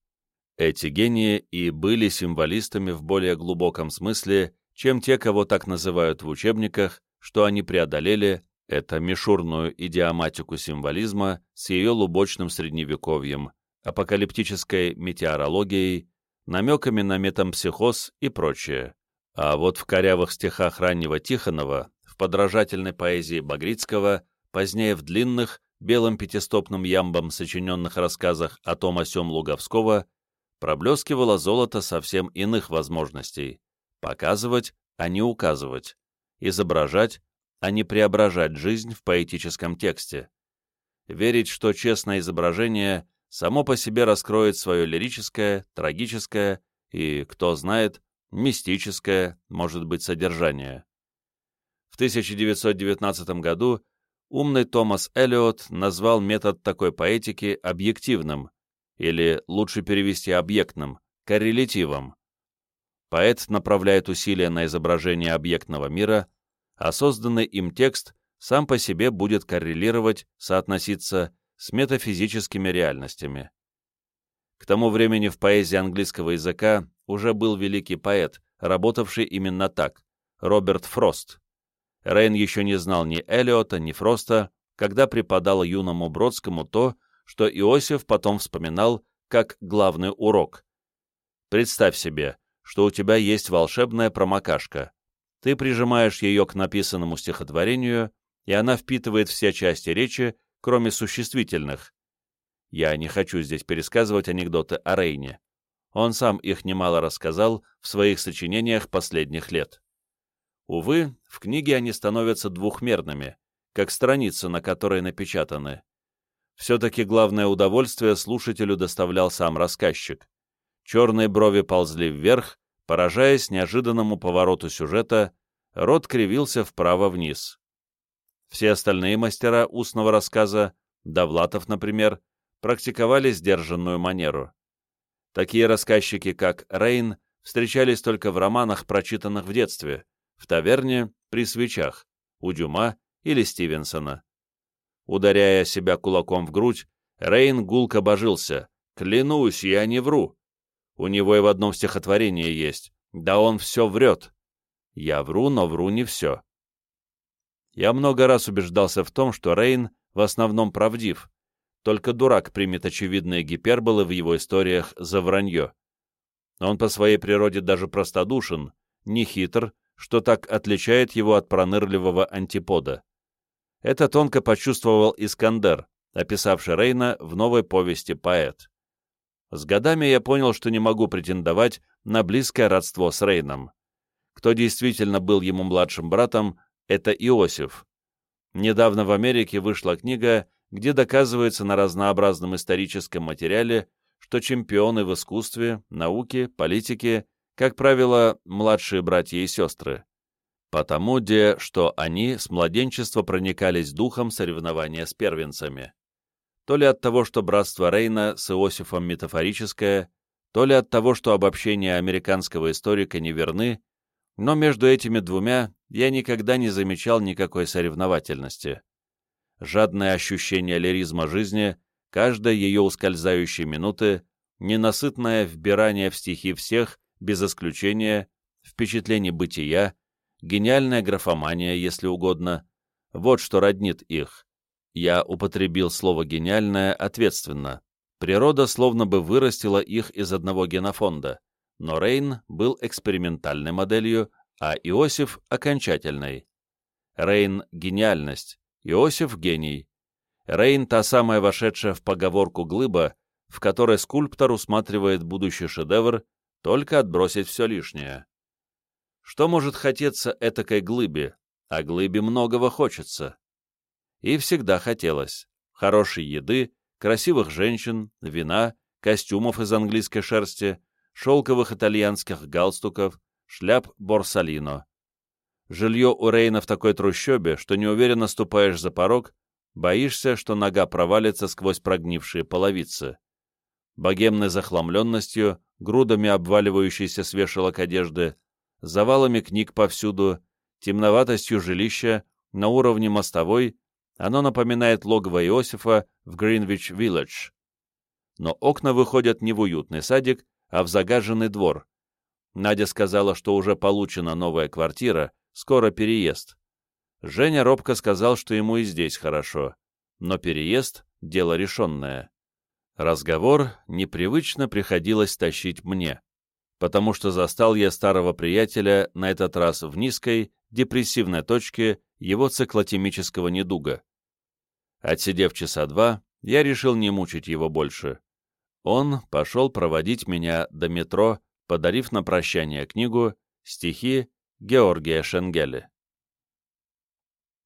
Эти гении и были символистами в более глубоком смысле, чем те, кого так называют в учебниках, что они преодолели это мишурную идиоматику символизма с ее лубочным средневековьем, апокалиптической метеорологией, намеками на метампсихоз и прочее. А вот в корявых стихах раннего Тихонова, в подражательной поэзии Багрицкого, позднее в длинных, белым пятистопным ямбом сочиненных рассказах о том о сём Луговского, проблескивало золото совсем иных возможностей показывать, а не указывать, изображать, а не преображать жизнь в поэтическом тексте. Верить, что честное изображение само по себе раскроет свое лирическое, трагическое и, кто знает, мистическое, может быть, содержание. В 1919 году умный Томас Эллиот назвал метод такой поэтики объективным, или, лучше перевести объектным, коррелятивом. Поэт направляет усилия на изображение объектного мира, а созданный им текст сам по себе будет коррелировать, соотноситься с метафизическими реальностями. К тому времени в поэзии английского языка уже был великий поэт, работавший именно так, Роберт Фрост. Рейн еще не знал ни Эллиота, ни Фроста, когда преподал юному Бродскому то, что Иосиф потом вспоминал как главный урок. Представь себе, что у тебя есть волшебная промокашка. Ты прижимаешь ее к написанному стихотворению, и она впитывает все части речи, кроме существительных. Я не хочу здесь пересказывать анекдоты о Рейне. Он сам их немало рассказал в своих сочинениях последних лет. Увы, в книге они становятся двухмерными, как страницы, на которой напечатаны. Все-таки главное удовольствие слушателю доставлял сам рассказчик. Черные брови ползли вверх, поражаясь неожиданному повороту сюжета, рот кривился вправо-вниз. Все остальные мастера устного рассказа, Довлатов, например, практиковали сдержанную манеру. Такие рассказчики, как Рейн, встречались только в романах, прочитанных в детстве, в таверне, при свечах, у Дюма или Стивенсона. Ударяя себя кулаком в грудь, Рейн гулко божился. «Клянусь, я не вру. У него и в одном стихотворении есть. Да он все врет. Я вру, но вру не все». Я много раз убеждался в том, что Рейн в основном правдив, только дурак примет очевидные гиперболы в его историях за вранье. Он по своей природе даже простодушен, не хитр, что так отличает его от пронырливого антипода. Это тонко почувствовал Искандер, описавший Рейна в новой повести «Поэт». С годами я понял, что не могу претендовать на близкое родство с Рейном. Кто действительно был ему младшим братом, это Иосиф. Недавно в Америке вышла книга, где доказывается на разнообразном историческом материале, что чемпионы в искусстве, науке, политике, как правило, младшие братья и сестры потому де, что они с младенчества проникались духом соревнования с первенцами. То ли от того, что братство Рейна с Иосифом метафорическое, то ли от того, что обобщения американского историка не верны, но между этими двумя я никогда не замечал никакой соревновательности. Жадное ощущение лиризма жизни, каждой ее ускользающей минуты, ненасытное вбирание в стихи всех, без исключения, впечатлений бытия, гениальная графомания, если угодно. Вот что роднит их. Я употребил слово «гениальное» ответственно. Природа словно бы вырастила их из одного генофонда, но Рейн был экспериментальной моделью, а Иосиф — окончательной. Рейн — гениальность, Иосиф — гений. Рейн — та самая вошедшая в поговорку глыба, в которой скульптор усматривает будущий шедевр, только отбросить все лишнее. Что может хотеться этакой глыбе, а глыбе многого хочется? И всегда хотелось. Хорошей еды, красивых женщин, вина, костюмов из английской шерсти, шелковых итальянских галстуков, шляп Борсалино. Жилье у Рейна в такой трущобе, что неуверенно ступаешь за порог, боишься, что нога провалится сквозь прогнившие половицы. Богемной захламленностью, грудами обваливающейся с вешалок одежды, завалами книг повсюду, темноватостью жилища, на уровне мостовой, оно напоминает логово Иосифа в Гринвич-Вилледж. Но окна выходят не в уютный садик, а в загаженный двор. Надя сказала, что уже получена новая квартира, скоро переезд. Женя робко сказал, что ему и здесь хорошо, но переезд — дело решенное. Разговор непривычно приходилось тащить мне потому что застал я старого приятеля на этот раз в низкой, депрессивной точке его циклотемического недуга. Отсидев часа два, я решил не мучить его больше. Он пошел проводить меня до метро, подарив на прощание книгу «Стихи Георгия Шенгеля».